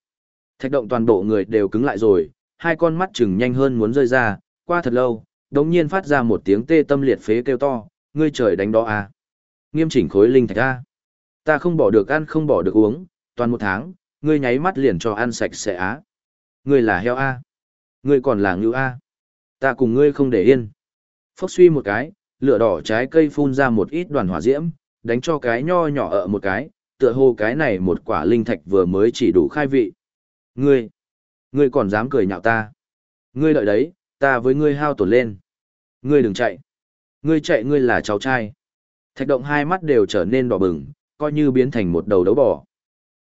Thạch động toàn bộ người đều cứng lại rồi, hai con mắt chừng nhanh hơn muốn rơi ra, qua thật lâu, đống nhiên phát ra một tiếng tê tâm liệt phế kêu to, ngươi trời đánh đó à. Nghiêm chỉnh khối linh thạch a. Ta không bỏ được ăn không bỏ được uống, toàn một tháng, ngươi nháy mắt liền cho ăn sạch sẽ á. Ngươi là heo a. Ngươi còn là ngưu a. Ta cùng ngươi không để yên. Phốc suy một cái, lửa đỏ trái cây phun ra một ít đoàn hỏa diễm, đánh cho cái nho nhỏ ở một cái, tựa hồ cái này một quả linh thạch vừa mới chỉ đủ khai vị. Ngươi, ngươi còn dám cười nhạo ta. Ngươi đợi đấy, ta với ngươi hao tổn lên. Ngươi đừng chạy. Ngươi chạy ngươi là cháu trai. Thạch động hai mắt đều trở nên đỏ bừng, coi như biến thành một đầu đấu bò.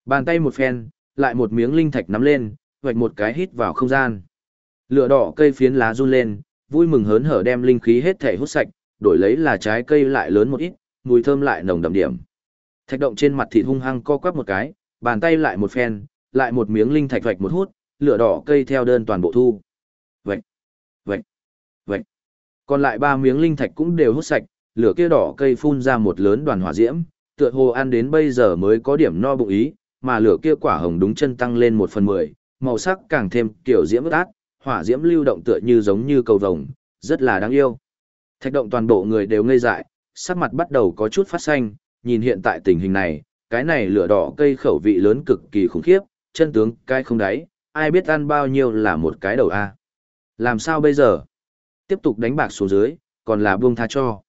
Bàn tay một phen, lại một miếng linh thạch nắm lên, vạch một cái hít vào không gian. Lửa đỏ cây phiến lá run lên, vui mừng hớn hở đem linh khí hết thể hút sạch, đổi lấy là trái cây lại lớn một ít, mùi thơm lại nồng đậm điểm. Thạch động trên mặt thịt hung hăng co quắp một cái, bàn tay lại một phen, lại một miếng linh thạch vạch một hút, lửa đỏ cây theo đơn toàn bộ thu. Vạch, vạch, vạch. Còn lại ba miếng linh thạch cũng đều hút sạch, lửa kia đỏ cây phun ra một lớn đoàn hỏa diễm, tựa hồ ăn đến bây giờ mới có điểm no bụng ý, mà lửa kia quả hồng đúng chân tăng lên một phần mười, màu sắc càng thêm kiểu diễm ướt át, hỏa diễm lưu động tựa như giống như cầu vồng, rất là đáng yêu. Thạch động toàn bộ người đều ngây dại, sắc mặt bắt đầu có chút phát xanh, nhìn hiện tại tình hình này, cái này lửa đỏ cây khẩu vị lớn cực kỳ khủng khiếp, chân tướng cái không đáy, ai biết ăn bao nhiêu là một cái đầu a. Làm sao bây giờ? Tiếp tục đánh bạc xuống dưới, còn là buông tha cho.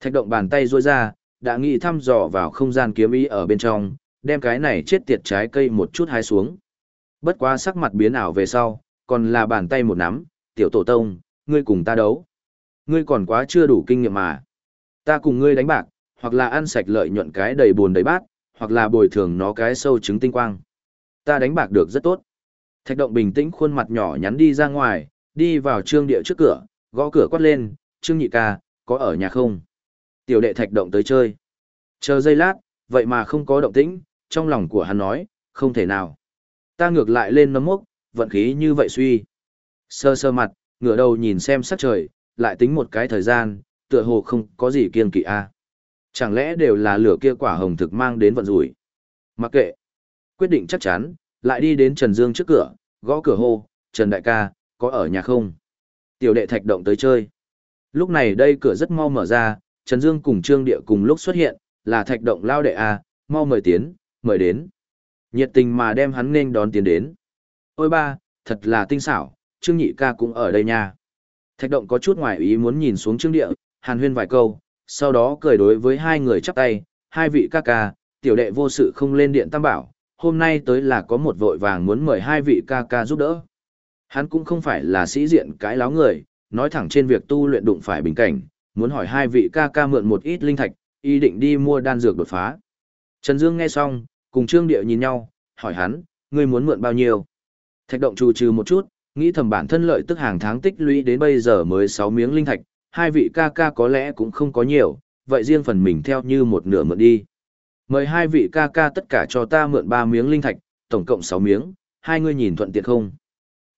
Thạch động bàn tay rôi ra, đã nghĩ thăm dò vào không gian kiếm ý ở bên trong, đem cái này chết tiệt trái cây một chút hái xuống. Bất quá sắc mặt biến ảo về sau, còn là bàn tay một nắm, tiểu tổ tông, ngươi cùng ta đấu. Ngươi còn quá chưa đủ kinh nghiệm mà. Ta cùng ngươi đánh bạc, hoặc là ăn sạch lợi nhuận cái đầy buồn đầy bát, hoặc là bồi thường nó cái sâu trứng tinh quang. Ta đánh bạc được rất tốt. Thạch động bình tĩnh khuôn mặt nhỏ nhắn đi ra ngoài, đi vào trương địa trước cửa, gõ cửa quát lên, trương nhị ca, có ở nhà không? Tiểu đệ thạch động tới chơi. Chờ giây lát, vậy mà không có động tĩnh, trong lòng của hắn nói, không thể nào. Ta ngược lại lên nấm mốc, vận khí như vậy suy. Sơ sơ mặt, ngửa đầu nhìn xem sắc trời, lại tính một cái thời gian, tựa hồ không có gì kiên kỵ a. Chẳng lẽ đều là lửa kia quả hồng thực mang đến vận rủi? Mặc kệ. Quyết định chắc chắn, lại đi đến Trần Dương trước cửa, gõ cửa hô, Trần Đại ca, có ở nhà không? Tiểu đệ thạch động tới chơi. Lúc này đây cửa rất mau mở ra, Trần Dương cùng Trương Địa cùng lúc xuất hiện, là thạch động lao đệ A, mau mời tiến, mời đến. Nhiệt tình mà đem hắn nên đón tiến đến. Ôi ba, thật là tinh xảo, Trương Nhị ca cũng ở đây nha. Thạch động có chút ngoài ý muốn nhìn xuống Trương Địa, hàn huyên vài câu, sau đó cười đối với hai người chắp tay, hai vị ca ca, tiểu đệ vô sự không lên điện tam bảo, hôm nay tới là có một vội vàng muốn mời hai vị ca ca giúp đỡ. Hắn cũng không phải là sĩ diện cái láo người, nói thẳng trên việc tu luyện đụng phải bình cảnh, muốn hỏi hai vị ca ca mượn một ít linh thạch, ý định đi mua đan dược đột phá. Trần Dương nghe xong, cùng Trương địa nhìn nhau, hỏi hắn, ngươi muốn mượn bao nhiêu? Thạch động trù trừ một chút, nghĩ thầm bản thân lợi tức hàng tháng tích lũy đến bây giờ mới 6 miếng linh thạch, hai vị ca ca có lẽ cũng không có nhiều, vậy riêng phần mình theo như một nửa mượn đi. Mời hai vị ca ca tất cả cho ta mượn 3 miếng linh thạch, tổng cộng 6 miếng, hai người nhìn thuận tiện không?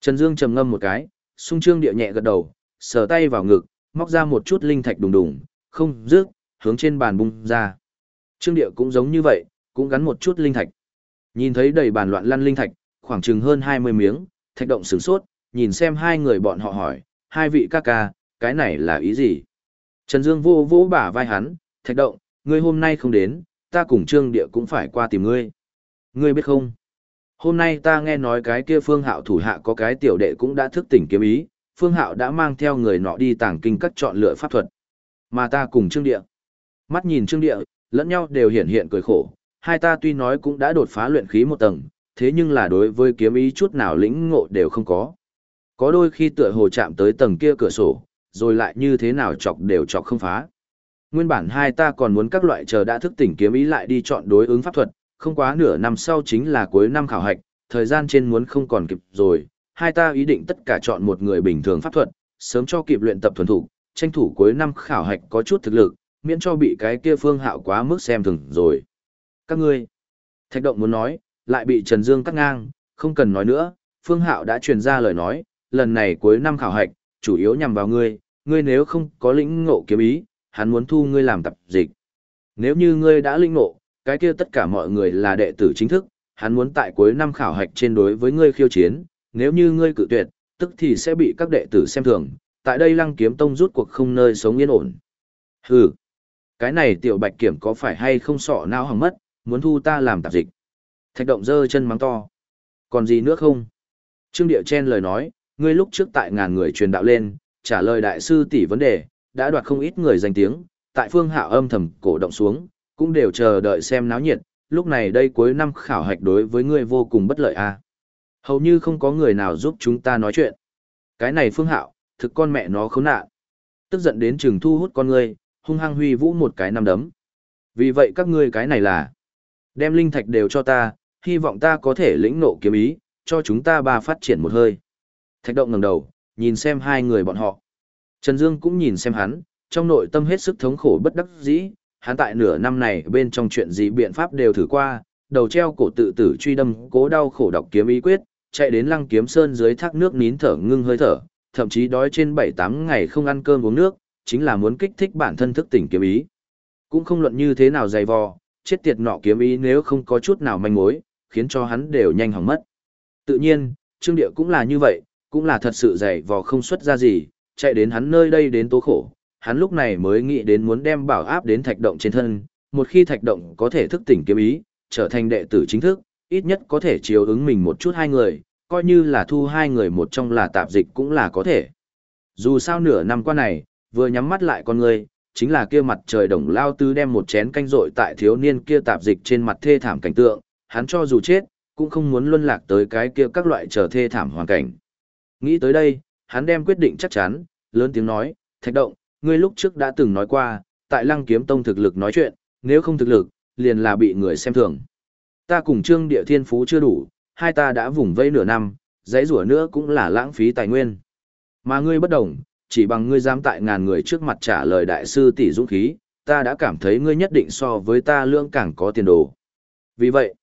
Trần Dương trầm ngâm một cái, sung trương địa nhẹ gật đầu, sờ tay vào ngực, móc ra một chút linh thạch đùng đùng, không rước, hướng trên bàn bung ra. Trương địa cũng giống như vậy, cũng gắn một chút linh thạch. Nhìn thấy đầy bàn loạn lăn linh thạch, khoảng chừng hơn 20 miếng, thạch động sửng sốt, nhìn xem hai người bọn họ hỏi, hai vị ca ca, cái này là ý gì? Trần Dương vô vô bả vai hắn, thạch động, ngươi hôm nay không đến, ta cùng trương địa cũng phải qua tìm ngươi. Ngươi biết không? Hôm nay ta nghe nói cái kia phương hạo thủ hạ có cái tiểu đệ cũng đã thức tỉnh kiếm ý, phương hạo đã mang theo người nọ đi tàng kinh các chọn lựa pháp thuật. Mà ta cùng trương địa. Mắt nhìn trương địa, lẫn nhau đều hiện hiện cười khổ, hai ta tuy nói cũng đã đột phá luyện khí một tầng, thế nhưng là đối với kiếm ý chút nào lĩnh ngộ đều không có. Có đôi khi tựa hồ chạm tới tầng kia cửa sổ, rồi lại như thế nào chọc đều chọc không phá. Nguyên bản hai ta còn muốn các loại chờ đã thức tỉnh kiếm ý lại đi chọn đối ứng pháp thuật, không quá nửa năm sau chính là cuối năm khảo hạch, thời gian trên muốn không còn kịp rồi, hai ta ý định tất cả chọn một người bình thường pháp thuật, sớm cho kịp luyện tập thuần thủ, tranh thủ cuối năm khảo hạch có chút thực lực, miễn cho bị cái kia phương hạo quá mức xem thường rồi. Các ngươi, thạch động muốn nói, lại bị Trần Dương cắt ngang, không cần nói nữa, phương hạo đã truyền ra lời nói, lần này cuối năm khảo hạch, chủ yếu nhằm vào ngươi, ngươi nếu không có lĩnh ngộ kiếm ý, hắn muốn thu ngươi làm tập dịch. Nếu như ngươi đã lĩnh ngộ, cái kia tất cả mọi người là đệ tử chính thức, hắn muốn tại cuối năm khảo hạch trên đối với ngươi khiêu chiến, nếu như ngươi cự tuyệt, tức thì sẽ bị các đệ tử xem thường, tại đây lăng kiếm tông rút cuộc không nơi sống yên ổn. Hừ, cái này tiểu bạch kiểm có phải hay không sọ não hỏng mất, muốn thu ta làm tạp dịch. Thạch động dơ chân mắng to. Còn gì nữa không? Trương Địa Chen lời nói, ngươi lúc trước tại ngàn người truyền đạo lên, trả lời đại sư tỷ vấn đề, đã đoạt không ít người danh tiếng, tại phương hạo âm thầm cổ động xuống, cũng đều chờ đợi xem náo nhiệt, lúc này đây cuối năm khảo hạch đối với ngươi vô cùng bất lợi a. À. Hầu như không có người nào giúp chúng ta nói chuyện. Cái này phương hạo, thực con mẹ nó khốn nạn. Tức giận đến chừng thu hút con ngươi, hung hăng huy vũ một cái năm đấm. Vì vậy các ngươi cái này là, đem linh thạch đều cho ta, hy vọng ta có thể lĩnh nộ kiếm ý, cho chúng ta ba phát triển một hơi. Thạch động ngẩng đầu, nhìn xem hai người bọn họ. Trần Dương cũng nhìn xem hắn, trong nội tâm hết sức thống khổ bất đắc dĩ, hắn tại nửa năm này bên trong chuyện gì biện pháp đều thử qua, đầu treo cổ tự tử truy đâm, cố đau khổ đọc kiếm ý quyết, chạy đến lăng kiếm sơn dưới thác nước nín thở ngưng hơi thở, thậm chí đói trên 7-8 ngày không ăn cơm uống nước, chính là muốn kích thích bản thân thức tỉnh kiếm ý. Cũng không luận như thế nào dày vò, chết tiệt nọ kiếm ý nếu không có chút nào manh mối, khiến cho hắn đều nhanh hỏng mất. Tự nhiên, Trương Địa cũng là như vậy, cũng là thật sự dày vò không xuất ra gì, chạy đến hắn nơi đây đến tố khổ, hắn lúc này mới nghĩ đến muốn đem bảo áp đến thạch động trên thân, một khi thạch động có thể thức tỉnh kiếm ý, trở thành đệ tử chính thức, ít nhất có thể chiếu ứng mình một chút hai người, coi như là thu hai người một trong là tạp dịch cũng là có thể. Dù sao nửa năm qua này, vừa nhắm mắt lại con người, chính là kia mặt trời đồng lao tứ đem một chén canh rội tại thiếu niên kia tạp dịch trên mặt thê thảm cảnh tượng, hắn cho dù chết, cũng không muốn luân lạc tới cái kia các loại trở thê thảm hoàn cảnh. Nghĩ tới đây, hắn đem quyết định chắc chắn, lớn tiếng nói, thạch động, ngươi lúc trước đã từng nói qua, tại lăng kiếm tông thực lực nói chuyện, nếu không thực lực, liền là bị người xem thường. Ta cùng trương địa thiên phú chưa đủ, hai ta đã vùng vây nửa năm, dãy rủa nữa cũng là lãng phí tài nguyên. Mà ngươi bất đồng, chỉ bằng ngươi dám tại ngàn người trước mặt trả lời đại sư tỷ dũng khí, ta đã cảm thấy ngươi nhất định so với ta lương càng có tiền đồ. Vì vậy,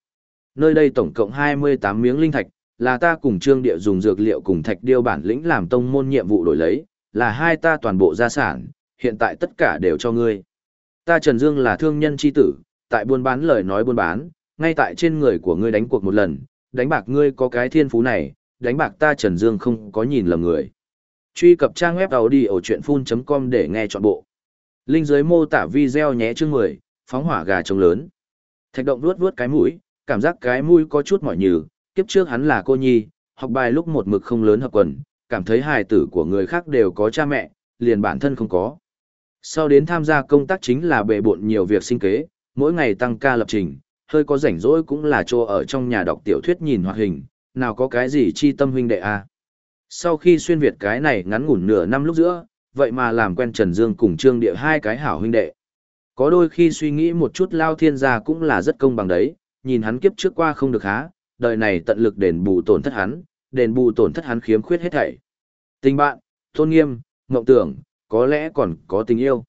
nơi đây tổng cộng 28 miếng linh thạch, là ta cùng trương địa dùng dược liệu cùng thạch điêu bản lĩnh làm tông môn nhiệm vụ đổi lấy, là hai ta toàn bộ gia sản, hiện tại tất cả đều cho ngươi. Ta Trần Dương là thương nhân chi tử, tại buôn bán lời nói buôn bán, ngay tại trên người của ngươi đánh cuộc một lần, đánh bạc ngươi có cái thiên phú này, đánh bạc ta Trần Dương không có nhìn lầm người. Truy cập trang web đầu đi ở chuyện full.com để nghe trọn bộ. Linh dưới mô tả video nhé chương 10, phóng hỏa gà trống lớn. Thạch động vuốt vuốt cái mũi, cảm giác cái mũi có chút mỏi nhừ, kiếp trước hắn là cô nhi, học bài lúc một mực không lớn hợp quần, cảm thấy hài tử của người khác đều có cha mẹ, liền bản thân không có. Sau đến tham gia công tác chính là bệ bộn nhiều việc sinh kế, mỗi ngày tăng ca lập trình, hơi có rảnh rỗi cũng là chỗ ở trong nhà đọc tiểu thuyết nhìn hoạt hình, nào có cái gì chi tâm huynh đệ a. À. Sau khi xuyên Việt cái này ngắn ngủn nửa năm lúc giữa, vậy mà làm quen Trần Dương cùng Trương Địa hai cái hảo huynh đệ. Có đôi khi suy nghĩ một chút lao thiên gia cũng là rất công bằng đấy, nhìn hắn kiếp trước qua không được há, đời này tận lực đền bù tổn thất hắn, đền bù tổn thất hắn khiếm khuyết hết thảy. Tình bạn, tôn nghiêm, mộng tưởng, có lẽ còn có tình yêu.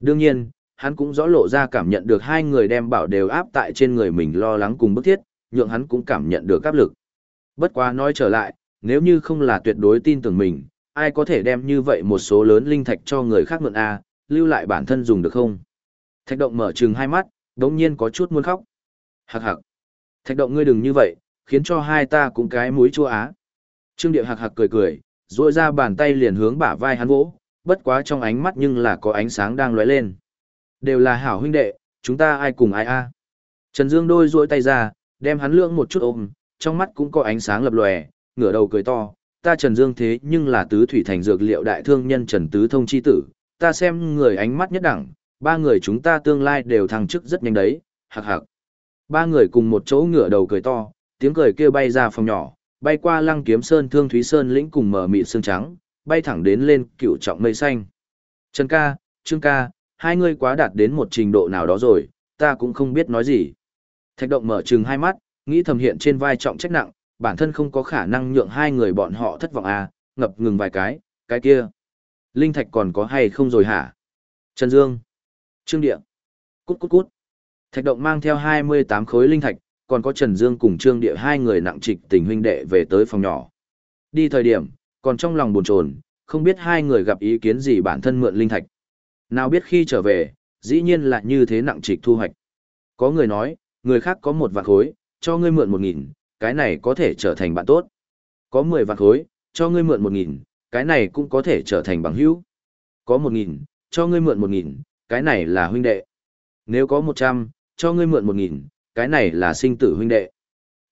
Đương nhiên, hắn cũng rõ lộ ra cảm nhận được hai người đem bảo đều áp tại trên người mình lo lắng cùng bức thiết, nhượng hắn cũng cảm nhận được áp lực. Bất quá nói trở lại, nếu như không là tuyệt đối tin tưởng mình, ai có thể đem như vậy một số lớn linh thạch cho người khác mượn A, lưu lại bản thân dùng được không? Thạch động mở trừng hai mắt, đống nhiên có chút muốn khóc. Hạc hạc. Thạch động ngươi đừng như vậy, khiến cho hai ta cũng cái mũi chua á. Trương Điệu hạc hạc cười cười, duỗi ra bàn tay liền hướng bả vai hắn vỗ, bất quá trong ánh mắt nhưng là có ánh sáng đang lóe lên. Đều là hảo huynh đệ, chúng ta ai cùng ai a. Trần Dương đôi duỗi tay ra, đem hắn lưỡng một chút ôm, trong mắt cũng có ánh sáng lập lòe, ngửa đầu cười to, ta Trần Dương thế nhưng là tứ thủy thành dược liệu đại thương nhân Trần Tứ Thông chi tử, ta xem người ánh mắt nhất đẳng, ba người chúng ta tương lai đều thăng chức rất nhanh đấy, hạc hạc. Ba người cùng một chỗ ngửa đầu cười to, tiếng cười kia bay ra phòng nhỏ, bay qua lăng kiếm sơn thương thúy sơn lĩnh cùng mở mịt xương trắng, bay thẳng đến lên cựu trọng mây xanh. Trần ca, Trương ca, hai người quá đạt đến một trình độ nào đó rồi, ta cũng không biết nói gì. Thạch động mở trừng hai mắt, nghĩ thầm hiện trên vai trọng trách nặng, bản thân không có khả năng nhượng hai người bọn họ thất vọng à, ngập ngừng vài cái, cái kia. Linh thạch còn có hay không rồi hả? Trần Dương. Trương Địa. Cút cút cút. Thạch động mang theo 28 khối linh thạch, còn có Trần Dương cùng Trương Địa hai người nặng trịch tình huynh đệ về tới phòng nhỏ. Đi thời điểm, còn trong lòng buồn chồn, không biết hai người gặp ý kiến gì bản thân mượn linh thạch. Nào biết khi trở về, dĩ nhiên là như thế nặng trịch thu hoạch. Có người nói, người khác có một vạn khối, cho ngươi mượn một nghìn, cái này có thể trở thành bạn tốt. Có mười vạn khối, cho ngươi mượn một nghìn, cái này cũng có thể trở thành bằng hữu. Có một nghìn, cho ngươi mượn một nghìn, cái này là huynh đệ. Nếu có một trăm, cho ngươi mượn một nghìn, cái này là sinh tử huynh đệ.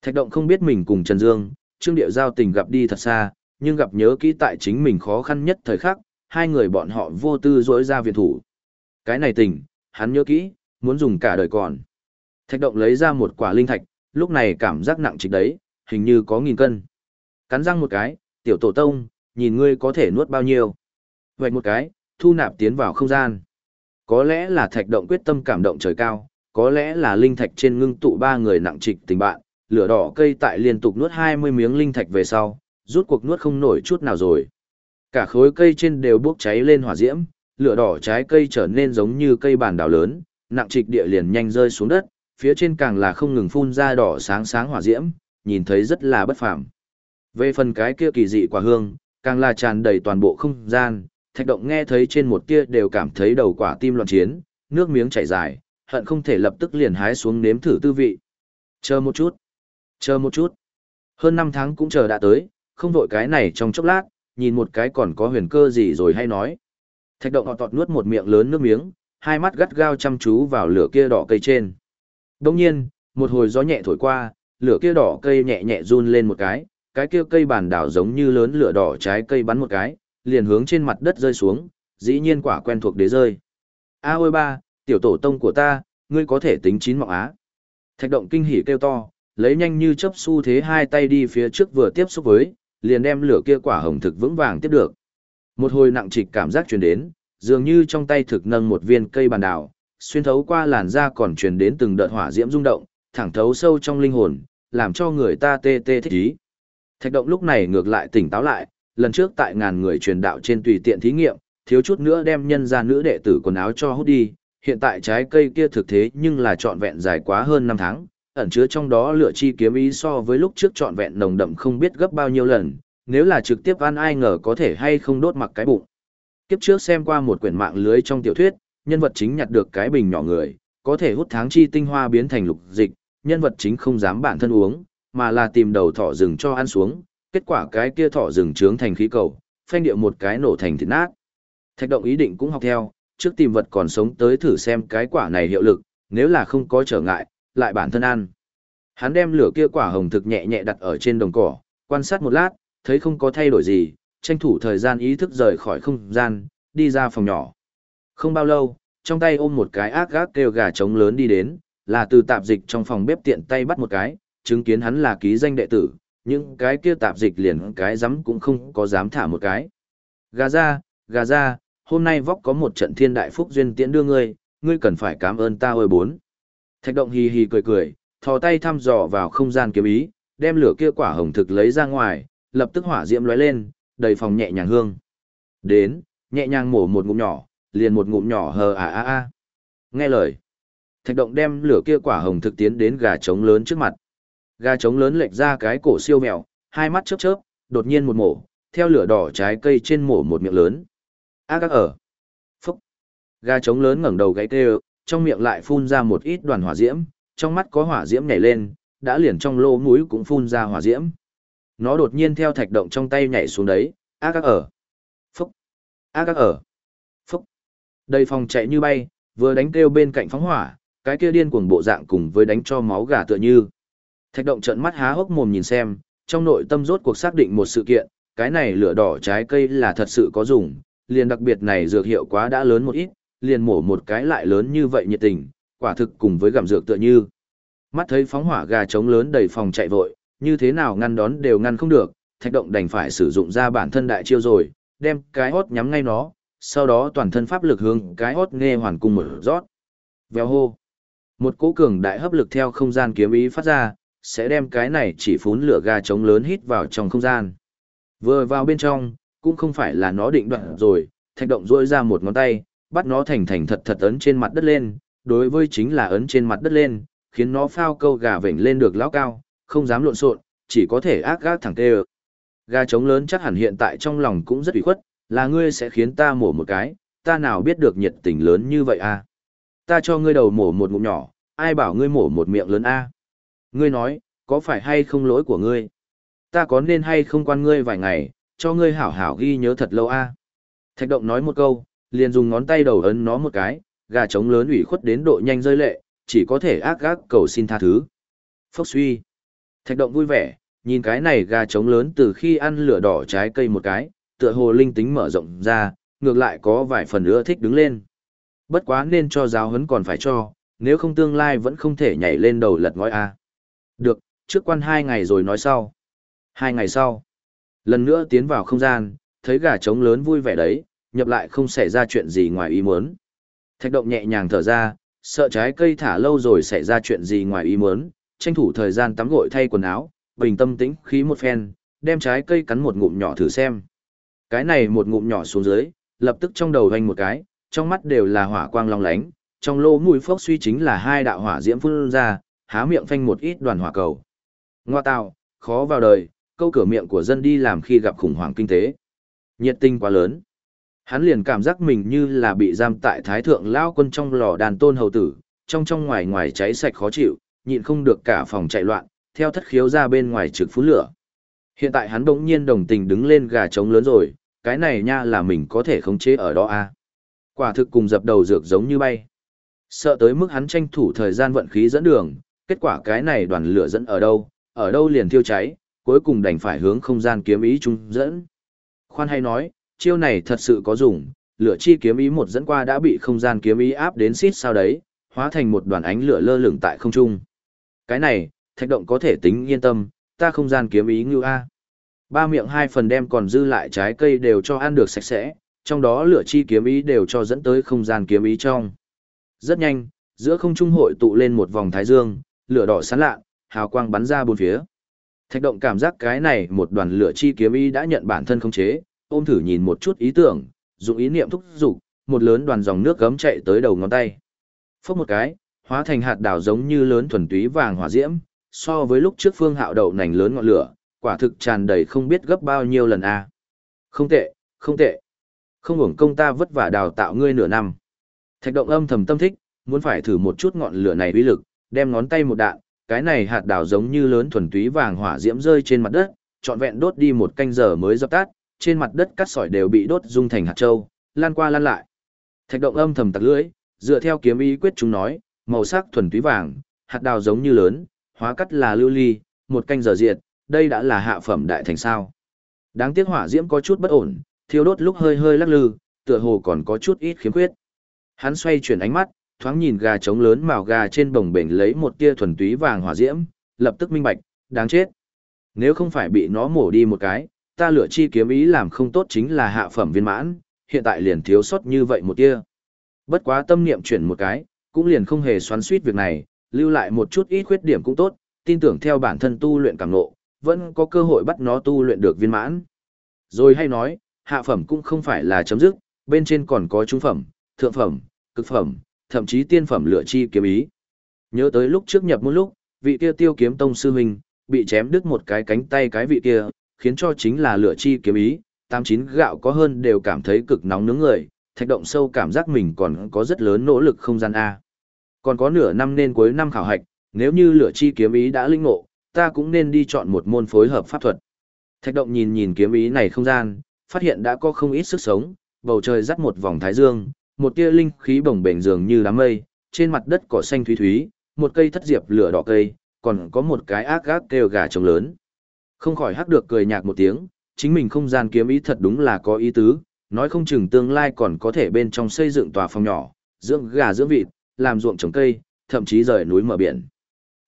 Thạch động không biết mình cùng Trần Dương, Trương Điệu giao tình gặp đi thật xa, nhưng gặp nhớ kỹ tại chính mình khó khăn nhất thời khắc, hai người bọn họ vô tư dối ra viện thủ. Cái này tình, hắn nhớ kỹ, muốn dùng cả đời còn. Thạch động lấy ra một quả linh thạch, lúc này cảm giác nặng trịch đấy, hình như có nghìn cân. Cắn răng một cái, tiểu tổ tông, nhìn ngươi có thể nuốt bao nhiêu. Vạch một cái, thu nạp tiến vào không gian. Có lẽ là thạch động quyết tâm cảm động trời cao, có lẽ là linh thạch trên ngưng tụ ba người nặng trịch tình bạn, lửa đỏ cây tại liên tục nuốt 20 miếng linh thạch về sau, rút cuộc nuốt không nổi chút nào rồi. Cả khối cây trên đều bốc cháy lên hỏa diễm, lửa đỏ trái cây trở nên giống như cây bản đảo lớn, nặng trịch địa liền nhanh rơi xuống đất, phía trên càng là không ngừng phun ra đỏ sáng sáng hỏa diễm, nhìn thấy rất là bất phàm. Về phần cái kia kỳ dị quả hương, càng là tràn đầy toàn bộ không gian, thạch động nghe thấy trên một tia đều cảm thấy đầu quả tim loạn chiến, nước miếng chảy dài, hận không thể lập tức liền hái xuống nếm thử tư vị. Chờ một chút, chờ một chút. Hơn 5 tháng cũng chờ đã tới, không vội cái này trong chốc lát, nhìn một cái còn có huyền cơ gì rồi hay nói. Thạch động họ tọt nuốt một miệng lớn nước miếng, hai mắt gắt gao chăm chú vào lửa kia đỏ cây trên. Đông nhiên, một hồi gió nhẹ thổi qua, lửa kia đỏ cây nhẹ nhẹ run lên một cái, cái kia cây bản đảo giống như lớn lửa đỏ trái cây bắn một cái, liền hướng trên mặt đất rơi xuống, dĩ nhiên quả quen thuộc đế rơi. A ôi ba, tiểu tổ tông của ta, ngươi có thể tính chín mọng á. Thạch động kinh hỉ kêu to, lấy nhanh như chấp xu thế hai tay đi phía trước vừa tiếp xúc với, liền đem lửa kia quả hồng thực vững vàng tiếp được. Một hồi nặng trịch cảm giác truyền đến, dường như trong tay thực nâng một viên cây bàn đảo, xuyên thấu qua làn da còn truyền đến từng đợt hỏa diễm rung động, thẳng thấu sâu trong linh hồn, làm cho người ta tê tê thích ý. Thạch động lúc này ngược lại tỉnh táo lại, lần trước tại ngàn người truyền đạo trên tùy tiện thí nghiệm, thiếu chút nữa đem nhân ra nữ đệ tử quần áo cho hút đi, hiện tại trái cây kia thực thế nhưng là trọn vẹn dài quá hơn 5 tháng, ẩn chứa trong đó lửa chi kiếm ý so với lúc trước trọn vẹn nồng đậm không biết gấp bao nhiêu lần, nếu là trực tiếp ăn ai ngờ có thể hay không đốt mặc cái bụng. Kiếp trước xem qua một quyển mạng lưới trong tiểu thuyết, nhân vật chính nhặt được cái bình nhỏ người, có thể hút tháng chi tinh hoa biến thành lục dịch, nhân vật chính không dám bản thân uống, mà là tìm đầu thỏ rừng cho ăn xuống, kết quả cái kia thỏ rừng trướng thành khí cầu, phanh điệu một cái nổ thành thịt nát. Thạch động ý định cũng học theo, trước tìm vật còn sống tới thử xem cái quả này hiệu lực, nếu là không có trở ngại, lại bản thân ăn. Hắn đem lửa kia quả hồng thực nhẹ nhẹ đặt ở trên đồng cỏ, quan sát một lát, thấy không có thay đổi gì, tranh thủ thời gian ý thức rời khỏi không gian, đi ra phòng nhỏ. Không bao lâu, trong tay ôm một cái ác gác kêu gà trống lớn đi đến, là từ tạp dịch trong phòng bếp tiện tay bắt một cái, chứng kiến hắn là ký danh đệ tử, nhưng cái kia tạp dịch liền cái dám cũng không có dám thả một cái. Gà ra, gà ra, hôm nay vóc có một trận thiên đại phúc duyên tiễn đưa ngươi, ngươi cần phải cảm ơn ta ơi bốn. Thạch động hì hì cười cười, thò tay thăm dò vào không gian kiếm ý, đem lửa kia quả hồng thực lấy ra ngoài, lập tức hỏa diễm lóe lên, đầy phòng nhẹ nhàng hương. Đến, nhẹ nhàng mổ một ngụm nhỏ, liền một ngụm nhỏ hờ à à à. Nghe lời. Thạch động đem lửa kia quả hồng thực tiến đến gà trống lớn trước mặt. Gà trống lớn lệch ra cái cổ siêu mèo, hai mắt chớp chớp, đột nhiên một mổ, theo lửa đỏ trái cây trên mổ một miệng lớn. A các ở. Phúc. Gà trống lớn ngẩng đầu gáy kêu, trong miệng lại phun ra một ít đoàn hỏa diễm, trong mắt có hỏa diễm nhảy lên, đã liền trong lỗ mũi cũng phun ra hỏa diễm. Nó đột nhiên theo thạch động trong tay nhảy xuống đấy, a các ở. Phúc. A các ở. Phúc. Đầy phòng chạy như bay, vừa đánh kêu bên cạnh phóng hỏa, cái kia điên cuồng bộ dạng cùng với đánh cho máu gà tựa như. Thạch động trợn mắt há hốc mồm nhìn xem, trong nội tâm rốt cuộc xác định một sự kiện, cái này lửa đỏ trái cây là thật sự có dùng, liền đặc biệt này dược hiệu quá đã lớn một ít, liền mổ một cái lại lớn như vậy nhiệt tình, quả thực cùng với gặm dược tựa như. Mắt thấy phóng hỏa gà trống lớn đầy phòng chạy vội, như thế nào ngăn đón đều ngăn không được, thạch động đành phải sử dụng ra bản thân đại chiêu rồi, đem cái hốt nhắm ngay nó, sau đó toàn thân pháp lực hướng cái hốt nghe hoàn cung mở rót. Vèo hô. Một cỗ cường đại hấp lực theo không gian kiếm ý phát ra, sẽ đem cái này chỉ phún lửa gà trống lớn hít vào trong không gian. Vừa vào bên trong, cũng không phải là nó định đoạn rồi, thạch động rôi ra một ngón tay, bắt nó thành thành thật thật ấn trên mặt đất lên, đối với chính là ấn trên mặt đất lên, khiến nó phao câu gà vểnh lên được lão cao, không dám lộn xộn, chỉ có thể ác gác thẳng tê Gà trống lớn chắc hẳn hiện tại trong lòng cũng rất ủy khuất, là ngươi sẽ khiến ta mổ một cái, ta nào biết được nhiệt tình lớn như vậy à. Ta cho ngươi đầu mổ một ngụm nhỏ, ai bảo ngươi mổ một miệng lớn a à? Ngươi nói, có phải hay không lỗi của ngươi? Ta có nên hay không quan ngươi vài ngày, cho ngươi hảo hảo ghi nhớ thật lâu a Thạch động nói một câu, liền dùng ngón tay đầu ấn nó một cái, gà trống lớn ủy khuất đến độ nhanh rơi lệ, chỉ có thể ác gác cầu xin tha thứ. Phốc suy. Thạch động vui vẻ, nhìn cái này gà trống lớn từ khi ăn lửa đỏ trái cây một cái, tựa hồ linh tính mở rộng ra, ngược lại có vài phần ưa thích đứng lên. Bất quá nên cho giáo huấn còn phải cho, nếu không tương lai vẫn không thể nhảy lên đầu lật ngói a. Được, trước quan hai ngày rồi nói sau. Hai ngày sau, lần nữa tiến vào không gian, thấy gà trống lớn vui vẻ đấy, nhập lại không xảy ra chuyện gì ngoài ý muốn. Thạch động nhẹ nhàng thở ra, sợ trái cây thả lâu rồi xảy ra chuyện gì ngoài ý muốn, tranh thủ thời gian tắm gội thay quần áo, bình tâm tĩnh khí một phen, đem trái cây cắn một ngụm nhỏ thử xem. Cái này một ngụm nhỏ xuống dưới, lập tức trong đầu hoành một cái, trong mắt đều là hỏa quang long lánh, trong lô mũi phốc suy chính là hai đạo hỏa diễm phun ra, há miệng phanh một ít đoàn hỏa cầu. Ngoa tạo, khó vào đời, câu cửa miệng của dân đi làm khi gặp khủng hoảng kinh tế. Nhiệt tinh quá lớn. Hắn liền cảm giác mình như là bị giam tại thái thượng lao quân trong lò đàn tôn hầu tử, trong trong ngoài ngoài cháy sạch khó chịu, nhịn không được cả phòng chạy loạn, theo thất khiếu ra bên ngoài trực phú lửa. Hiện tại hắn đống nhiên đồng tình đứng lên gà trống lớn rồi, cái này nha là mình có thể khống chế ở đó a à. Quả thực cùng dập đầu dược giống như bay. Sợ tới mức hắn tranh thủ thời gian vận khí dẫn đường, kết quả cái này đoàn lửa dẫn ở đâu, ở đâu liền thiêu cháy, cuối cùng đành phải hướng không gian kiếm ý trung dẫn. Khoan hay nói, chiêu này thật sự có dùng, lửa chi kiếm ý một dẫn qua đã bị không gian kiếm ý áp đến xít sao đấy, hóa thành một đoàn ánh lửa lơ lửng tại không trung. Cái này, thạch động có thể tính yên tâm, ta không gian kiếm ý như A. Ba miệng hai phần đem còn dư lại trái cây đều cho ăn được sạch sẽ, trong đó lửa chi kiếm ý đều cho dẫn tới không gian kiếm ý trong. Rất nhanh, giữa không trung hội tụ lên một vòng thái dương, lửa đỏ sáng lạ, hào quang bắn ra bốn phía. Thạch động cảm giác cái này một đoàn lửa chi kiếm ý đã nhận bản thân không chế, ôm thử nhìn một chút ý tưởng, dùng ý niệm thúc dục, một lớn đoàn dòng nước gấm chạy tới đầu ngón tay. Phốc một cái, hóa thành hạt đảo giống như lớn thuần túy vàng hỏa diễm, so với lúc trước phương hạo đậu nành lớn ngọn lửa, quả thực tràn đầy không biết gấp bao nhiêu lần a. Không tệ, không tệ. Không hưởng công ta vất vả đào tạo ngươi nửa năm. Thạch động âm thầm tâm thích, muốn phải thử một chút ngọn lửa này uy lực, đem ngón tay một đạn, cái này hạt đào giống như lớn thuần túy vàng hỏa diễm rơi trên mặt đất, trọn vẹn đốt đi một canh giờ mới dập tắt, trên mặt đất cát sỏi đều bị đốt dung thành hạt châu, lan qua lan lại. Thạch động âm thầm tặc lưỡi, dựa theo kiếm ý quyết chúng nói, màu sắc thuần túy vàng, hạt đào giống như lớn, hóa cắt là lưu ly, một canh giờ diệt, đây đã là hạ phẩm đại thành sao. Đáng tiếc hỏa diễm có chút bất ổn, thiêu đốt lúc hơi hơi lắc lư, tựa hồ còn có chút ít khiếm khuyết. Hắn xoay chuyển ánh mắt, thoáng nhìn gà trống lớn màu gà trên bồng bềnh lấy một tia thuần túy vàng hỏa diễm, lập tức minh bạch, đáng chết. Nếu không phải bị nó mổ đi một cái, ta lựa chi kiếm ý làm không tốt chính là hạ phẩm viên mãn, hiện tại liền thiếu sót như vậy một tia. Bất quá tâm niệm chuyển một cái, cũng liền không hề xoắn suýt việc này, lưu lại một chút ít khuyết điểm cũng tốt, tin tưởng theo bản thân tu luyện càng ngộ, vẫn có cơ hội bắt nó tu luyện được viên mãn. Rồi hay nói, hạ phẩm cũng không phải là chấm dứt, bên trên còn có trung phẩm, thượng phẩm, cực phẩm, thậm chí tiên phẩm lựa chi kiếm ý. Nhớ tới lúc trước nhập môn lúc, vị kia tiêu kiếm tông sư huynh, bị chém đứt một cái cánh tay cái vị kia, khiến cho chính là lựa chi kiếm ý, tám chín gạo có hơn đều cảm thấy cực nóng nướng người, thạch động sâu cảm giác mình còn có rất lớn nỗ lực không gian A. Còn có nửa năm nên cuối năm khảo hạch, nếu như lửa chi kiếm ý đã linh ngộ, ta cũng nên đi chọn một môn phối hợp pháp thuật. Thạch động nhìn nhìn kiếm ý này không gian, phát hiện đã có không ít sức sống, bầu trời dắt một vòng thái dương, một tia linh khí bồng bềnh dường như đám mây, trên mặt đất cỏ xanh thúy thúy, một cây thất diệp lửa đỏ cây, còn có một cái ác gác kêu gà trống lớn. Không khỏi hắc được cười nhạt một tiếng, chính mình không gian kiếm ý thật đúng là có ý tứ, nói không chừng tương lai còn có thể bên trong xây dựng tòa phòng nhỏ, dưỡng gà dưỡng vịt, làm ruộng trồng cây, thậm chí rời núi mở biển.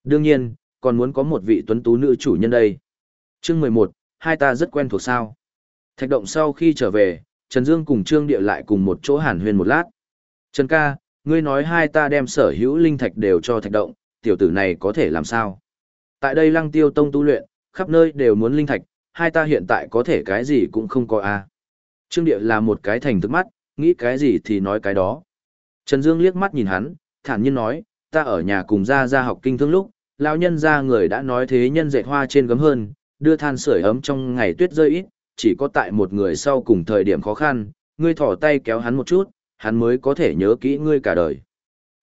Đương nhiên, còn muốn có một vị tuấn tú nữ chủ nhân đây. Chương 11, hai ta rất quen thuộc sao. Thạch động sau khi trở về, Trần Dương cùng Trương Địa lại cùng một chỗ hàn huyên một lát. Trần ca, ngươi nói hai ta đem sở hữu linh thạch đều cho thạch động, tiểu tử này có thể làm sao? Tại đây lăng tiêu tông tu luyện, khắp nơi đều muốn linh thạch, hai ta hiện tại có thể cái gì cũng không có a. À. Trương Địa là một cái thành thức mắt, nghĩ cái gì thì nói cái đó. Trần Dương liếc mắt nhìn hắn, thản nhiên nói, ta ở nhà cùng ra ra học kinh thương lúc, lão nhân ra người đã nói thế nhân dệt hoa trên gấm hơn, đưa than sưởi ấm trong ngày tuyết rơi ít, chỉ có tại một người sau cùng thời điểm khó khăn, ngươi thỏ tay kéo hắn một chút, hắn mới có thể nhớ kỹ ngươi cả đời.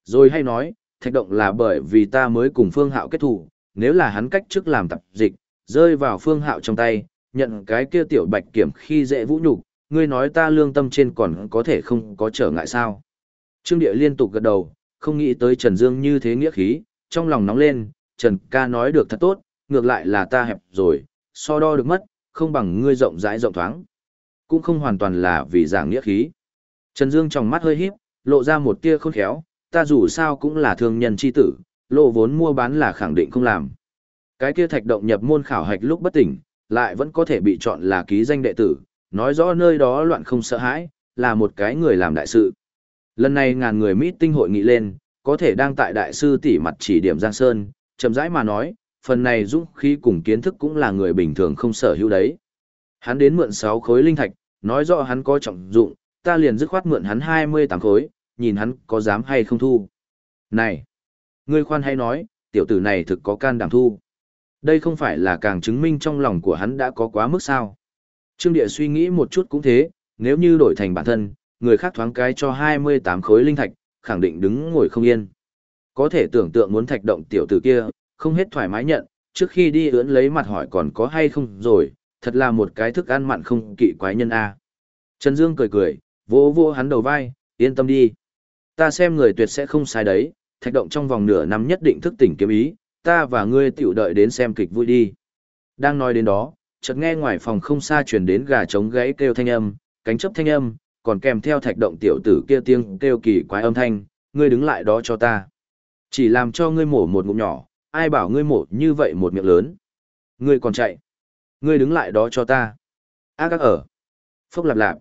Rồi hay nói, thạch động là bởi vì ta mới cùng phương hạo kết thủ, nếu là hắn cách trước làm tập dịch, rơi vào phương hạo trong tay, nhận cái kia tiểu bạch kiểm khi dễ vũ nhục, ngươi nói ta lương tâm trên còn có thể không có trở ngại sao. Trương Địa liên tục gật đầu, không nghĩ tới Trần Dương như thế nghĩa khí, trong lòng nóng lên, Trần ca nói được thật tốt, ngược lại là ta hẹp rồi, so đo được mất, không bằng ngươi rộng rãi rộng thoáng. Cũng không hoàn toàn là vì giảng nghĩa khí. Trần Dương trong mắt hơi híp, lộ ra một tia khôn khéo, ta dù sao cũng là thương nhân chi tử, lộ vốn mua bán là khẳng định không làm. Cái kia thạch động nhập môn khảo hạch lúc bất tỉnh, lại vẫn có thể bị chọn là ký danh đệ tử, nói rõ nơi đó loạn không sợ hãi, là một cái người làm đại sự. Lần này ngàn người mít tinh hội nghị lên, có thể đang tại đại sư tỷ mặt chỉ điểm Giang Sơn, chậm rãi mà nói, phần này dũng khí cùng kiến thức cũng là người bình thường không sở hữu đấy. Hắn đến mượn 6 khối linh thạch, nói rõ hắn có trọng dụng, ta liền dứt khoát mượn hắn 28 khối, nhìn hắn có dám hay không thu. Này, ngươi khoan hay nói, tiểu tử này thực có can đảm thu. Đây không phải là càng chứng minh trong lòng của hắn đã có quá mức sao. Trương Địa suy nghĩ một chút cũng thế, nếu như đổi thành bản thân, người khác thoáng cái cho 28 khối linh thạch, khẳng định đứng ngồi không yên. Có thể tưởng tượng muốn thạch động tiểu tử kia, không hết thoải mái nhận, trước khi đi ưỡn lấy mặt hỏi còn có hay không rồi, thật là một cái thức ăn mặn không kỵ quái nhân a. Trần Dương cười cười, vỗ vỗ hắn đầu vai, yên tâm đi. Ta xem người tuyệt sẽ không sai đấy, thạch động trong vòng nửa năm nhất định thức tỉnh kiếm ý, ta và ngươi tiểu đợi đến xem kịch vui đi. Đang nói đến đó, chợt nghe ngoài phòng không xa truyền đến gà trống gãy kêu thanh âm, cánh chấp thanh âm, còn kèm theo thạch động tiểu tử kia tiếng kêu kỳ quái âm thanh, ngươi đứng lại đó cho ta. Chỉ làm cho ngươi mổ một ngụm nhỏ, ai bảo ngươi mổ như vậy một miệng lớn. Ngươi còn chạy. Ngươi đứng lại đó cho ta. A các ở. Phốc lạp lạp.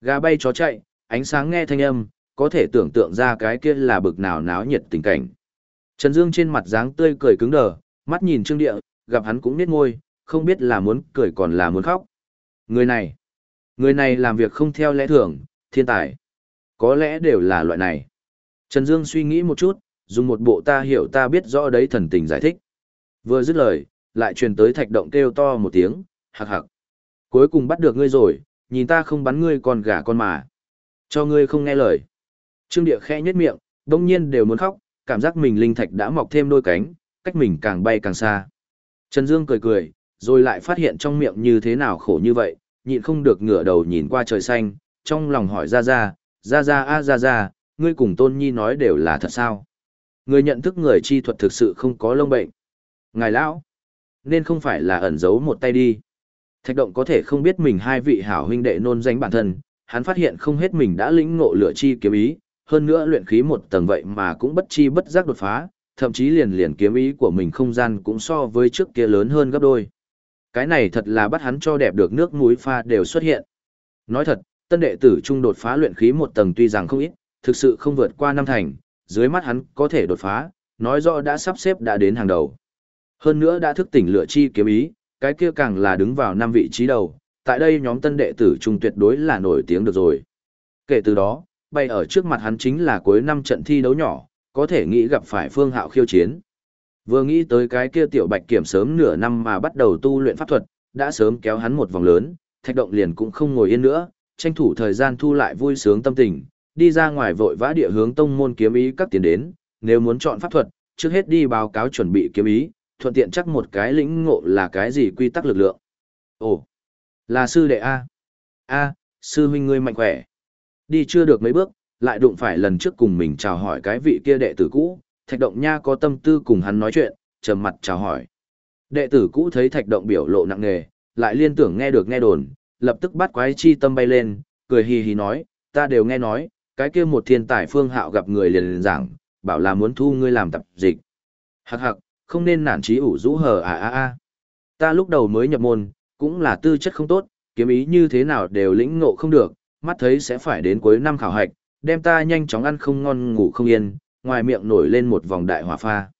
Gà bay chó chạy, ánh sáng nghe thanh âm, có thể tưởng tượng ra cái kia là bực nào náo nhiệt tình cảnh. Trần Dương trên mặt dáng tươi cười cứng đờ, mắt nhìn Trương Địa, gặp hắn cũng nết ngôi, không biết là muốn cười còn là muốn khóc. Người này, người này làm việc không theo lẽ thường, thiên tài. Có lẽ đều là loại này. Trần Dương suy nghĩ một chút, dùng một bộ ta hiểu ta biết rõ đấy thần tình giải thích. Vừa dứt lời, lại truyền tới thạch động kêu to một tiếng, hạc hạc. Cuối cùng bắt được ngươi rồi, nhìn ta không bắn ngươi còn gà con mà. Cho ngươi không nghe lời. Trương Địa khẽ nhếch miệng, đông nhiên đều muốn khóc, cảm giác mình linh thạch đã mọc thêm đôi cánh, cách mình càng bay càng xa. Trần Dương cười cười, rồi lại phát hiện trong miệng như thế nào khổ như vậy, nhịn không được ngửa đầu nhìn qua trời xanh, trong lòng hỏi ra ra, ra ra a ra ra, ngươi cùng Tôn Nhi nói đều là thật sao? Người nhận thức người chi thuật thực sự không có lông bệnh. Ngài lão, nên không phải là ẩn giấu một tay đi. Thạch động có thể không biết mình hai vị hảo huynh đệ nôn danh bản thân, hắn phát hiện không hết mình đã lĩnh ngộ lửa chi kiếm ý, hơn nữa luyện khí một tầng vậy mà cũng bất chi bất giác đột phá, thậm chí liền liền kiếm ý của mình không gian cũng so với trước kia lớn hơn gấp đôi. Cái này thật là bắt hắn cho đẹp được nước muối pha đều xuất hiện. Nói thật, tân đệ tử trung đột phá luyện khí một tầng tuy rằng không ít, thực sự không vượt qua năm thành, dưới mắt hắn có thể đột phá, nói rõ đã sắp xếp đã đến hàng đầu. Hơn nữa đã thức tỉnh lựa chi kiếm ý, cái kia càng là đứng vào năm vị trí đầu, tại đây nhóm tân đệ tử trung tuyệt đối là nổi tiếng được rồi. Kể từ đó, bay ở trước mặt hắn chính là cuối năm trận thi đấu nhỏ, có thể nghĩ gặp phải Phương Hạo khiêu chiến. Vừa nghĩ tới cái kia tiểu bạch kiểm sớm nửa năm mà bắt đầu tu luyện pháp thuật, đã sớm kéo hắn một vòng lớn, thạch động liền cũng không ngồi yên nữa, tranh thủ thời gian thu lại vui sướng tâm tình, đi ra ngoài vội vã địa hướng tông môn kiếm ý các tiền đến, nếu muốn chọn pháp thuật, trước hết đi báo cáo chuẩn bị kiếm ý, thuận tiện chắc một cái lĩnh ngộ là cái gì quy tắc lực lượng. Ồ, là sư đệ A. A, sư huynh ngươi mạnh khỏe. Đi chưa được mấy bước, lại đụng phải lần trước cùng mình chào hỏi cái vị kia đệ tử cũ, thạch động nha có tâm tư cùng hắn nói chuyện, trầm mặt chào hỏi. Đệ tử cũ thấy thạch động biểu lộ nặng nề, lại liên tưởng nghe được nghe đồn, lập tức bắt quái chi tâm bay lên, cười hì hì nói, ta đều nghe nói, cái kia một thiên tài phương hạo gặp người liền liền giảng, bảo là muốn thu ngươi làm tập dịch. Hắc hắc, không nên nản trí ủ rũ hờ à à à. Ta lúc đầu mới nhập môn, cũng là tư chất không tốt, kiếm ý như thế nào đều lĩnh ngộ không được, mắt thấy sẽ phải đến cuối năm khảo hạch, đem ta nhanh chóng ăn không ngon ngủ không yên, ngoài miệng nổi lên một vòng đại hỏa pha.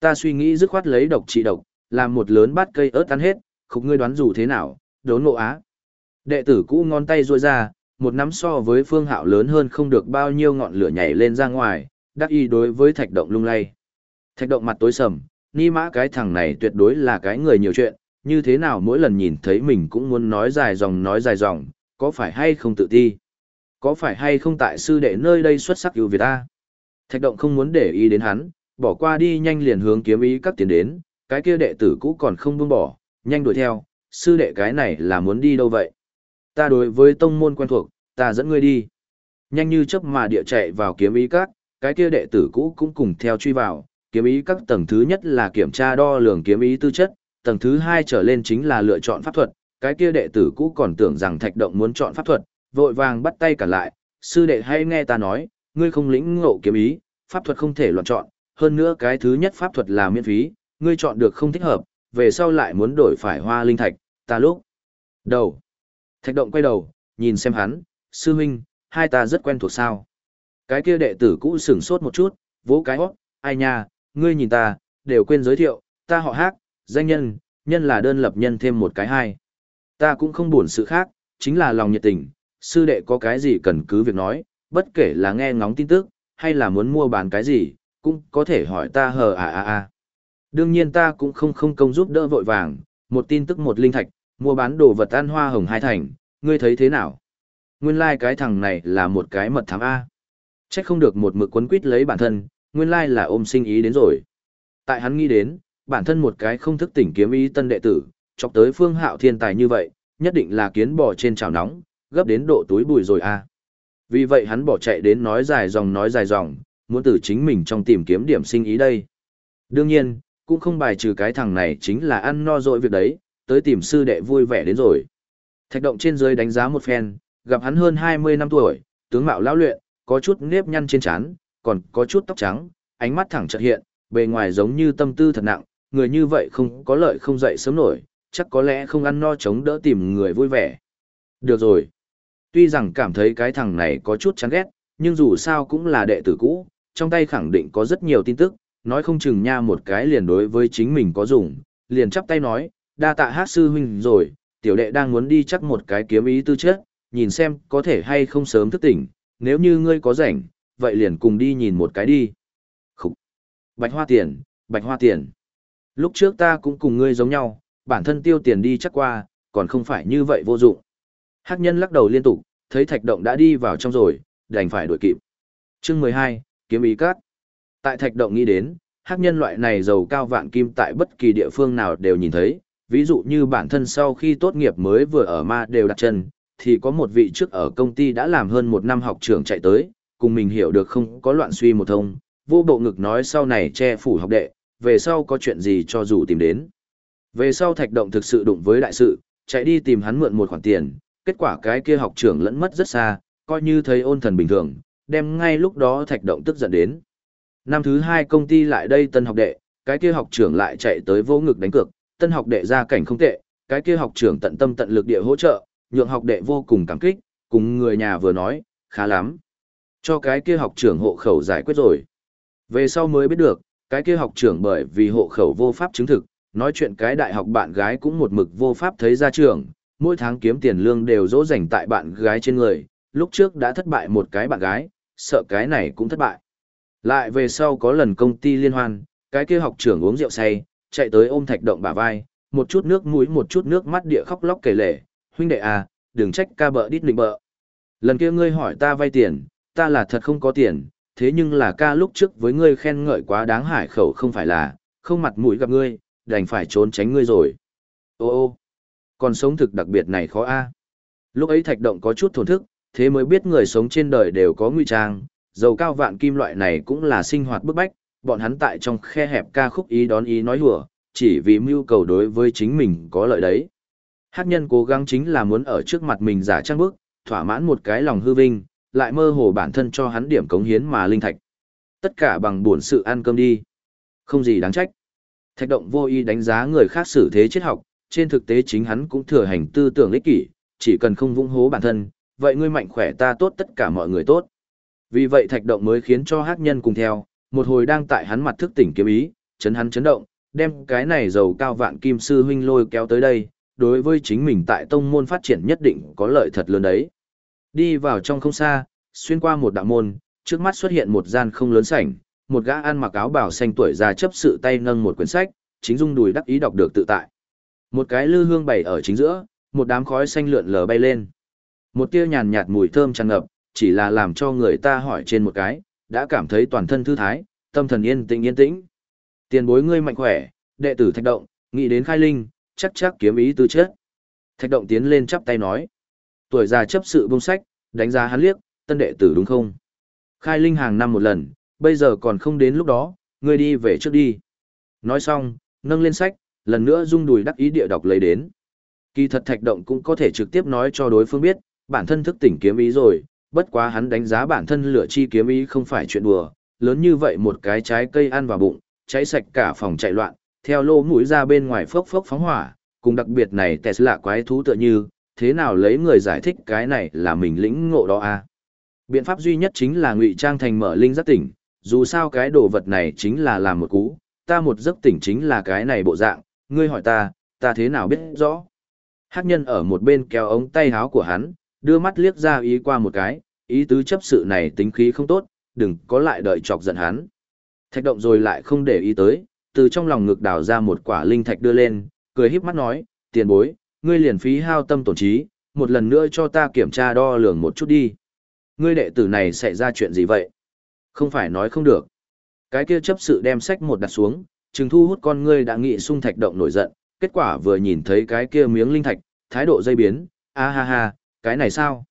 Ta suy nghĩ dứt khoát lấy độc trị độc, làm một lớn bát cây ớt ăn hết, khục ngươi đoán dù thế nào, đốn nộ á. Đệ tử cũ ngón tay ruôi ra, một nắm so với phương hạo lớn hơn không được bao nhiêu ngọn lửa nhảy lên ra ngoài, đắc y đối với thạch động lung lay. Thạch động mặt tối sầm, ni mã cái thằng này tuyệt đối là cái người nhiều chuyện, như thế nào mỗi lần nhìn thấy mình cũng muốn nói dài dòng nói dài dòng, có phải hay không tự ti? Có phải hay không tại sư đệ nơi đây xuất sắc ưu việt ta? Thạch động không muốn để ý đến hắn, bỏ qua đi nhanh liền hướng kiếm ý các tiền đến, cái kia đệ tử cũ còn không buông bỏ, nhanh đuổi theo, sư đệ cái này là muốn đi đâu vậy? Ta đối với tông môn quen thuộc, ta dẫn ngươi đi. Nhanh như chớp mà địa chạy vào kiếm ý các, cái kia đệ tử cũ cũng cùng theo truy vào, kiếm ý các tầng thứ nhất là kiểm tra đo lường kiếm ý tư chất, tầng thứ hai trở lên chính là lựa chọn pháp thuật, cái kia đệ tử cũ còn tưởng rằng thạch động muốn chọn pháp thuật, vội vàng bắt tay cả lại, sư đệ hãy nghe ta nói, ngươi không lĩnh ngộ kiếm ý, pháp thuật không thể loạn chọn, hơn nữa cái thứ nhất pháp thuật là miễn phí, ngươi chọn được không thích hợp, về sau lại muốn đổi phải hoa linh thạch, ta lúc. Đầu. Thạch động quay đầu, nhìn xem hắn, sư huynh, hai ta rất quen thuộc sao. Cái kia đệ tử cũ sửng sốt một chút, vỗ cái hót, ai nha, ngươi nhìn ta, đều quên giới thiệu, ta họ hát, danh nhân, nhân là đơn lập nhân thêm một cái hai. Ta cũng không buồn sự khác, chính là lòng nhiệt tình, sư đệ có cái gì cần cứ việc nói, bất kể là nghe ngóng tin tức, hay là muốn mua bán cái gì, cũng có thể hỏi ta hờ à à à. Đương nhiên ta cũng không không công giúp đỡ vội vàng, một tin tức một linh thạch, mua bán đồ vật ăn hoa hồng hai thành, ngươi thấy thế nào? Nguyên lai like cái thằng này là một cái mật thám A. Chắc không được một mực quấn quýt lấy bản thân, nguyên lai like là ôm sinh ý đến rồi. Tại hắn nghĩ đến, bản thân một cái không thức tỉnh kiếm ý tân đệ tử, chọc tới phương hạo thiên tài như vậy, nhất định là kiến bò trên chảo nóng, gấp đến độ túi bùi rồi a. Vì vậy hắn bỏ chạy đến nói dài dòng nói dài dòng, muốn từ chính mình trong tìm kiếm điểm sinh ý đây. Đương nhiên, cũng không bài trừ cái thằng này chính là ăn no dội việc đấy, tới tìm sư đệ vui vẻ đến rồi. Thạch động trên dưới đánh giá một phen, gặp hắn hơn 20 năm tuổi, tướng mạo lão luyện, có chút nếp nhăn trên trán, còn có chút tóc trắng, ánh mắt thẳng chợt hiện, bề ngoài giống như tâm tư thật nặng, người như vậy không có lợi không dậy sớm nổi, chắc có lẽ không ăn no chống đỡ tìm người vui vẻ. Được rồi. Tuy rằng cảm thấy cái thằng này có chút chán ghét, nhưng dù sao cũng là đệ tử cũ, trong tay khẳng định có rất nhiều tin tức, nói không chừng nha một cái liền đối với chính mình có dùng, liền chắp tay nói, đa tạ hát sư huynh rồi, tiểu đệ đang muốn đi chắc một cái kiếm ý tư chất, nhìn xem có thể hay không sớm thức tỉnh, nếu như ngươi có rảnh, vậy liền cùng đi nhìn một cái đi. Khúc! Bạch hoa tiền, bạch hoa tiền. Lúc trước ta cũng cùng ngươi giống nhau, bản thân tiêu tiền đi chắc qua, còn không phải như vậy vô dụng. Hắc nhân lắc đầu liên tục, thấy thạch động đã đi vào trong rồi, đành phải đuổi kịp. Chương 12, kiếm ý cát. Tại thạch động nghĩ đến, hắc nhân loại này giàu cao vạn kim tại bất kỳ địa phương nào đều nhìn thấy, ví dụ như bản thân sau khi tốt nghiệp mới vừa ở ma đều đặt chân, thì có một vị trước ở công ty đã làm hơn một năm học trưởng chạy tới, cùng mình hiểu được không có loạn suy một thông, vô bộ ngực nói sau này che phủ học đệ, về sau có chuyện gì cho dù tìm đến. Về sau thạch động thực sự đụng với đại sự, chạy đi tìm hắn mượn một khoản tiền, kết quả cái kia học trưởng lẫn mất rất xa, coi như thấy ôn thần bình thường, đem ngay lúc đó thạch động tức giận đến. Năm thứ hai công ty lại đây tân học đệ, cái kia học trưởng lại chạy tới vô ngực đánh cược, tân học đệ ra cảnh không tệ, cái kia học trưởng tận tâm tận lực địa hỗ trợ, nhượng học đệ vô cùng cảm kích, cùng người nhà vừa nói, khá lắm. Cho cái kia học trưởng hộ khẩu giải quyết rồi. Về sau mới biết được, cái kia học trưởng bởi vì hộ khẩu vô pháp chứng thực, nói chuyện cái đại học bạn gái cũng một mực vô pháp thấy ra trường, mỗi tháng kiếm tiền lương đều dỗ dành tại bạn gái trên người, lúc trước đã thất bại một cái bạn gái, sợ cái này cũng thất bại. Lại về sau có lần công ty liên hoan, cái kia học trưởng uống rượu say, chạy tới ôm thạch động bả vai, một chút nước mũi một chút nước mắt địa khóc lóc kể lể, huynh đệ à, đừng trách ca bợ đít định bợ. Lần kia ngươi hỏi ta vay tiền, ta là thật không có tiền, thế nhưng là ca lúc trước với ngươi khen ngợi quá đáng hải khẩu không phải là, không mặt mũi gặp ngươi, đành phải trốn tránh ngươi rồi. Ô ô, còn sống thực đặc biệt này khó a. À. Lúc ấy thạch động có chút thổn thức, thế mới biết người sống trên đời đều có nguy trang, dầu cao vạn kim loại này cũng là sinh hoạt bức bách, bọn hắn tại trong khe hẹp ca khúc ý đón ý nói hùa, chỉ vì mưu cầu đối với chính mình có lợi đấy. Hát nhân cố gắng chính là muốn ở trước mặt mình giả trang bức, thỏa mãn một cái lòng hư vinh, lại mơ hồ bản thân cho hắn điểm cống hiến mà linh thạch. Tất cả bằng buồn sự ăn cơm đi. Không gì đáng trách. Thạch động vô ý đánh giá người khác xử thế triết học, trên thực tế chính hắn cũng thừa hành tư tưởng ích kỷ, chỉ cần không vung hố bản thân, vậy ngươi mạnh khỏe ta tốt tất cả mọi người tốt. Vì vậy thạch động mới khiến cho hát nhân cùng theo, một hồi đang tại hắn mặt thức tỉnh kiếm ý, chấn hắn chấn động, đem cái này giàu cao vạn kim sư huynh lôi kéo tới đây, đối với chính mình tại tông môn phát triển nhất định có lợi thật lớn đấy. Đi vào trong không xa, xuyên qua một đạo môn, trước mắt xuất hiện một gian không lớn sảnh, một gã ăn mặc áo bào xanh tuổi già chấp sự tay nâng một quyển sách, chính dung đùi đắc ý đọc được tự tại. Một cái lư hương bày ở chính giữa, một đám khói xanh lượn lờ bay lên. Một tia nhàn nhạt mùi thơm tràn ngập, chỉ là làm cho người ta hỏi trên một cái, đã cảm thấy toàn thân thư thái, tâm thần yên tĩnh yên tĩnh. Tiền bối ngươi mạnh khỏe, đệ tử Thạch Động, nghĩ đến khai linh, chắc chắc kiếm ý tư chất. Thạch Động tiến lên chắp tay nói. Tuổi già chấp sự bông sách, đánh giá hắn liếc, tân đệ tử đúng không? Khai linh hàng năm một lần, bây giờ còn không đến lúc đó, ngươi đi về trước đi. Nói xong, nâng lên sách, lần nữa rung đùi đắc ý địa đọc lấy đến. Kỳ thật thạch động cũng có thể trực tiếp nói cho đối phương biết, bản thân thức tỉnh kiếm ý rồi, bất quá hắn đánh giá bản thân lửa chi kiếm ý không phải chuyện đùa, lớn như vậy một cái trái cây ăn vào bụng, cháy sạch cả phòng chạy loạn, theo lô mũi ra bên ngoài phốc phốc phóng hỏa, cùng đặc biệt này Tesla quái thú tựa như, thế nào lấy người giải thích cái này là mình lĩnh ngộ đó à? Biện pháp duy nhất chính là ngụy trang thành mở linh giác tỉnh, dù sao cái đồ vật này chính là làm một cú, ta một giấc tỉnh chính là cái này bộ dạng, ngươi hỏi ta, ta thế nào biết rõ. Hắc nhân ở một bên kéo ống tay háo của hắn, đưa mắt liếc ra ý qua một cái, ý tứ chấp sự này tính khí không tốt, đừng có lại đợi chọc giận hắn. Thạch động rồi lại không để ý tới, từ trong lòng ngực đào ra một quả linh thạch đưa lên, cười híp mắt nói, tiền bối, ngươi liền phí hao tâm tổn trí, một lần nữa cho ta kiểm tra đo lường một chút đi. Ngươi đệ tử này xảy ra chuyện gì vậy? Không phải nói không được. Cái kia chấp sự đem sách một đặt xuống, trừng thu hút con ngươi đã nghị sung thạch động nổi giận, kết quả vừa nhìn thấy cái kia miếng linh thạch, thái độ dây biến, a ha ha, cái này sao?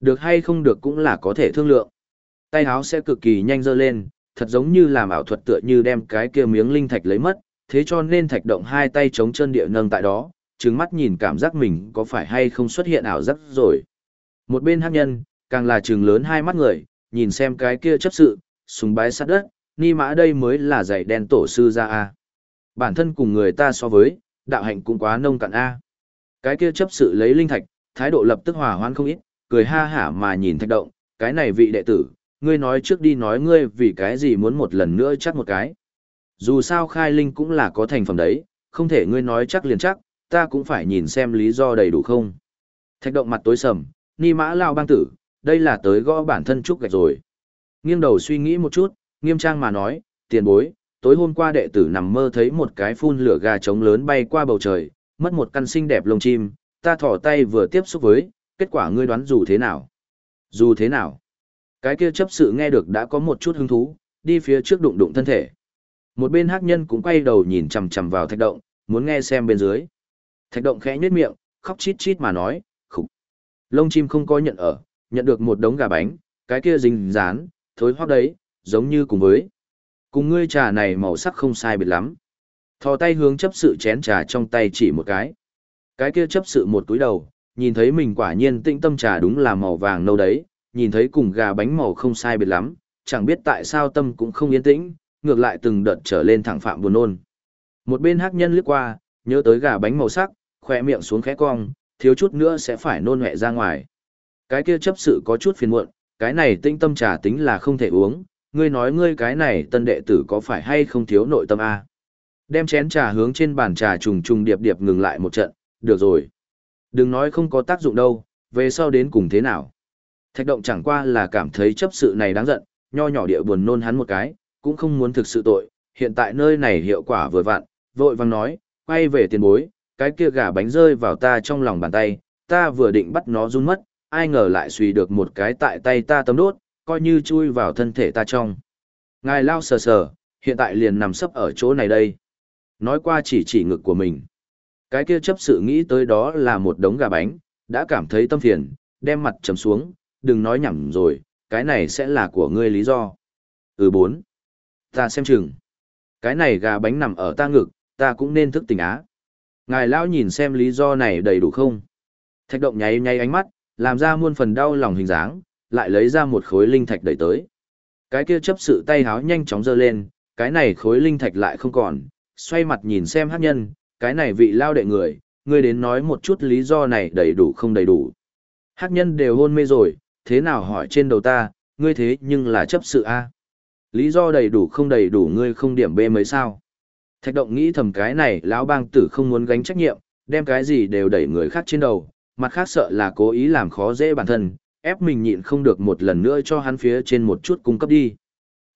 Được hay không được cũng là có thể thương lượng. Tay háo sẽ cực kỳ nhanh dơ lên, thật giống như làm ảo thuật tựa như đem cái kia miếng linh thạch lấy mất, thế cho nên thạch động hai tay chống chân địa nâng tại đó, trừng mắt nhìn cảm giác mình có phải hay không xuất hiện ảo giác rồi. Một bên hắc nhân, càng là trừng lớn hai mắt người, nhìn xem cái kia chấp sự, súng bái sát đất, ni mã đây mới là dạy đen tổ sư ra a Bản thân cùng người ta so với, đạo hạnh cũng quá nông cạn a Cái kia chấp sự lấy linh thạch, thái độ lập tức hòa hoan không ít, cười ha hả mà nhìn thạch động, cái này vị đệ tử, ngươi nói trước đi nói ngươi vì cái gì muốn một lần nữa chắc một cái. Dù sao khai linh cũng là có thành phẩm đấy, không thể ngươi nói chắc liền chắc, ta cũng phải nhìn xem lý do đầy đủ không. Thạch động mặt tối sầm, ni mã lao bang tử, đây là tới gõ bản thân trúc gạch rồi. Nghiêng đầu suy nghĩ một chút, nghiêm trang mà nói, tiền bối, tối hôm qua đệ tử nằm mơ thấy một cái phun lửa gà trống lớn bay qua bầu trời, mất một căn xinh đẹp lông chim, ta thỏ tay vừa tiếp xúc với, kết quả ngươi đoán dù thế nào? Dù thế nào? Cái kia chấp sự nghe được đã có một chút hứng thú, đi phía trước đụng đụng thân thể. Một bên hắc nhân cũng quay đầu nhìn chằm chằm vào thạch động, muốn nghe xem bên dưới. Thạch động khẽ nhếch miệng, khóc chít chít mà nói, khục. Lông chim không có nhận ở, nhận được một đống gà bánh, cái kia dính dán, thối hoác đấy, giống như cùng với. Cùng ngươi trà này màu sắc không sai biệt lắm. Thò tay hướng chấp sự chén trà trong tay chỉ một cái. Cái kia chấp sự một túi đầu, nhìn thấy mình quả nhiên tĩnh tâm trà đúng là màu vàng nâu đấy, nhìn thấy cùng gà bánh màu không sai biệt lắm, chẳng biết tại sao tâm cũng không yên tĩnh, ngược lại từng đợt trở lên thẳng phạm buồn nôn. Một bên hắc nhân lướt qua, nhớ tới gà bánh màu sắc, khỏe miệng xuống khẽ cong, thiếu chút nữa sẽ phải nôn mẹ ra ngoài. Cái kia chấp sự có chút phiền muộn, cái này tinh tâm trà tính là không thể uống, ngươi nói ngươi cái này tân đệ tử có phải hay không thiếu nội tâm a? Đem chén trà hướng trên bàn trà trùng trùng điệp điệp ngừng lại một trận, được rồi. Đừng nói không có tác dụng đâu, về sau đến cùng thế nào. Thạch động chẳng qua là cảm thấy chấp sự này đáng giận, nho nhỏ địa buồn nôn hắn một cái, cũng không muốn thực sự tội, hiện tại nơi này hiệu quả vừa vặn, vội vàng nói, quay về tiền bối, cái kia gà bánh rơi vào ta trong lòng bàn tay, ta vừa định bắt nó run mất, ai ngờ lại suy được một cái tại tay ta tấm đốt, coi như chui vào thân thể ta trong. Ngài lao sờ sờ, hiện tại liền nằm sấp ở chỗ này đây. Nói qua chỉ chỉ ngực của mình. Cái kia chấp sự nghĩ tới đó là một đống gà bánh, đã cảm thấy tâm phiền, đem mặt trầm xuống, đừng nói nhảm rồi, cái này sẽ là của ngươi lý do. Ừ bốn. Ta xem chừng. Cái này gà bánh nằm ở ta ngực, ta cũng nên thức tỉnh á. Ngài lão nhìn xem lý do này đầy đủ không? Thạch động nháy nháy ánh mắt, làm ra muôn phần đau lòng hình dáng, lại lấy ra một khối linh thạch đẩy tới. Cái kia chấp sự tay háo nhanh chóng giơ lên, cái này khối linh thạch lại không còn, xoay mặt nhìn xem hát nhân, cái này vị lao đệ người, ngươi đến nói một chút lý do này đầy đủ không đầy đủ. Hát nhân đều hôn mê rồi, thế nào hỏi trên đầu ta, ngươi thế nhưng là chấp sự A. Lý do đầy đủ không đầy đủ ngươi không điểm B mấy sao. Thạch động nghĩ thầm cái này lão bang tử không muốn gánh trách nhiệm, đem cái gì đều đẩy người khác trên đầu, mặt khác sợ là cố ý làm khó dễ bản thân, ép mình nhịn không được một lần nữa cho hắn phía trên một chút cung cấp đi.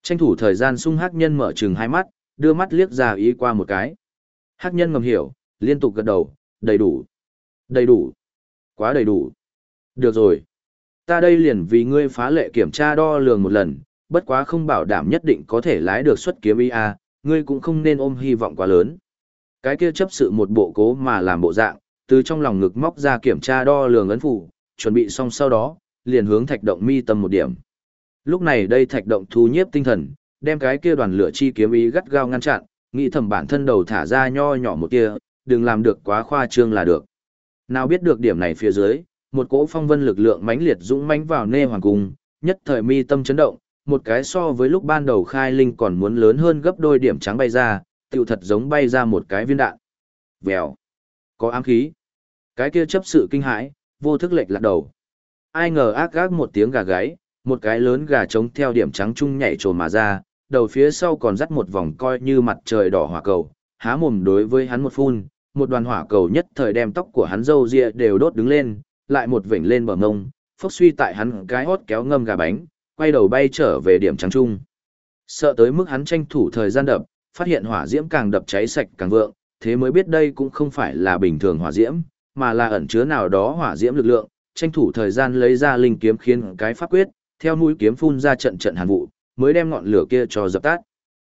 Tranh thủ thời gian sung hắc nhân mở trừng hai mắt, đưa mắt liếc ra ý qua một cái. Hắc nhân ngầm hiểu, liên tục gật đầu, đầy đủ, đầy đủ, quá đầy đủ. Được rồi. Ta đây liền vì ngươi phá lệ kiểm tra đo lường một lần, bất quá không bảo đảm nhất định có thể lái được xuất kiếm IA, ngươi cũng không nên ôm hy vọng quá lớn. Cái kia chấp sự một bộ cố mà làm bộ dạng, từ trong lòng ngực móc ra kiểm tra đo lường ấn phủ, chuẩn bị xong sau đó, liền hướng thạch động mi tâm một điểm. Lúc này đây thạch động thu nhiếp tinh thần, đem cái kia đoàn lửa chi kiếm ý gắt gao ngăn chặn, nghĩ thầm bản thân đầu thả ra nho nhỏ một kia, đừng làm được quá khoa trương là được. Nào biết được điểm này phía dưới, một cỗ phong vân lực lượng mãnh liệt dũng mãnh vào nê hoàng cung, nhất thời mi tâm chấn động, một cái so với lúc ban đầu khai linh còn muốn lớn hơn gấp đôi điểm trắng bay ra, tiêu thật giống bay ra một cái viên đạn. Vèo. Có ám khí. Cái kia chấp sự kinh hãi, vô thức lệch lạc đầu. Ai ngờ ác gác một tiếng gà gáy, một cái lớn gà trống theo điểm trắng trung nhảy trồn mà ra, đầu phía sau còn dắt một vòng coi như mặt trời đỏ hỏa cầu, há mồm đối với hắn một phun, một đoàn hỏa cầu nhất thời đem tóc của hắn râu ria đều đốt đứng lên, lại một vểnh lên bờ ngông, phốc suy tại hắn cái hót kéo ngâm gà bánh, quay đầu bay trở về điểm trắng trung. Sợ tới mức hắn tranh thủ thời gian đập, phát hiện hỏa diễm càng đập cháy sạch càng vượng, thế mới biết đây cũng không phải là bình thường hỏa diễm, mà là ẩn chứa nào đó hỏa diễm lực lượng, tranh thủ thời gian lấy ra linh kiếm khiến cái pháp quyết, theo mũi kiếm phun ra trận trận hàn vụ, mới đem ngọn lửa kia cho dập tắt.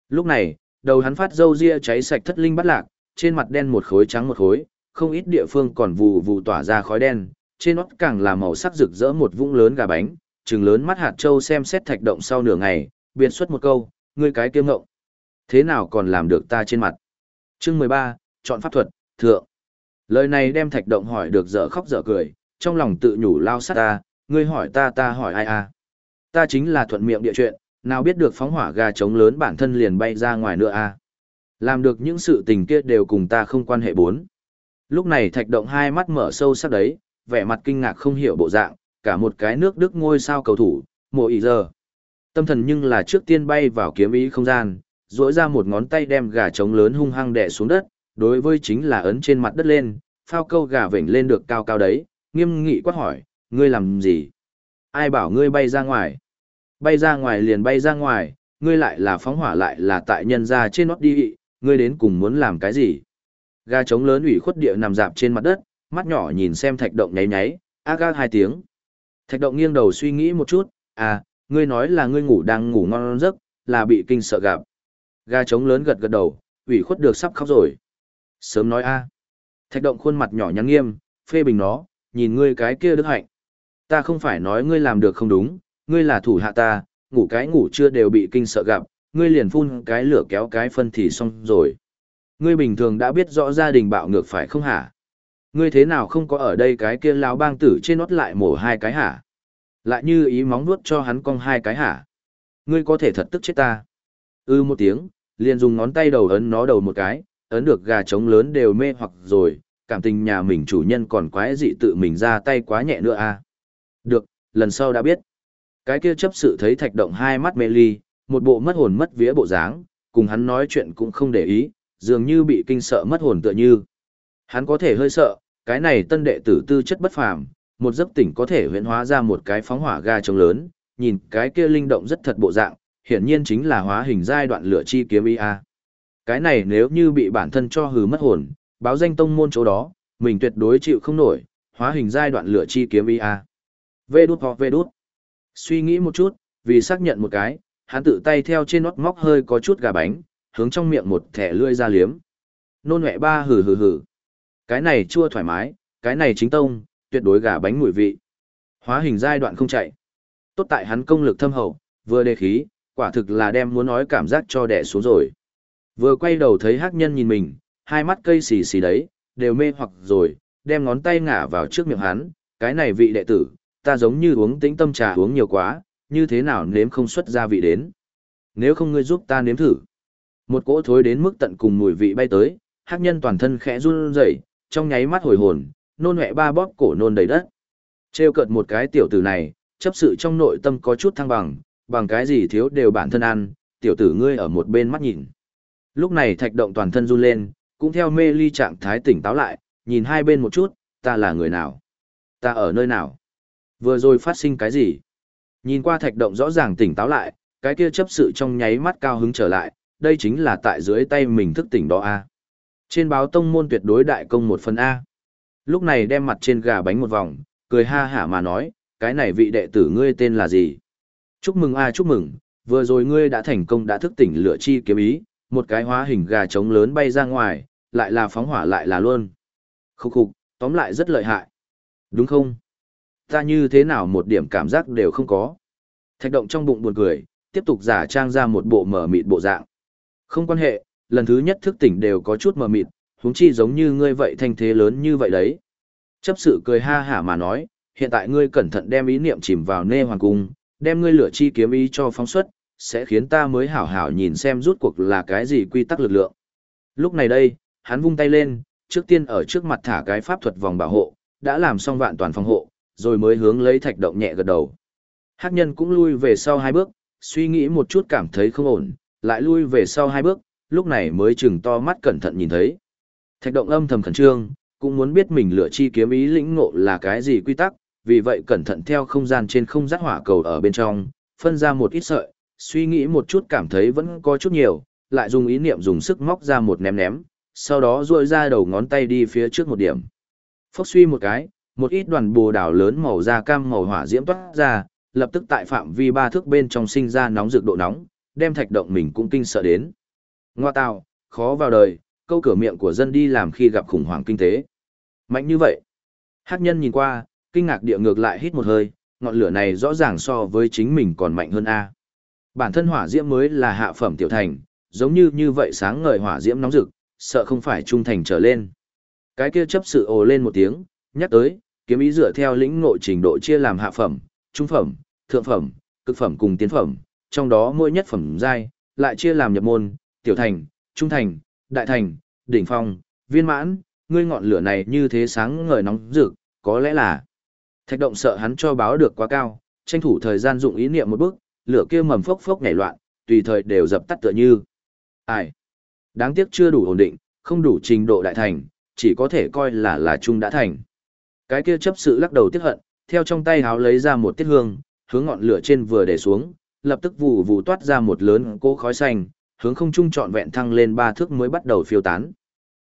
Lúc này, đầu hắn phát dâu ria cháy sạch thất linh bắt lạc, trên mặt đen một khối trắng một khối, không ít địa phương còn vụ vụ tỏa ra khói đen, trên nót càng là màu sắc rực rỡ một vũng lớn gà bánh, trừng lớn mắt hạt châu xem xét thạch động sau nửa ngày, biện xuất một câu, ngươi cái kiêu ngộng. Thế nào còn làm được ta trên mặt? Chương 13, chọn pháp thuật, thượng. Lời này đem thạch động hỏi được dở khóc dở cười, trong lòng tự nhủ lao sát ta, ngươi hỏi ta ta hỏi ai à. Ta chính là thuận miệng địa chuyện, nào biết được phóng hỏa gà trống lớn bản thân liền bay ra ngoài nữa à. Làm được những sự tình kia đều cùng ta không quan hệ bốn. Lúc này thạch động hai mắt mở sâu sắc đấy, vẻ mặt kinh ngạc không hiểu bộ dạng, cả một cái nước đức ngôi sao cầu thủ, mùa ý giờ. Tâm thần nhưng là trước tiên bay vào kiếm ý không gian, dỗi ra một ngón tay đem gà trống lớn hung hăng đè xuống đất, đối với chính là ấn trên mặt đất lên, phao câu gà vểnh lên được cao cao đấy, nghiêm nghị quát hỏi, ngươi làm gì? Ai bảo ngươi bay ra ngoài? Bay ra ngoài liền bay ra ngoài, ngươi lại là phóng hỏa lại là tại nhân ra trên nót đi, ngươi đến cùng muốn làm cái gì? Gà trống lớn ủy khuất địa nằm dạp trên mặt đất, mắt nhỏ nhìn xem thạch động nháy nháy, ác ác hai tiếng. Thạch động nghiêng đầu suy nghĩ một chút, à, ngươi nói là ngươi ngủ đang ngủ ngon giấc, là bị kinh sợ gặp. Gà trống lớn gật gật đầu, ủy khuất được sắp khóc rồi. Sớm nói a. Thạch động khuôn mặt nhỏ nhắn nghiêm, phê bình nó, nhìn ngươi cái kia đức hạnh. Ta không phải nói ngươi làm được không đúng, ngươi là thủ hạ ta, ngủ cái ngủ chưa đều bị kinh sợ gặp, ngươi liền phun cái lửa kéo cái phân thì xong rồi. Ngươi bình thường đã biết rõ gia đình bạo ngược phải không hả? Ngươi thế nào không có ở đây cái kia lão bang tử trên nót lại mổ hai cái hả? Lại như ý móng nuốt cho hắn cong hai cái hả? Ngươi có thể thật tức chết ta. Ư ừ một tiếng, liền dùng ngón tay đầu ấn nó đầu một cái, ấn được gà trống lớn đều mê hoặc rồi, cảm tình nhà mình chủ nhân còn quái dị tự mình ra tay quá nhẹ nữa à. Được, lần sau đã biết. Cái kia chấp sự thấy thạch động hai mắt mê ly, một bộ mất hồn mất vía bộ dáng, cùng hắn nói chuyện cũng không để ý, dường như bị kinh sợ mất hồn tựa như. Hắn có thể hơi sợ, cái này tân đệ tử tư chất bất phàm, một giấc tỉnh có thể huyễn hóa ra một cái phóng hỏa ga trống lớn, nhìn cái kia linh động rất thật bộ dạng, hiển nhiên chính là hóa hình giai đoạn lửa chi kiếm IA. Cái này nếu như bị bản thân cho hừ mất hồn, báo danh tông môn chỗ đó, mình tuyệt đối chịu không nổi, hóa hình giai đoạn lửa chi kiếm IA. Vê đút hoặc vê đút. Suy nghĩ một chút, vì xác nhận một cái, hắn tự tay theo trên nót móc hơi có chút gà bánh, hướng trong miệng một thẻ lươi ra liếm. Nôn mẹ ba hừ hừ hừ. Cái này chua thoải mái, cái này chính tông, tuyệt đối gà bánh mùi vị. Hóa hình giai đoạn không chạy. Tốt tại hắn công lực thâm hậu, vừa đề khí, quả thực là đem muốn nói cảm giác cho đẻ xuống rồi. Vừa quay đầu thấy hắc nhân nhìn mình, hai mắt cây xì xì đấy, đều mê hoặc rồi, đem ngón tay ngả vào trước miệng hắn, cái này vị đệ tử, ta giống như uống tĩnh tâm trà uống nhiều quá, như thế nào nếm không xuất ra vị đến. Nếu không ngươi giúp ta nếm thử. Một cỗ thối đến mức tận cùng mùi vị bay tới, hắc nhân toàn thân khẽ run rẩy, trong nháy mắt hồi hồn, nôn hẹ ba bóp cổ nôn đầy đất. Trêu cợt một cái tiểu tử này, chấp sự trong nội tâm có chút thăng bằng, bằng cái gì thiếu đều bản thân ăn, tiểu tử ngươi ở một bên mắt nhìn. Lúc này thạch động toàn thân run lên, cũng theo mê ly trạng thái tỉnh táo lại, nhìn hai bên một chút, ta là người nào? Ta ở nơi nào? Vừa rồi phát sinh cái gì? Nhìn qua thạch động rõ ràng tỉnh táo lại, cái kia chấp sự trong nháy mắt cao hứng trở lại, đây chính là tại dưới tay mình thức tỉnh đó A. Trên báo tông môn tuyệt đối đại công một phần A. Lúc này đem mặt trên gà bánh một vòng, cười ha hả mà nói, cái này vị đệ tử ngươi tên là gì? Chúc mừng A chúc mừng, vừa rồi ngươi đã thành công đã thức tỉnh lửa chi kiếm ý, một cái hóa hình gà trống lớn bay ra ngoài, lại là phóng hỏa lại là luôn. Khúc khục, tóm lại rất lợi hại. Đúng không? Ta như thế nào một điểm cảm giác đều không có. Thạch động trong bụng buồn cười, tiếp tục giả trang ra một bộ mở mịt bộ dạng. Không quan hệ, lần thứ nhất thức tỉnh đều có chút mờ mịt, huống chi giống như ngươi vậy thanh thế lớn như vậy đấy. Chấp sự cười ha hả mà nói, hiện tại ngươi cẩn thận đem ý niệm chìm vào nê hoàng cung, đem ngươi lửa chi kiếm ý cho phóng xuất, sẽ khiến ta mới hảo hảo nhìn xem rút cuộc là cái gì quy tắc lực lượng. Lúc này đây, hắn vung tay lên, trước tiên ở trước mặt thả cái pháp thuật vòng bảo hộ, đã làm xong vạn toàn phòng hộ, rồi mới hướng lấy thạch động nhẹ gật đầu. Hắc nhân cũng lui về sau hai bước, suy nghĩ một chút cảm thấy không ổn, lại lui về sau hai bước, lúc này mới chừng to mắt cẩn thận nhìn thấy. Thạch động âm thầm khẩn trương, cũng muốn biết mình lựa chi kiếm ý lĩnh ngộ là cái gì quy tắc, vì vậy cẩn thận theo không gian trên không giác hỏa cầu ở bên trong, phân ra một ít sợi, suy nghĩ một chút cảm thấy vẫn có chút nhiều, lại dùng ý niệm dùng sức móc ra một ném ném, sau đó duỗi ra đầu ngón tay đi phía trước một điểm. Phốc suy một cái, một ít đoàn bồ đảo lớn màu da cam màu hỏa diễm toát ra, lập tức tại phạm vi ba thước bên trong sinh ra nóng rực độ nóng, đem thạch động mình cũng kinh sợ đến. Ngoa tào, khó vào đời, câu cửa miệng của dân đi làm khi gặp khủng hoảng kinh tế. Mạnh như vậy. Hắc nhân nhìn qua, kinh ngạc địa ngược lại hít một hơi, ngọn lửa này rõ ràng so với chính mình còn mạnh hơn A. Bản thân hỏa diễm mới là hạ phẩm tiểu thành, giống như như vậy sáng ngời hỏa diễm nóng rực, sợ không phải trung thành trở lên. Cái kia chấp sự ồ lên một tiếng, nhắc tới, kiếm ý dựa theo lĩnh ngộ trình độ chia làm hạ phẩm, trung phẩm, thượng phẩm, cực phẩm cùng tiến phẩm, trong đó mỗi nhất phẩm giai lại chia làm nhập môn, tiểu thành, trung thành, đại thành, đỉnh phong, viên mãn, ngươi ngọn lửa này như thế sáng ngời nóng rực, có lẽ là Thạch động sợ hắn cho báo được quá cao, tranh thủ thời gian dụng ý niệm một bước, lửa kia mầm phốc phốc nhảy loạn, tùy thời đều dập tắt tựa như. Ai? Đáng tiếc chưa đủ ổn định, không đủ trình độ đại thành, chỉ có thể coi là là trung đã thành. Cái kia chấp sự lắc đầu tiếc hận, theo trong tay háo lấy ra một tiết hương, hướng ngọn lửa trên vừa để xuống, lập tức vụ vụ toát ra một lớn cỗ khói xanh, hướng không trung trọn vẹn thăng lên ba thước mới bắt đầu phiêu tán.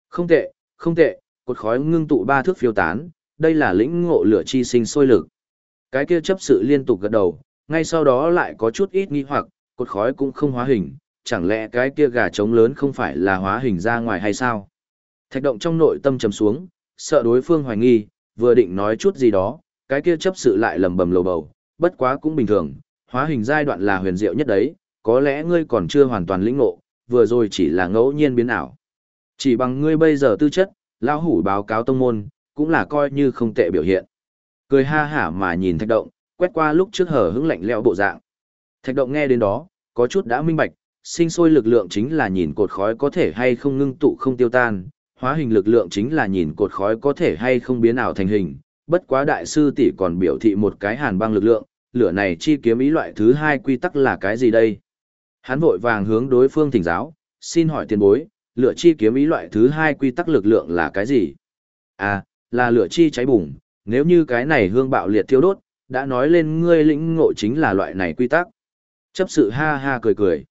Không tệ, không tệ, cột khói ngưng tụ ba thước phiêu tán, đây là lĩnh ngộ lửa chi sinh sôi lực. Cái kia chấp sự liên tục gật đầu, ngay sau đó lại có chút ít nghi hoặc, cột khói cũng không hóa hình, chẳng lẽ cái kia gà trống lớn không phải là hóa hình ra ngoài hay sao? Thạch động trong nội tâm trầm xuống, sợ đối phương hoài nghi, vừa định nói chút gì đó, cái kia chấp sự lại lầm bầm lầu bầu, bất quá cũng bình thường, hóa hình giai đoạn là huyền diệu nhất đấy, có lẽ ngươi còn chưa hoàn toàn lĩnh ngộ, vừa rồi chỉ là ngẫu nhiên biến ảo. Chỉ bằng ngươi bây giờ tư chất, lão hủ báo cáo tông môn, cũng là coi như không tệ biểu hiện. Cười ha hả mà nhìn thạch động, quét qua lúc trước hở hững lạnh lẽo bộ dạng. Thạch động nghe đến đó, có chút đã minh bạch, sinh sôi lực lượng chính là nhìn cột khói có thể hay không ngưng tụ không tiêu tan, hóa hình lực lượng chính là nhìn cột khói có thể hay không biến ảo thành hình. Bất quá đại sư tỷ còn biểu thị một cái hàn băng lực lượng, lửa này chi kiếm ý loại thứ hai quy tắc là cái gì đây? Hắn vội vàng hướng đối phương thỉnh giáo, xin hỏi tiền bối, lửa chi kiếm ý loại thứ hai quy tắc lực lượng là cái gì? À, là lửa chi cháy bùng, nếu như cái này hương bạo liệt thiêu đốt, đã nói lên ngươi lĩnh ngộ chính là loại này quy tắc. Chấp sự ha ha cười cười.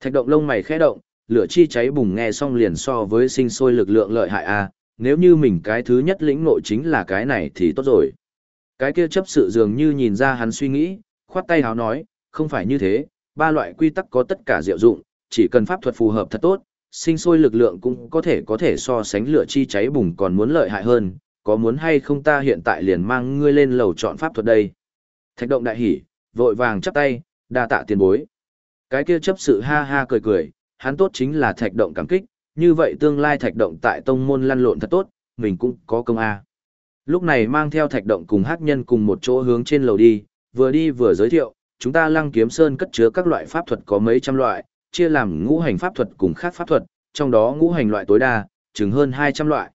Thạch động lông mày khẽ động, lửa chi cháy bùng nghe xong liền so với sinh sôi lực lượng lợi hại a, à, nếu như mình cái thứ nhất lĩnh nội chính là cái này thì tốt rồi. Cái kia chấp sự dường như nhìn ra hắn suy nghĩ, khoát tay háo nói, không phải như thế, ba loại quy tắc có tất cả diệu dụng, chỉ cần pháp thuật phù hợp thật tốt, sinh sôi lực lượng cũng có thể có thể so sánh lửa chi cháy bùng còn muốn lợi hại hơn, có muốn hay không ta hiện tại liền mang ngươi lên lầu chọn pháp thuật đây. Thạch động đại hỉ, vội vàng chắp tay, đa tạ tiền bối. Cái kia chấp sự ha ha cười cười, hắn tốt chính là thạch động cảm kích, như vậy tương lai thạch động tại tông môn lăn lộn thật tốt, mình cũng có công A. Lúc này mang theo thạch động cùng hát nhân cùng một chỗ hướng trên lầu đi, vừa đi vừa giới thiệu, chúng ta lăng kiếm sơn cất chứa các loại pháp thuật có mấy trăm loại, chia làm ngũ hành pháp thuật cùng khác pháp thuật, trong đó ngũ hành loại tối đa, chừng hơn 200 loại.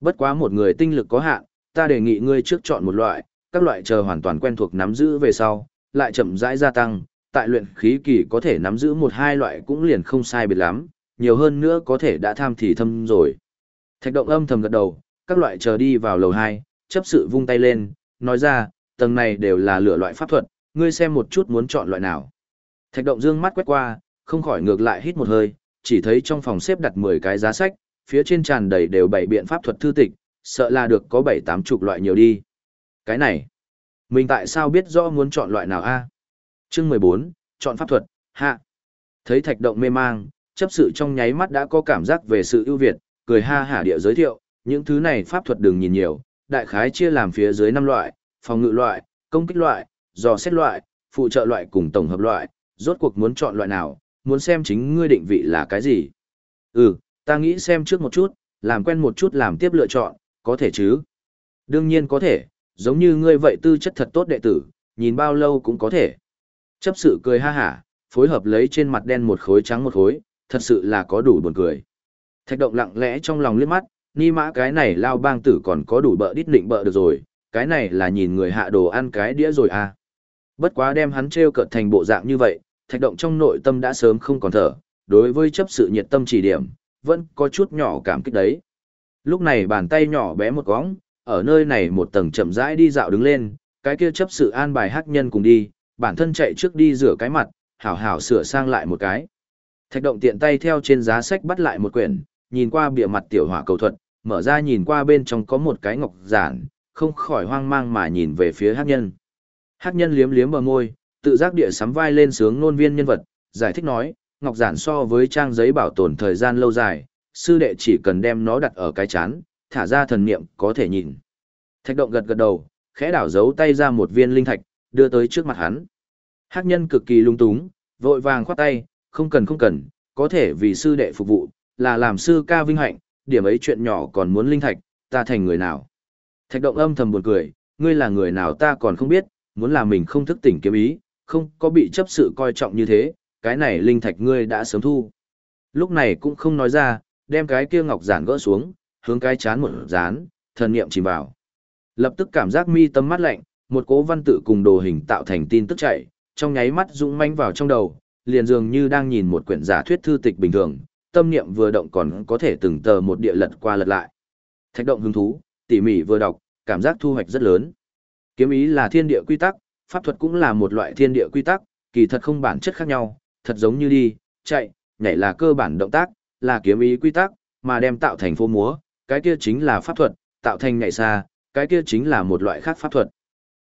Bất quá một người tinh lực có hạn, ta đề nghị ngươi trước chọn một loại, các loại chờ hoàn toàn quen thuộc nắm giữ về sau, lại chậm rãi gia tăng, tại luyện khí kỳ có thể nắm giữ một hai loại cũng liền không sai biệt lắm, nhiều hơn nữa có thể đã tham thì thâm rồi. Thạch động âm thầm gật đầu, các loại chờ đi vào lầu 2, chấp sự vung tay lên, nói ra, tầng này đều là lựa loại pháp thuật, ngươi xem một chút muốn chọn loại nào. Thạch động dương mắt quét qua, không khỏi ngược lại hít một hơi, chỉ thấy trong phòng xếp đặt 10 cái giá sách, phía trên tràn đầy đều bảy biện pháp thuật thư tịch, sợ là được có 7-8 chục loại nhiều đi. Cái này, mình tại sao biết rõ muốn chọn loại nào a? Chương 14, chọn pháp thuật, hạ. Thấy thạch động mê mang, chấp sự trong nháy mắt đã có cảm giác về sự ưu việt, cười ha hả địa giới thiệu, những thứ này pháp thuật đừng nhìn nhiều, đại khái chia làm phía dưới năm loại, phòng ngự loại, công kích loại, dò xét loại, phụ trợ loại cùng tổng hợp loại, rốt cuộc muốn chọn loại nào, muốn xem chính ngươi định vị là cái gì. Ừ, ta nghĩ xem trước một chút, làm quen một chút làm tiếp lựa chọn, có thể chứ? Đương nhiên có thể, giống như ngươi vậy tư chất thật tốt đệ tử, nhìn bao lâu cũng có thể. Chấp sự cười ha hả, phối hợp lấy trên mặt đen một khối trắng một khối, thật sự là có đủ buồn cười. Thạch động lặng lẽ trong lòng liếc mắt, ni mã cái này lao bang tử còn có đủ bợ đít định bợ được rồi, cái này là nhìn người hạ đồ ăn cái đĩa rồi à. Bất quá đem hắn treo cợt thành bộ dạng như vậy, thạch động trong nội tâm đã sớm không còn thở, đối với chấp sự nhiệt tâm chỉ điểm, vẫn có chút nhỏ cảm kích đấy. Lúc này bàn tay nhỏ bé một góng, ở nơi này một tầng chậm rãi đi dạo đứng lên, cái kia chấp sự an bài hắc nhân cùng đi, bản thân chạy trước đi rửa cái mặt, hảo hảo sửa sang lại một cái. Thạch động tiện tay theo trên giá sách bắt lại một quyển, nhìn qua bìa mặt tiểu hỏa cầu thuật, mở ra nhìn qua bên trong có một cái ngọc giản, không khỏi hoang mang mà nhìn về phía hát nhân. hát nhân liếm liếm bờ môi, tự giác địa sắm vai lên sướng nôn viên nhân vật, giải thích nói, ngọc giản so với trang giấy bảo tồn thời gian lâu dài, sư đệ chỉ cần đem nó đặt ở cái chán, thả ra thần niệm có thể nhìn. Thạch động gật gật đầu, khẽ đảo giấu tay ra một viên linh thạch, đưa tới trước mặt hắn. Hắc nhân cực kỳ lung túng, vội vàng khoát tay, không cần không cần, có thể vì sư đệ phục vụ, là làm sư ca vinh hạnh, điểm ấy chuyện nhỏ còn muốn linh thạch, ta thành người nào? Thạch động âm thầm buồn cười, ngươi là người nào ta còn không biết, muốn là mình không thức tỉnh kiếm ý, không có bị chấp sự coi trọng như thế, cái này linh thạch ngươi đã sớm thu. Lúc này cũng không nói ra, đem cái kia ngọc giản gỡ xuống, hướng cái chán một dán, thần niệm chìm vào. Lập tức cảm giác mi tâm mắt lạnh, một cố văn tự cùng đồ hình tạo thành tin tức chạy, trong nháy mắt dũng manh vào trong đầu, liền dường như đang nhìn một quyển giả thuyết thư tịch bình thường, tâm niệm vừa động còn có thể từng tờ một địa lật qua lật lại. Thạch động hứng thú, tỉ mỉ vừa đọc, cảm giác thu hoạch rất lớn. Kiếm ý là thiên địa quy tắc, pháp thuật cũng là một loại thiên địa quy tắc, kỳ thật không bản chất khác nhau, thật giống như đi, chạy, nhảy là cơ bản động tác, là kiếm ý quy tắc, mà đem tạo thành phố múa, cái kia chính là pháp thuật, tạo thành nhảy xa, cái kia chính là một loại khác pháp thuật.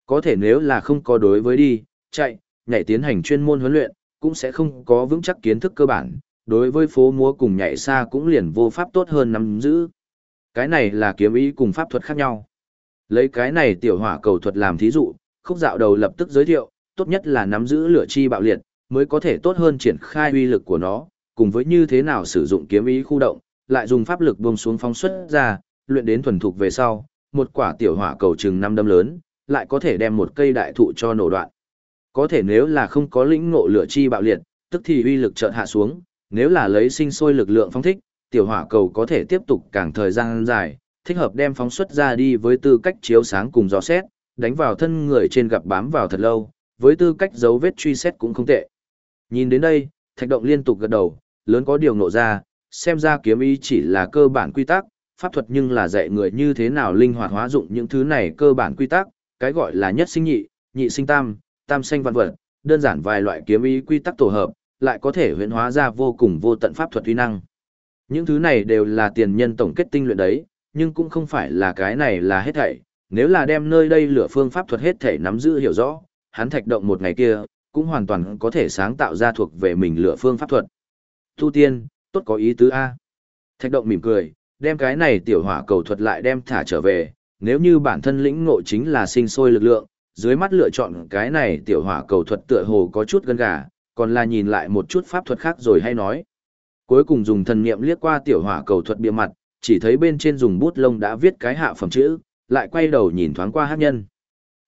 Có thể nếu là không có đối với đi, chạy, nhảy tiến hành chuyên môn huấn luyện, cũng sẽ không có vững chắc kiến thức cơ bản, đối với phố múa cùng nhảy xa cũng liền vô pháp tốt hơn nắm giữ. Cái này là kiếm ý cùng pháp thuật khác nhau. Lấy cái này tiểu hỏa cầu thuật làm thí dụ, khúc dạo đầu lập tức giới thiệu, tốt nhất là nắm giữ lửa chi bạo liệt, mới có thể tốt hơn triển khai uy lực của nó, cùng với như thế nào sử dụng kiếm ý khu động, lại dùng pháp lực buông xuống phóng xuất ra, luyện đến thuần thục về sau, một quả tiểu hỏa cầu chừng năm đâm lớn, lại có thể đem một cây đại thụ cho nổ đoạn. Có thể nếu là không có lĩnh ngộ lửa chi bạo liệt, tức thì uy lực chợt hạ xuống, nếu là lấy sinh sôi lực lượng phóng thích, tiểu hỏa cầu có thể tiếp tục càng thời gian dài, thích hợp đem phóng xuất ra đi với tư cách chiếu sáng cùng gió xét, đánh vào thân người trên gặp bám vào thật lâu, với tư cách dấu vết truy xét cũng không tệ. Nhìn đến đây, thạch động liên tục gật đầu, lớn có điều nộ ra, xem ra kiếm ý chỉ là cơ bản quy tắc, pháp thuật nhưng là dạy người như thế nào linh hoạt hóa dụng những thứ này cơ bản quy tắc, cái gọi là nhất sinh nhị, nhị sinh tam, tam sinh văn vật, đơn giản vài loại kiếm ý quy tắc tổ hợp, lại có thể huyễn hóa ra vô cùng vô tận pháp thuật uy năng. Những thứ này đều là tiền nhân tổng kết tinh luyện đấy, nhưng cũng không phải là cái này là hết thảy, nếu là đem nơi đây lửa phương pháp thuật hết thảy nắm giữ hiểu rõ, hắn thạch động một ngày kia, cũng hoàn toàn có thể sáng tạo ra thuộc về mình lửa phương pháp thuật. Tu tiên, tốt có ý tứ A. Thạch động mỉm cười, đem cái này tiểu hỏa cầu thuật lại đem thả trở về, nếu như bản thân lĩnh ngộ chính là sinh sôi lực lượng, dưới mắt lựa chọn cái này tiểu hỏa cầu thuật tựa hồ có chút gân gà, còn là nhìn lại một chút pháp thuật khác rồi hay nói. Cuối cùng dùng thần niệm liếc qua tiểu hỏa cầu thuật bìa mặt, chỉ thấy bên trên dùng bút lông đã viết cái hạ phẩm chữ, lại quay đầu nhìn thoáng qua hát nhân.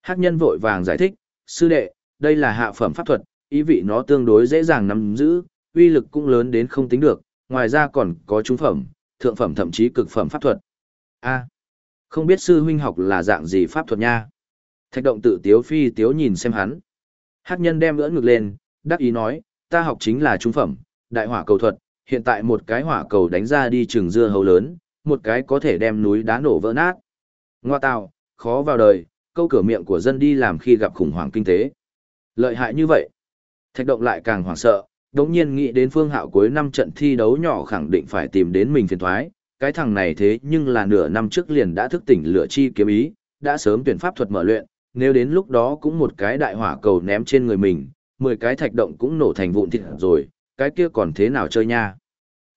Hát nhân vội vàng giải thích, sư đệ, đây là hạ phẩm pháp thuật, ý vị nó tương đối dễ dàng nắm giữ, uy lực cũng lớn đến không tính được, ngoài ra còn có trung phẩm, thượng phẩm thậm chí cực phẩm pháp thuật. A, không biết sư huynh học là dạng gì pháp thuật nha. Thạch động tự tiếu phi tiếu nhìn xem hắn. Hát nhân đem ưỡn ngực lên, đắc ý nói, ta học chính là trung phẩm, đại hỏa cầu thuật, hiện tại một cái hỏa cầu đánh ra đi chừng dưa hấu lớn, một cái có thể đem núi đá nổ vỡ nát. Ngoa tạo, khó vào đời, câu cửa miệng của dân đi làm khi gặp khủng hoảng kinh tế. Lợi hại như vậy. Thạch động lại càng hoảng sợ, đống nhiên nghĩ đến phương hạo cuối năm trận thi đấu nhỏ khẳng định phải tìm đến mình phiền thoái. Cái thằng này thế nhưng là nửa năm trước liền đã thức tỉnh lửa chi kiếm ý, đã sớm tuyển pháp thuật mở luyện, nếu đến lúc đó cũng một cái đại hỏa cầu ném trên người mình, mười cái thạch động cũng nổ thành vụn thịt rồi, cái kia còn thế nào chơi nha.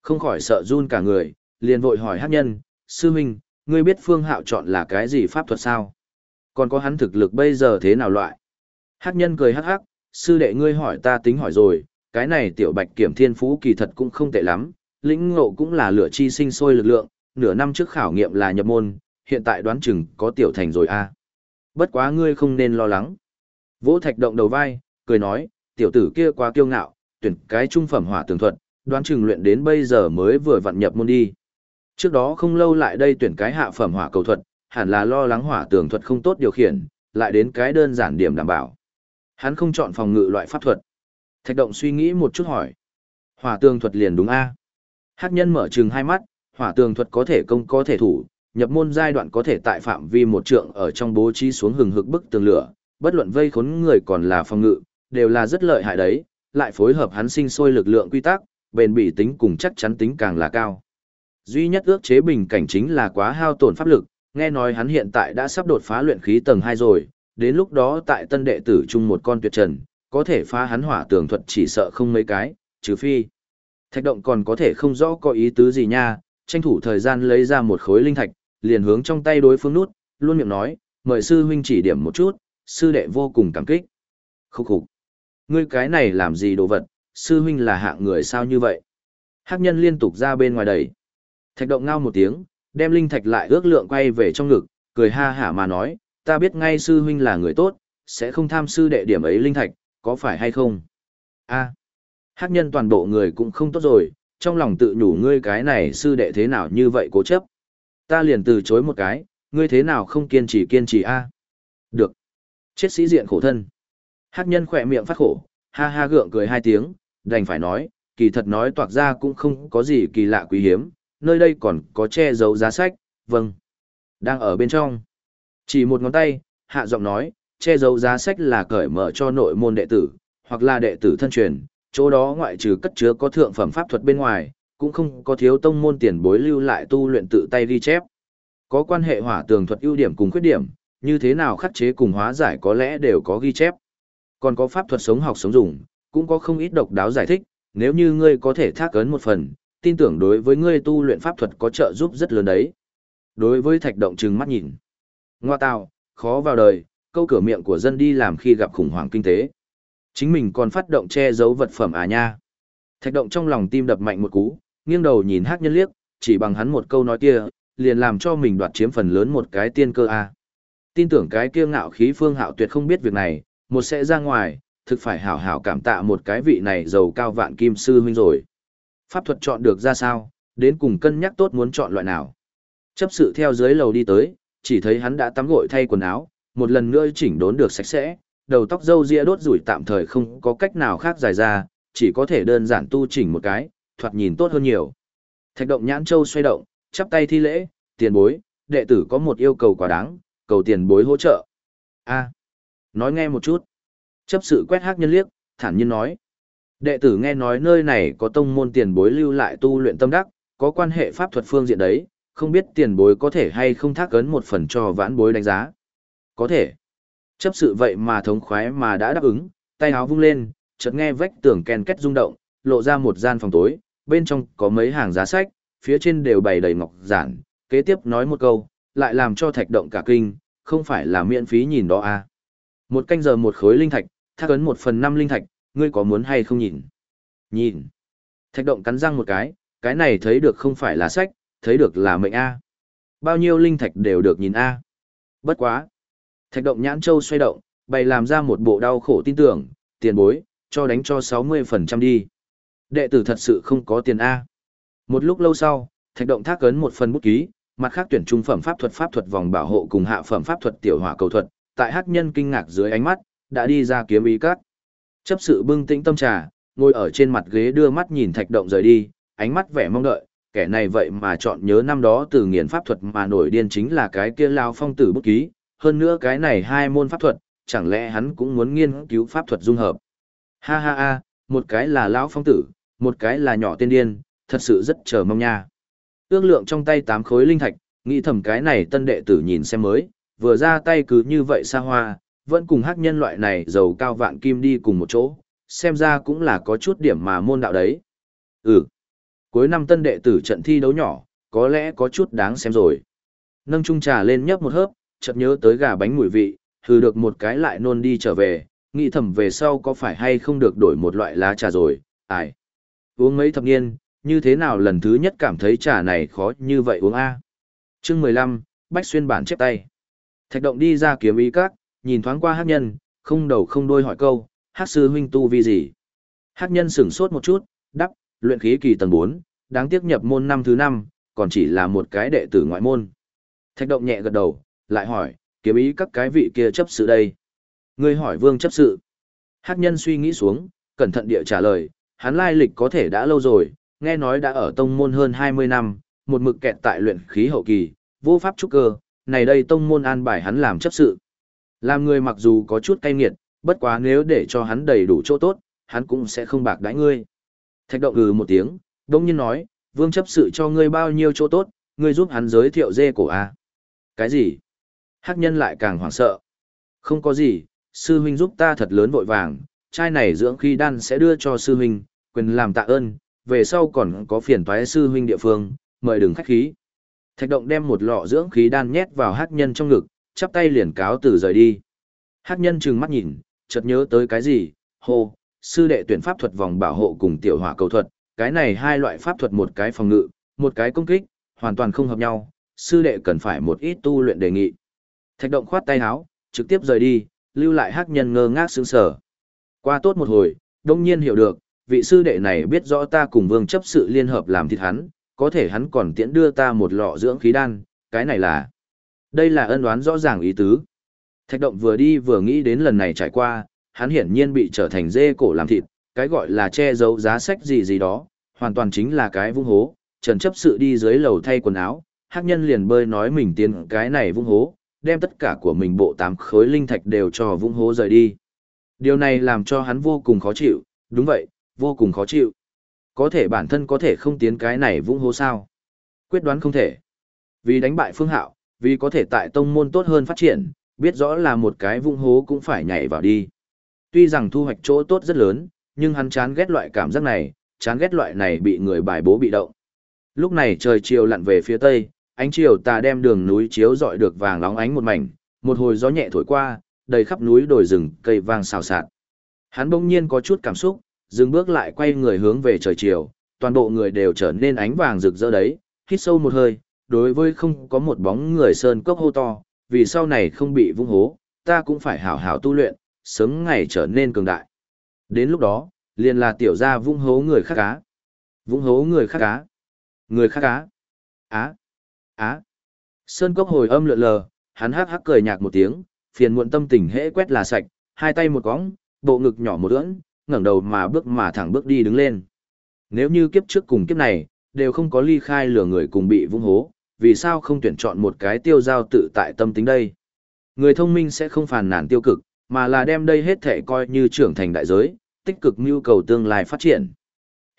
Không khỏi sợ run cả người, liền vội hỏi hát nhân, sư huynh, ngươi biết phương hạo chọn là cái gì pháp thuật sao? Còn có hắn thực lực bây giờ thế nào loại? Hát nhân cười hắc hắc, sư đệ ngươi hỏi ta tính hỏi rồi, cái này tiểu bạch kiểm thiên phú kỳ thật cũng không tệ lắm, lĩnh ngộ cũng là lửa chi sinh sôi lực lượng, nửa năm trước khảo nghiệm là nhập môn, hiện tại đoán chừng có tiểu thành rồi a. Bất quá ngươi không nên lo lắng. Vỗ thạch động đầu vai, cười nói, tiểu tử kia quá kiêu ngạo, tuyển cái trung phẩm hỏa tường thuật, đoán chừng luyện đến bây giờ mới vừa vặn nhập môn đi. Trước đó không lâu lại đây tuyển cái hạ phẩm hỏa cầu thuật, hẳn là lo lắng hỏa tường thuật không tốt điều khiển, lại đến cái đơn giản điểm đảm bảo. Hắn không chọn phòng ngự loại pháp thuật. Thạch động suy nghĩ một chút hỏi. Hỏa tường thuật liền đúng a Hắc nhân mở trừng hai mắt, hỏa tường thuật có thể công có thể thủ, nhập môn giai đoạn có thể tại phạm vi một trượng ở trong bố trí xuống hừng hực bức tường lửa, bất luận vây khốn người còn là phòng ngự, đều là rất lợi hại đấy, lại phối hợp hắn sinh sôi lực lượng quy tắc, bền bỉ tính cùng chắc chắn tính càng là cao. Duy nhất ước chế bình cảnh chính là quá hao tổn pháp lực, nghe nói hắn hiện tại đã sắp đột phá luyện khí tầng 2 rồi, đến lúc đó tại tân đệ tử chung một con tuyệt trần, có thể phá hắn hỏa tường thuật chỉ sợ không mấy cái, trừ phi. Thạch động còn có thể không rõ có ý tứ gì nha, tranh thủ thời gian lấy ra một khối linh thạch, liền hướng trong tay đối phương nút, luôn miệng nói, mời sư huynh chỉ điểm một chút, sư đệ vô cùng cảm kích. Khúc khục. Ngươi cái này làm gì đồ vật, sư huynh là hạng người sao như vậy? Hắc nhân liên tục ra bên ngoài đẩy. Thạch động ngao một tiếng, Đem linh thạch lại ước lượng quay về trong ngực, cười ha hả mà nói, ta biết ngay sư huynh là người tốt, sẽ không tham sư đệ điểm ấy linh thạch, có phải hay không? a à, hắc nhân toàn bộ người cũng không tốt rồi, trong lòng tự nhủ ngươi cái này sư đệ thế nào như vậy cố chấp. Ta liền từ chối một cái, ngươi thế nào không kiên trì kiên trì a Được. Chết sĩ diện khổ thân. Hắc nhân khỏe miệng phát khổ, ha ha gượng cười hai tiếng, đành phải nói, kỳ thật nói toạc ra cũng không có gì kỳ lạ quý hiếm, nơi đây còn có che giấu giá sách, vâng. Đang ở bên trong. Chỉ một ngón tay, hạ giọng nói, che giấu giá sách là cởi mở cho nội môn đệ tử, hoặc là đệ tử thân truyền, chỗ đó ngoại trừ cất chứa có thượng phẩm pháp thuật bên ngoài, cũng không có thiếu tông môn tiền bối lưu lại tu luyện tự tay ghi chép. Có quan hệ hỏa tường thuật ưu điểm cùng khuyết điểm, như thế nào khắc chế cùng hóa giải có lẽ đều có ghi chép. Còn có pháp thuật sống học sống dùng, cũng có không ít độc đáo giải thích, nếu như ngươi có thể thác ấn một phần, tin tưởng đối với ngươi tu luyện pháp thuật có trợ giúp rất lớn đấy. Đối với thạch động trừng mắt nhìn. Ngoa tào, khó vào đời, câu cửa miệng của dân đi làm khi gặp khủng hoảng kinh tế. Chính mình còn phát động che giấu vật phẩm à nha. Thạch động trong lòng tim đập mạnh một cú, nghiêng đầu nhìn hát nhân liếc, chỉ bằng hắn một câu nói kia, liền làm cho mình đoạt chiếm phần lớn một cái tiên cơ a. À. Tin tưởng cái kia ngạo khí phương hạo tuyệt không biết việc này, một sẽ ra ngoài, thực phải hảo hảo cảm tạ một cái vị này giàu cao vạn kim sư huynh rồi. Pháp thuật chọn được ra sao, đến cùng cân nhắc tốt muốn chọn loại nào. Chấp sự theo dưới lầu đi tới, chỉ thấy hắn đã tắm gội thay quần áo, một lần nữa chỉnh đốn được sạch sẽ, đầu tóc râu ria đốt rủi tạm thời không có cách nào khác dài ra, chỉ có thể đơn giản tu chỉnh một cái, thoạt nhìn tốt hơn nhiều. Thạch động nhãn châu xoay động, chắp tay thi lễ, tiền bối, đệ tử có một yêu cầu quá đáng, cầu tiền bối hỗ trợ. a nói nghe một chút. Chấp sự quét hát nhân liếc, thản nhiên nói. Đệ tử nghe nói nơi này có tông môn tiền bối lưu lại tu luyện tâm đắc, có quan hệ pháp thuật phương diện đấy, không biết tiền bối có thể hay không thác ấn một phần cho vãn bối đánh giá. Có thể. Chấp sự vậy mà thống khoái mà đã đáp ứng, tay áo vung lên, chợt nghe vách tường ken két rung động, lộ ra một gian phòng tối, bên trong có mấy hàng giá sách, phía trên đều bày đầy ngọc giản, kế tiếp nói một câu, lại làm cho thạch động cả kinh, không phải là miễn phí nhìn đó à. Một canh giờ một khối linh thạch, thác ấn một phần năm linh thạch, ngươi có muốn hay không nhìn? Nhìn. Thạch động cắn răng một cái, cái này thấy được không phải là sách, thấy được là mệnh A. Bao nhiêu linh thạch đều được nhìn A. Bất quá. Thạch động nhãn châu xoay động, bày làm ra một bộ đau khổ tin tưởng, tiền bối, cho đánh cho 60% đi. Đệ tử thật sự không có tiền A. Một lúc lâu sau, thạch động thác ấn một phần bút ký, mặt khác tuyển trung phẩm pháp thuật pháp thuật vòng bảo hộ cùng hạ phẩm pháp thuật tiểu hỏa cầu thuật, tại hắc nhân kinh ngạc dưới ánh mắt, đã đi ra kiếm ý cát. Chấp sự bưng tĩnh tâm trà, ngồi ở trên mặt ghế đưa mắt nhìn thạch động rời đi, ánh mắt vẻ mong đợi, kẻ này vậy mà chọn nhớ năm đó từ nghiền pháp thuật mà nổi điên chính là cái kia lao phong tử bút ký, hơn nữa cái này hai môn pháp thuật, chẳng lẽ hắn cũng muốn nghiên cứu pháp thuật dung hợp. Ha ha ha, một cái là lão phong tử, một cái là nhỏ tiên điên, thật sự rất chờ mong nha. Ước lượng trong tay tám khối linh thạch, nghĩ thầm cái này tân đệ tử nhìn xem mới, vừa ra tay cứ như vậy xa hoa, vẫn cùng hắc nhân loại này giàu cao vạn kim đi cùng một chỗ, xem ra cũng là có chút điểm mà môn đạo đấy. Ừ, cuối năm tân đệ tử trận thi đấu nhỏ, có lẽ có chút đáng xem rồi. Nâng chung trà lên nhấp một hớp, chợt nhớ tới gà bánh mùi vị, hừ được một cái lại nôn đi trở về, nghĩ thầm về sau có phải hay không được đổi một loại lá trà rồi, ai. Uống mấy thập niên, như thế nào lần thứ nhất cảm thấy trà này khó như vậy uống A. chương 15, Bách Xuyên bản chép tay. Thạch động đi ra kiếm ý các, nhìn thoáng qua hát nhân, không đầu không đôi hỏi câu, hát sư huynh tu vi gì? Hát nhân sửng sốt một chút, đắp, luyện khí kỳ tầng 4, đáng tiếc nhập môn năm thứ 5, còn chỉ là một cái đệ tử ngoại môn. Thạch động nhẹ gật đầu, lại hỏi, kiếm ý các cái vị kia chấp sự đây. Người hỏi vương chấp sự. Hát nhân suy nghĩ xuống, cẩn thận địa trả lời, hắn lai lịch có thể đã lâu rồi, nghe nói đã ở tông môn hơn 20 năm, một mực kẹt tại luyện khí hậu kỳ, vô pháp trúc cơ, này đây tông môn an bài hắn làm chấp sự. Làm người mặc dù có chút cay nghiệt, bất quá nếu để cho hắn đầy đủ chỗ tốt, hắn cũng sẽ không bạc đãi ngươi. Thạch động ừ một tiếng, đông nhiên nói, vương chấp sự cho ngươi bao nhiêu chỗ tốt, ngươi giúp hắn giới thiệu dê cổ à? Cái gì? Hắc nhân lại càng hoảng sợ. Không có gì, sư huynh giúp ta thật lớn vội vàng, Chai này dưỡng khi đan sẽ đưa cho sư huynh, quyền làm tạ ơn, về sau còn có phiền toái sư huynh địa phương, mời đừng khách khí. Thạch động đem một lọ dưỡng khí đan nhét vào hắc nhân trong ngực, chắp tay liền cáo từ rời đi. Hắc nhân trừng mắt nhìn, chợt nhớ tới cái gì, hô, sư đệ tuyển pháp thuật vòng bảo hộ cùng tiểu hỏa cầu thuật, cái này hai loại pháp thuật một cái phòng ngự, một cái công kích, hoàn toàn không hợp nhau, sư đệ cần phải một ít tu luyện đề nghị. Thạch động khoát tay áo, trực tiếp rời đi, lưu lại hắc nhân ngơ ngác sững sờ. Qua tốt một hồi, đông nhiên hiểu được, vị sư đệ này biết rõ ta cùng vương chấp sự liên hợp làm thịt hắn, có thể hắn còn tiễn đưa ta một lọ dưỡng khí đan, cái này là... Đây là ân đoán rõ ràng ý tứ. Thạch động vừa đi vừa nghĩ đến lần này trải qua, hắn hiển nhiên bị trở thành dê cổ làm thịt, cái gọi là che giấu giá sách gì gì đó, hoàn toàn chính là cái vung hố, trần chấp sự đi dưới lầu thay quần áo, hắc nhân liền bơi nói mình tiến cái này vung hố, đem tất cả của mình bộ tám khối linh thạch đều cho vung hố rời đi. Điều này làm cho hắn vô cùng khó chịu, đúng vậy, vô cùng khó chịu. Có thể bản thân có thể không tiến cái này vung hố sao? Quyết đoán không thể. Vì đánh bại phương hạo, vì có thể tại tông môn tốt hơn phát triển, biết rõ là một cái vung hố cũng phải nhảy vào đi. Tuy rằng thu hoạch chỗ tốt rất lớn, nhưng hắn chán ghét loại cảm giác này, chán ghét loại này bị người bài bố bị động. Lúc này trời chiều lặn về phía tây, ánh chiều tà đem đường núi chiếu dọi được vàng nóng ánh một mảnh, một hồi gió nhẹ thổi qua, đầy khắp núi đồi rừng cây vang xào xạc. Hắn bỗng nhiên có chút cảm xúc, dừng bước lại quay người hướng về trời chiều, toàn bộ người đều trở nên ánh vàng rực rỡ đấy, hít sâu một hơi, đối với không có một bóng người sơn cốc hô to, vì sau này không bị vung hố, ta cũng phải hảo hảo tu luyện, sớm ngày trở nên cường đại. Đến lúc đó, liền là tiểu gia vung hố người khác cá. Vung hố người khác cá. Người khác cá. Á. Á. Sơn cốc hồi âm lượn lờ, hắn hắc hắc cười nhạt một tiếng, phiền muộn tâm tình hễ quét là sạch, hai tay một cõng, bộ ngực nhỏ một ưỡn, ngẩng đầu mà bước mà thẳng bước đi đứng lên. Nếu như kiếp trước cùng kiếp này, đều không có ly khai lửa người cùng bị vung hố, vì sao không tuyển chọn một cái tiêu giao tự tại tâm tính đây? Người thông minh sẽ không phàn nàn tiêu cực, mà là đem đây hết thể coi như trưởng thành đại giới, tích cực nhu cầu tương lai phát triển.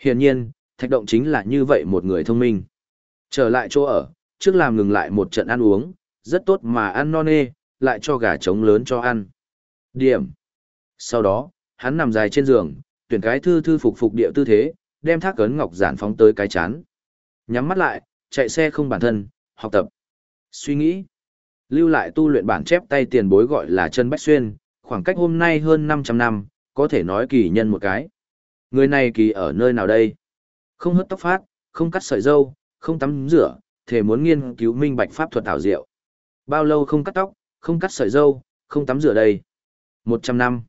Hiển nhiên, thạch động chính là như vậy một người thông minh. Trở lại chỗ ở, trước làm ngừng lại một trận ăn uống, rất tốt mà ăn non nê, lại cho gà trống lớn cho ăn. Điểm. Sau đó, hắn nằm dài trên giường, tuyển cái thư thư phục phục địa tư thế, đem thác cấn ngọc giản phóng tới cái chán. Nhắm mắt lại, chạy xe không bản thân, học tập. Suy nghĩ. Lưu lại tu luyện bản chép tay tiền bối gọi là chân Bách Xuyên, khoảng cách hôm nay hơn 500 năm, có thể nói kỳ nhân một cái. Người này kỳ ở nơi nào đây? Không hớt tóc phát, không cắt sợi dâu, không tắm rửa, thể muốn nghiên cứu minh bạch pháp thuật ảo diệu. Bao lâu không cắt tóc, không cắt sợi dâu, không tắm rửa đây? 100 năm.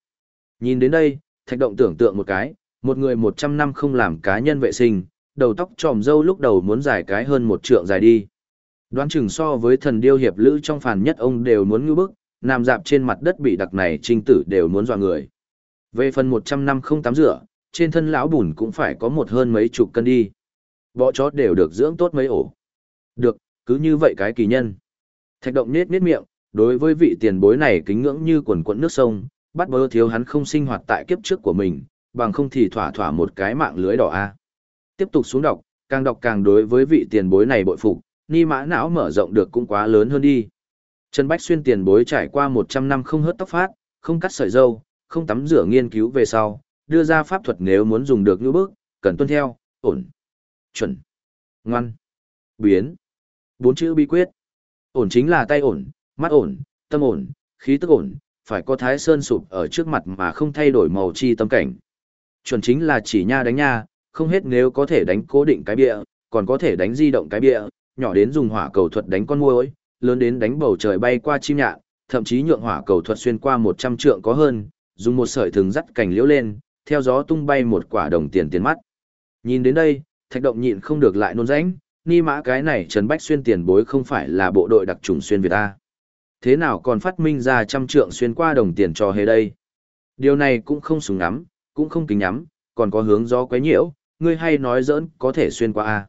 Nhìn đến đây, thạch động tưởng tượng một cái, một người 100 năm không làm cá nhân vệ sinh, đầu tóc tròm dâu lúc đầu muốn dài cái hơn một trượng dài đi. Đoán chừng so với thần điêu hiệp lữ trong phàn nhất ông đều muốn ngư bức, nằm dạp trên mặt đất bị đặc này trinh tử đều muốn dọa người. Về phần 100 năm không tắm rửa, trên thân lão bùn cũng phải có một hơn mấy chục cân đi. Bọ chó đều được dưỡng tốt mấy ổ. Được, cứ như vậy cái kỳ nhân. Thạch động nết nết miệng, đối với vị tiền bối này kính ngưỡng như quần quận nước sông, bắt bơ thiếu hắn không sinh hoạt tại kiếp trước của mình, bằng không thì thỏa thỏa một cái mạng lưới đỏ a. Tiếp tục xuống đọc, càng đọc càng đối với vị tiền bối này bội phục, ni mã não mở rộng được cũng quá lớn hơn đi. Trần Bách Xuyên tiền bối trải qua 100 năm không hớt tóc phát, không cắt sợi dâu, không tắm rửa nghiên cứu về sau, đưa ra pháp thuật nếu muốn dùng được như bước, cần tuân theo, ổn, chuẩn, ngoan, biến. Bốn chữ bí quyết. Ổn chính là tay ổn, mắt ổn, tâm ổn, khí tức ổn, phải có thái sơn sụp ở trước mặt mà không thay đổi màu chi tâm cảnh. Chuẩn chính là chỉ nha đánh nha, không hết nếu có thể đánh cố định cái bịa, còn có thể đánh di động cái bịa, nhỏ đến dùng hỏa cầu thuật đánh con muỗi, lớn đến đánh bầu trời bay qua chim nhạn, thậm chí nhượng hỏa cầu thuật xuyên qua 100 trượng có hơn, dùng một sợi thừng dắt cành liễu lên, theo gió tung bay một quả đồng tiền tiền mắt. Nhìn đến đây, thạch động nhịn không được lại nôn rãnh, ni mã cái này Trần Bách Xuyên tiền bối không phải là bộ đội đặc trùng xuyên Việt ta. Thế nào còn phát minh ra trăm trượng xuyên qua đồng tiền cho hề đây? Điều này cũng không súng ngắm, cũng không kính nhắm, còn có hướng gió quấy nhiễu, ngươi hay nói giỡn có thể xuyên qua a.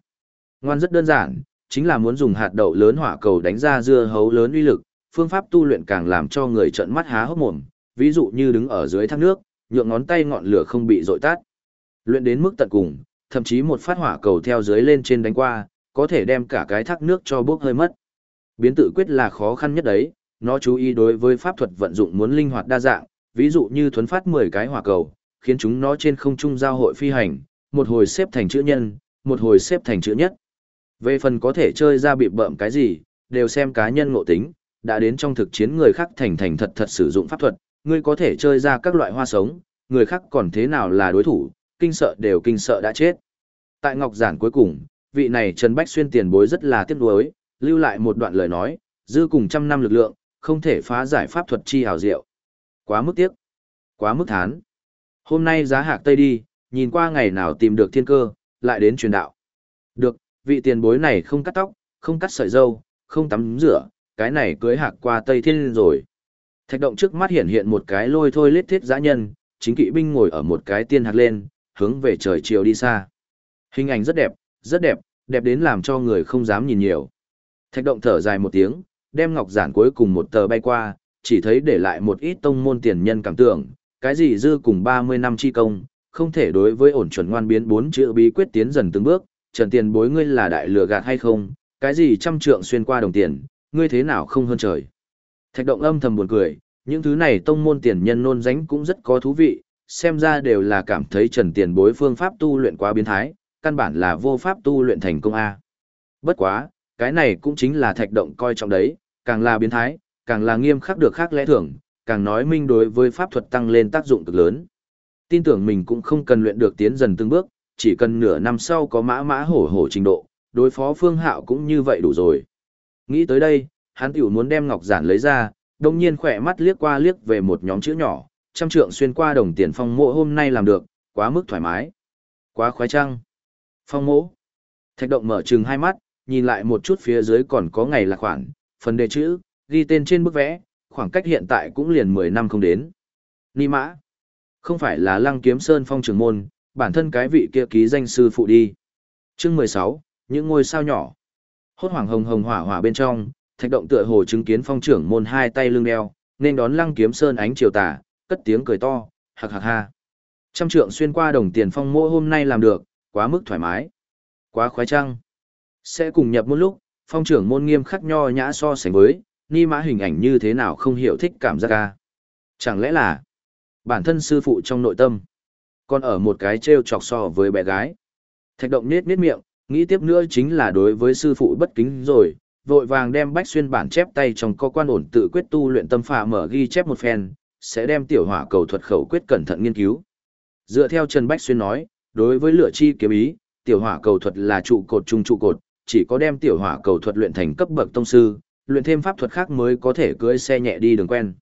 Ngoan rất đơn giản, chính là muốn dùng hạt đậu lớn hỏa cầu đánh ra dưa hấu lớn uy lực, phương pháp tu luyện càng làm cho người trợn mắt há hốc mồm, ví dụ như đứng ở dưới thác nước, nhượng ngón tay ngọn lửa không bị dội tắt. Luyện đến mức tận cùng, thậm chí một phát hỏa cầu theo dưới lên trên đánh qua, có thể đem cả cái thác nước cho bốc hơi mất. Biến tự quyết là khó khăn nhất đấy, nó chú ý đối với pháp thuật vận dụng muốn linh hoạt đa dạng, ví dụ như thuấn phát 10 cái hỏa cầu, khiến chúng nó trên không trung giao hội phi hành, một hồi xếp thành chữ nhân, một hồi xếp thành chữ nhất. Về phần có thể chơi ra bị bợm cái gì, đều xem cá nhân ngộ tính, đã đến trong thực chiến người khác thành thành thật thật sử dụng pháp thuật, ngươi có thể chơi ra các loại hoa sống, người khác còn thế nào là đối thủ, kinh sợ đều kinh sợ đã chết. Tại Ngọc Giản cuối cùng, vị này Trần Bách Xuyên tiền bối rất là tiếc nuối, lưu lại một đoạn lời nói, dư cùng trăm năm lực lượng, không thể phá giải pháp thuật chi hào diệu. Quá mức tiếc, quá mức thán. Hôm nay giá hạc tây đi, nhìn qua ngày nào tìm được thiên cơ, lại đến truyền đạo. Được, vị tiền bối này không cắt tóc, không cắt sợi dâu, không tắm rửa, cái này cưới hạc qua tây thiên rồi. Thạch động trước mắt hiện hiện một cái lôi thôi lết thiết dã nhân, chính kỵ binh ngồi ở một cái tiên hạc lên, hướng về trời chiều đi xa. Hình ảnh rất đẹp, rất đẹp, đẹp đến làm cho người không dám nhìn nhiều. Thạch động thở dài một tiếng, đem ngọc giản cuối cùng một tờ bay qua, chỉ thấy để lại một ít tông môn tiền nhân cảm tưởng, cái gì dư cùng 30 năm chi công, không thể đối với ổn chuẩn ngoan biến bốn chữ bí quyết tiến dần từng bước, trần tiền bối ngươi là đại lừa gạt hay không, cái gì trăm trượng xuyên qua đồng tiền, ngươi thế nào không hơn trời. Thạch động âm thầm buồn cười, những thứ này tông môn tiền nhân nôn dánh cũng rất có thú vị, xem ra đều là cảm thấy trần tiền bối phương pháp tu luyện quá biến thái, căn bản là vô pháp tu luyện thành công A. Bất quá, cái này cũng chính là thạch động coi trọng đấy, càng là biến thái, càng là nghiêm khắc được khác lẽ thường, càng nói minh đối với pháp thuật tăng lên tác dụng cực lớn. Tin tưởng mình cũng không cần luyện được tiến dần từng bước, chỉ cần nửa năm sau có mã mã hổ hổ trình độ, đối phó phương hạo cũng như vậy đủ rồi. Nghĩ tới đây, hắn tiểu muốn đem ngọc giản lấy ra, đồng nhiên khỏe mắt liếc qua liếc về một nhóm chữ nhỏ, trăm trượng xuyên qua đồng tiền phong mộ hôm nay làm được, quá mức thoải mái. Quá khoái trăng. Phong mỗ. Thạch động mở trừng hai mắt, nhìn lại một chút phía dưới còn có ngày là khoản, phần đề chữ, ghi tên trên bức vẽ, khoảng cách hiện tại cũng liền 10 năm không đến. Ni mã. Không phải là lăng kiếm sơn phong trường môn, bản thân cái vị kia ký danh sư phụ đi. Chương 16, những ngôi sao nhỏ. Hốt hoảng hồng hồng hỏa hỏa bên trong, thạch động tựa hồ chứng kiến phong trưởng môn hai tay lưng đeo, nên đón lăng kiếm sơn ánh chiều tà, cất tiếng cười to, hạc hạc ha. Trăm trượng xuyên qua đồng tiền phong mỗi hôm nay làm được, quá mức thoải mái. Quá khoái trăng. Sẽ cùng nhập một lúc, phong trưởng môn nghiêm khắc nho nhã so sánh với, ni mã hình ảnh như thế nào không hiểu thích cảm giác ca. Chẳng lẽ là bản thân sư phụ trong nội tâm, còn ở một cái treo chọc so với bé gái. Thạch động nết nết miệng, nghĩ tiếp nữa chính là đối với sư phụ bất kính rồi, vội vàng đem bách xuyên bản chép tay trong có quan ổn tự quyết tu luyện tâm phà mở ghi chép một phen, sẽ đem tiểu hỏa cầu thuật khẩu quyết cẩn thận nghiên cứu. Dựa theo Trần Bách Xuyên nói, đối với lửa chi kiếm ý, tiểu hỏa cầu thuật là trụ cột trung trụ cột, chỉ có đem tiểu hỏa cầu thuật luyện thành cấp bậc tông sư, luyện thêm pháp thuật khác mới có thể cưỡi xe nhẹ đi đường quen.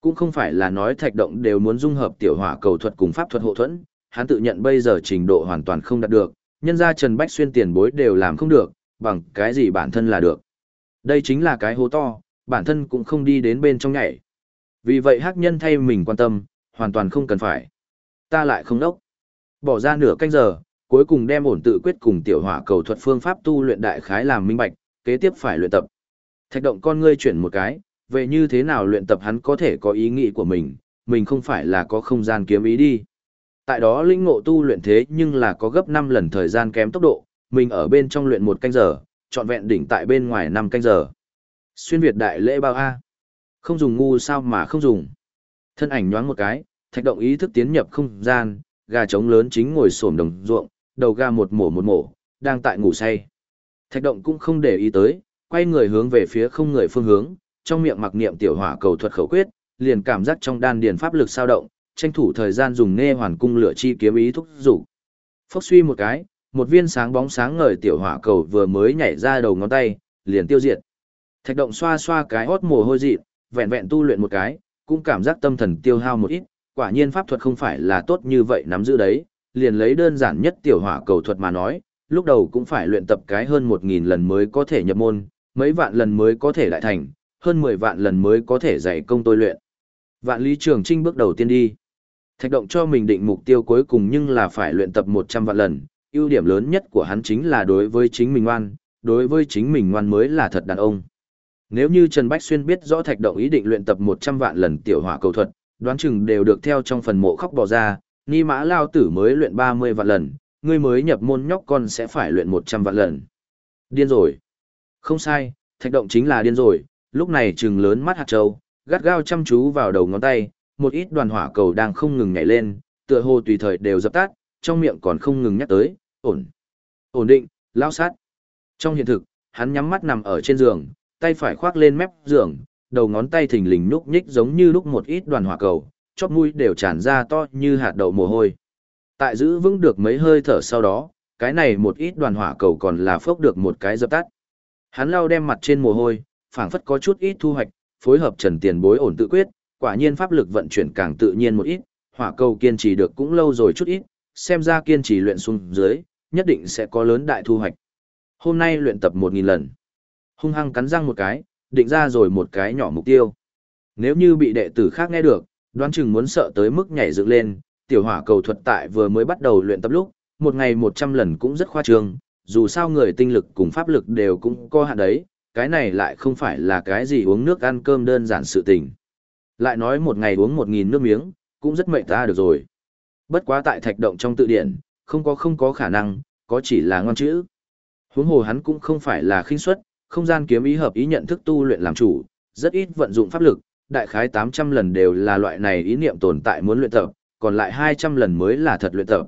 Cũng không phải là nói thạch động đều muốn dung hợp tiểu hỏa cầu thuật cùng pháp thuật hộ thuẫn, hắn tự nhận bây giờ trình độ hoàn toàn không đạt được, nhân ra Trần Bách Xuyên tiền bối đều làm không được, bằng cái gì bản thân là được. Đây chính là cái hố to, bản thân cũng không đi đến bên trong nhảy. Vì vậy hắc nhân thay mình quan tâm, hoàn toàn không cần phải. Ta lại không đốc. Bỏ ra nửa canh giờ, cuối cùng đem ổn tự quyết cùng tiểu hỏa cầu thuật phương pháp tu luyện đại khái làm minh bạch, kế tiếp phải luyện tập. Thạch động con ngươi chuyển một cái, về như thế nào luyện tập hắn có thể có ý nghĩ của mình, mình không phải là có không gian kiếm ý đi. Tại đó linh ngộ tu luyện thế nhưng là có gấp 5 lần thời gian kém tốc độ, mình ở bên trong luyện một canh giờ, trọn vẹn đỉnh tại bên ngoài 5 canh giờ. Xuyên Việt đại lễ bao A. Không dùng ngu sao mà không dùng. Thân ảnh nhoáng một cái, thạch động ý thức tiến nhập không gian, gà trống lớn chính ngồi xổm đồng ruộng, đầu gà một mổ một mổ, đang tại ngủ say. Thạch động cũng không để ý tới, quay người hướng về phía không người phương hướng, trong miệng mặc niệm tiểu hỏa cầu thuật khẩu quyết, liền cảm giác trong đan điền pháp lực sao động, tranh thủ thời gian dùng nghe hoàn cung lửa chi kiếm ý thúc dục. Phốc suy một cái, một viên sáng bóng sáng ngời tiểu hỏa cầu vừa mới nhảy ra đầu ngón tay, liền tiêu diệt. Thạch động xoa xoa cái hót mồ hôi dị, vẹn vẹn tu luyện một cái, cũng cảm giác tâm thần tiêu hao một ít, quả nhiên pháp thuật không phải là tốt như vậy nắm giữ đấy, liền lấy đơn giản nhất tiểu hỏa cầu thuật mà nói, lúc đầu cũng phải luyện tập cái hơn 1000 lần mới có thể nhập môn, mấy vạn lần mới có thể lại thành, hơn 10 vạn lần mới có thể dạy công tôi luyện. Vạn Lý Trường Trinh bước đầu tiên đi. Thạch động cho mình định mục tiêu cuối cùng nhưng là phải luyện tập 100 vạn lần, ưu điểm lớn nhất của hắn chính là đối với chính mình ngoan, đối với chính mình ngoan mới là thật đàn ông. Nếu như Trần Bách Xuyên biết rõ thạch động ý định luyện tập 100 vạn lần tiểu hỏa cầu thuật, đoán chừng đều được theo trong phần mộ khóc bỏ ra, ni mã lao tử mới luyện 30 vạn lần, ngươi mới nhập môn nhóc con sẽ phải luyện 100 vạn lần. Điên rồi. Không sai, thạch động chính là điên rồi, lúc này trừng lớn mắt hạt châu, gắt gao chăm chú vào đầu ngón tay, một ít đoàn hỏa cầu đang không ngừng nhảy lên, tựa hồ tùy thời đều dập tắt, trong miệng còn không ngừng nhắc tới, ổn, ổn định, lao sát. Trong hiện thực, hắn nhắm mắt nằm ở trên giường, tay phải khoác lên mép giường, đầu ngón tay thình lình nhúc nhích giống như lúc một ít đoàn hỏa cầu, chóp mũi đều tràn ra to như hạt đậu mồ hôi. Tại giữ vững được mấy hơi thở sau đó, cái này một ít đoàn hỏa cầu còn là phốc được một cái dập tắt. Hắn lau đem mặt trên mồ hôi, phảng phất có chút ít thu hoạch, phối hợp Trần Tiền Bối ổn tự quyết, quả nhiên pháp lực vận chuyển càng tự nhiên một ít, hỏa cầu kiên trì được cũng lâu rồi chút ít, xem ra kiên trì luyện xuống dưới, nhất định sẽ có lớn đại thu hoạch. Hôm nay luyện tập 1000 lần. Hung hăng cắn răng một cái, định ra rồi một cái nhỏ mục tiêu. Nếu như bị đệ tử khác nghe được, đoán chừng muốn sợ tới mức nhảy dựng lên, tiểu hỏa cầu thuật tại vừa mới bắt đầu luyện tập lúc, một ngày 100 lần cũng rất khoa trương, dù sao người tinh lực cùng pháp lực đều cũng có hạn đấy, cái này lại không phải là cái gì uống nước ăn cơm đơn giản sự tình. Lại nói một ngày uống 1.000 nước miếng, cũng rất mệt ta được rồi. Bất quá tại thạch động trong tự điển, không có không có khả năng, có chỉ là ngon chữ. Huống hồ hắn cũng không phải là khinh suất, không gian kiếm ý hợp ý nhận thức tu luyện làm chủ, rất ít vận dụng pháp lực, đại khái 800 lần đều là loại này ý niệm tồn tại muốn luyện tập, còn lại 200 lần mới là thật luyện tập.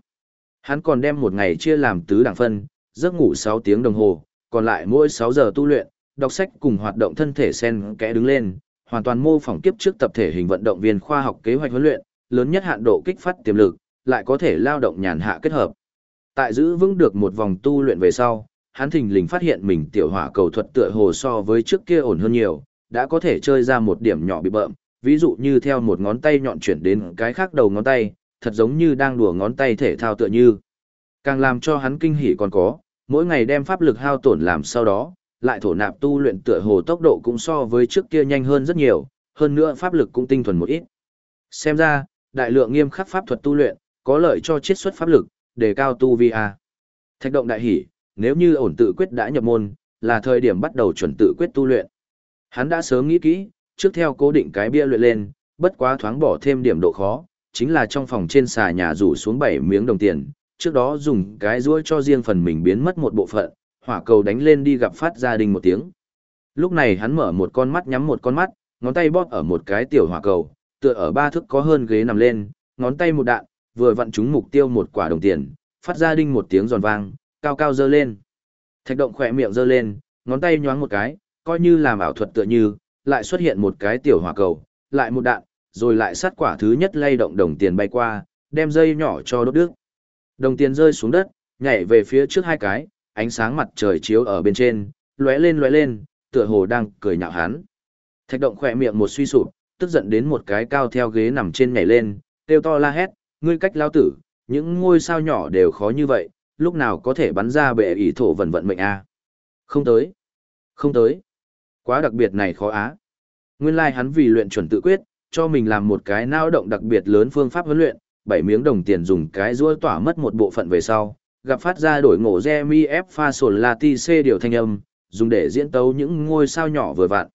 Hắn còn đem một ngày chia làm tứ đẳng phân, giấc ngủ 6 tiếng đồng hồ, còn lại mỗi 6 giờ tu luyện, đọc sách cùng hoạt động thân thể sen kẽ đứng lên, hoàn toàn mô phỏng kiếp trước tập thể hình vận động viên khoa học kế hoạch huấn luyện, lớn nhất hạn độ kích phát tiềm lực, lại có thể lao động nhàn hạ kết hợp. Tại giữ vững được một vòng tu luyện về sau, hắn thình lình phát hiện mình tiểu hỏa cầu thuật tựa hồ so với trước kia ổn hơn nhiều, đã có thể chơi ra một điểm nhỏ bị bợm, ví dụ như theo một ngón tay nhọn chuyển đến cái khác đầu ngón tay, thật giống như đang đùa ngón tay thể thao tựa như. Càng làm cho hắn kinh hỉ còn có, mỗi ngày đem pháp lực hao tổn làm sau đó, lại thổ nạp tu luyện tựa hồ tốc độ cũng so với trước kia nhanh hơn rất nhiều, hơn nữa pháp lực cũng tinh thuần một ít. Xem ra, đại lượng nghiêm khắc pháp thuật tu luyện, có lợi cho chiết xuất pháp lực, đề cao tu vi a. Thạch động đại hỉ, nếu như ổn tự quyết đã nhập môn, là thời điểm bắt đầu chuẩn tự quyết tu luyện. Hắn đã sớm nghĩ kỹ, trước theo cố định cái bia luyện lên, bất quá thoáng bỏ thêm điểm độ khó, chính là trong phòng trên xà nhà rủ xuống 7 miếng đồng tiền, trước đó dùng cái ruôi cho riêng phần mình biến mất một bộ phận, hỏa cầu đánh lên đi gặp phát gia đình một tiếng. Lúc này hắn mở một con mắt nhắm một con mắt, ngón tay bóp ở một cái tiểu hỏa cầu, tựa ở ba thước có hơn ghế nằm lên, ngón tay một đạn, vừa vặn trúng mục tiêu một quả đồng tiền, phát ra đinh một tiếng giòn vang, cao cao dơ lên. Thạch động khỏe miệng dơ lên, ngón tay nhoáng một cái, coi như làm ảo thuật tựa như, lại xuất hiện một cái tiểu hỏa cầu, lại một đạn, rồi lại sát quả thứ nhất lay động đồng tiền bay qua, đem dây nhỏ cho đốt đứt. Đồng tiền rơi xuống đất, nhảy về phía trước hai cái, ánh sáng mặt trời chiếu ở bên trên, lóe lên lóe lên, tựa hồ đang cười nhạo hắn. Thạch động khỏe miệng một suy sụp, tức giận đến một cái cao theo ghế nằm trên nhảy lên, kêu to la hét, ngươi cách lao tử, những ngôi sao nhỏ đều khó như vậy, lúc nào có thể bắn ra bệ ỷ thổ vận vận mệnh a Không tới. Không tới. Quá đặc biệt này khó á. Nguyên lai hắn vì luyện chuẩn tự quyết, cho mình làm một cái nao động đặc biệt lớn phương pháp huấn luyện, bảy miếng đồng tiền dùng cái rũa tỏa mất một bộ phận về sau, gặp phát ra đổi ngộ re mi f pha sồn la ti c điều thanh âm, dùng để diễn tấu những ngôi sao nhỏ vừa vặn.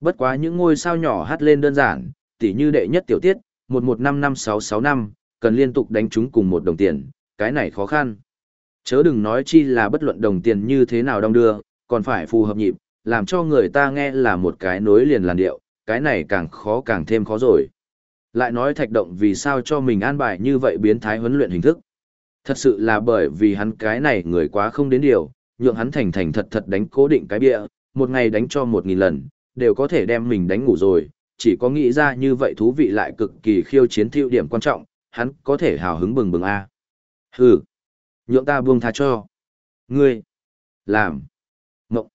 Bất quá những ngôi sao nhỏ hát lên đơn giản, tỉ như đệ nhất tiểu tiết, 11556565, cần liên tục đánh chúng cùng một đồng tiền, cái này khó khăn. Chớ đừng nói chi là bất luận đồng tiền như thế nào đong đưa, còn phải phù hợp nhịp, làm cho người ta nghe là một cái nối liền làn điệu, cái này càng khó càng thêm khó rồi. Lại nói thạch động vì sao cho mình an bài như vậy biến thái huấn luyện hình thức. Thật sự là bởi vì hắn cái này người quá không đến điều, nhượng hắn thành thành thật thật đánh cố định cái bịa, một ngày đánh cho một nghìn lần, đều có thể đem mình đánh ngủ rồi, chỉ có nghĩ ra như vậy thú vị lại cực kỳ khiêu chiến tiêu điểm quan trọng, hắn có thể hào hứng bừng bừng a. Hừ, nhượng ta buông tha cho. Ngươi, làm, mộng.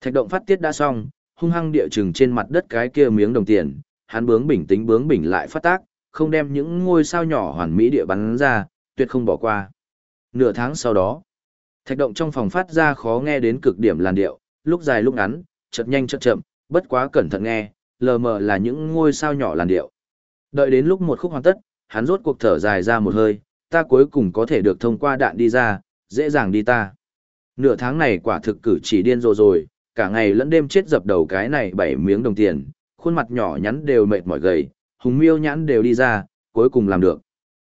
Thạch động phát tiết đã xong, hung hăng địa chừng trên mặt đất cái kia miếng đồng tiền, hắn bướng bình tính bướng bình lại phát tác, không đem những ngôi sao nhỏ hoàn mỹ địa bắn ra, tuyệt không bỏ qua. Nửa tháng sau đó, thạch động trong phòng phát ra khó nghe đến cực điểm làn điệu, lúc dài lúc ngắn, chợt nhanh chợt chậm, bất quá cẩn thận nghe, lờ mờ là những ngôi sao nhỏ làn điệu. Đợi đến lúc một khúc hoàn tất, hắn rốt cuộc thở dài ra một hơi, ta cuối cùng có thể được thông qua đạn đi ra, dễ dàng đi ta. Nửa tháng này quả thực cử chỉ điên rồ rồi, cả ngày lẫn đêm chết dập đầu cái này bảy miếng đồng tiền, khuôn mặt nhỏ nhắn đều mệt mỏi gầy, hùng miêu nhãn đều đi ra, cuối cùng làm được.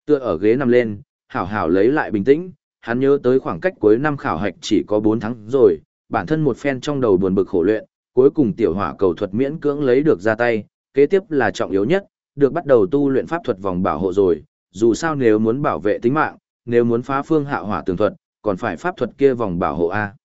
Tựa ở ghế nằm lên, hảo hảo lấy lại bình tĩnh, hắn nhớ tới khoảng cách cuối năm khảo hạch chỉ có 4 tháng rồi, bản thân một phen trong đầu buồn bực khổ luyện, cuối cùng tiểu hỏa cầu thuật miễn cưỡng lấy được ra tay, kế tiếp là trọng yếu nhất, được bắt đầu tu luyện pháp thuật vòng bảo hộ rồi, dù sao nếu muốn bảo vệ tính mạng, nếu muốn phá phương hạ hỏa tường thuật, còn phải pháp thuật kia vòng bảo hộ A.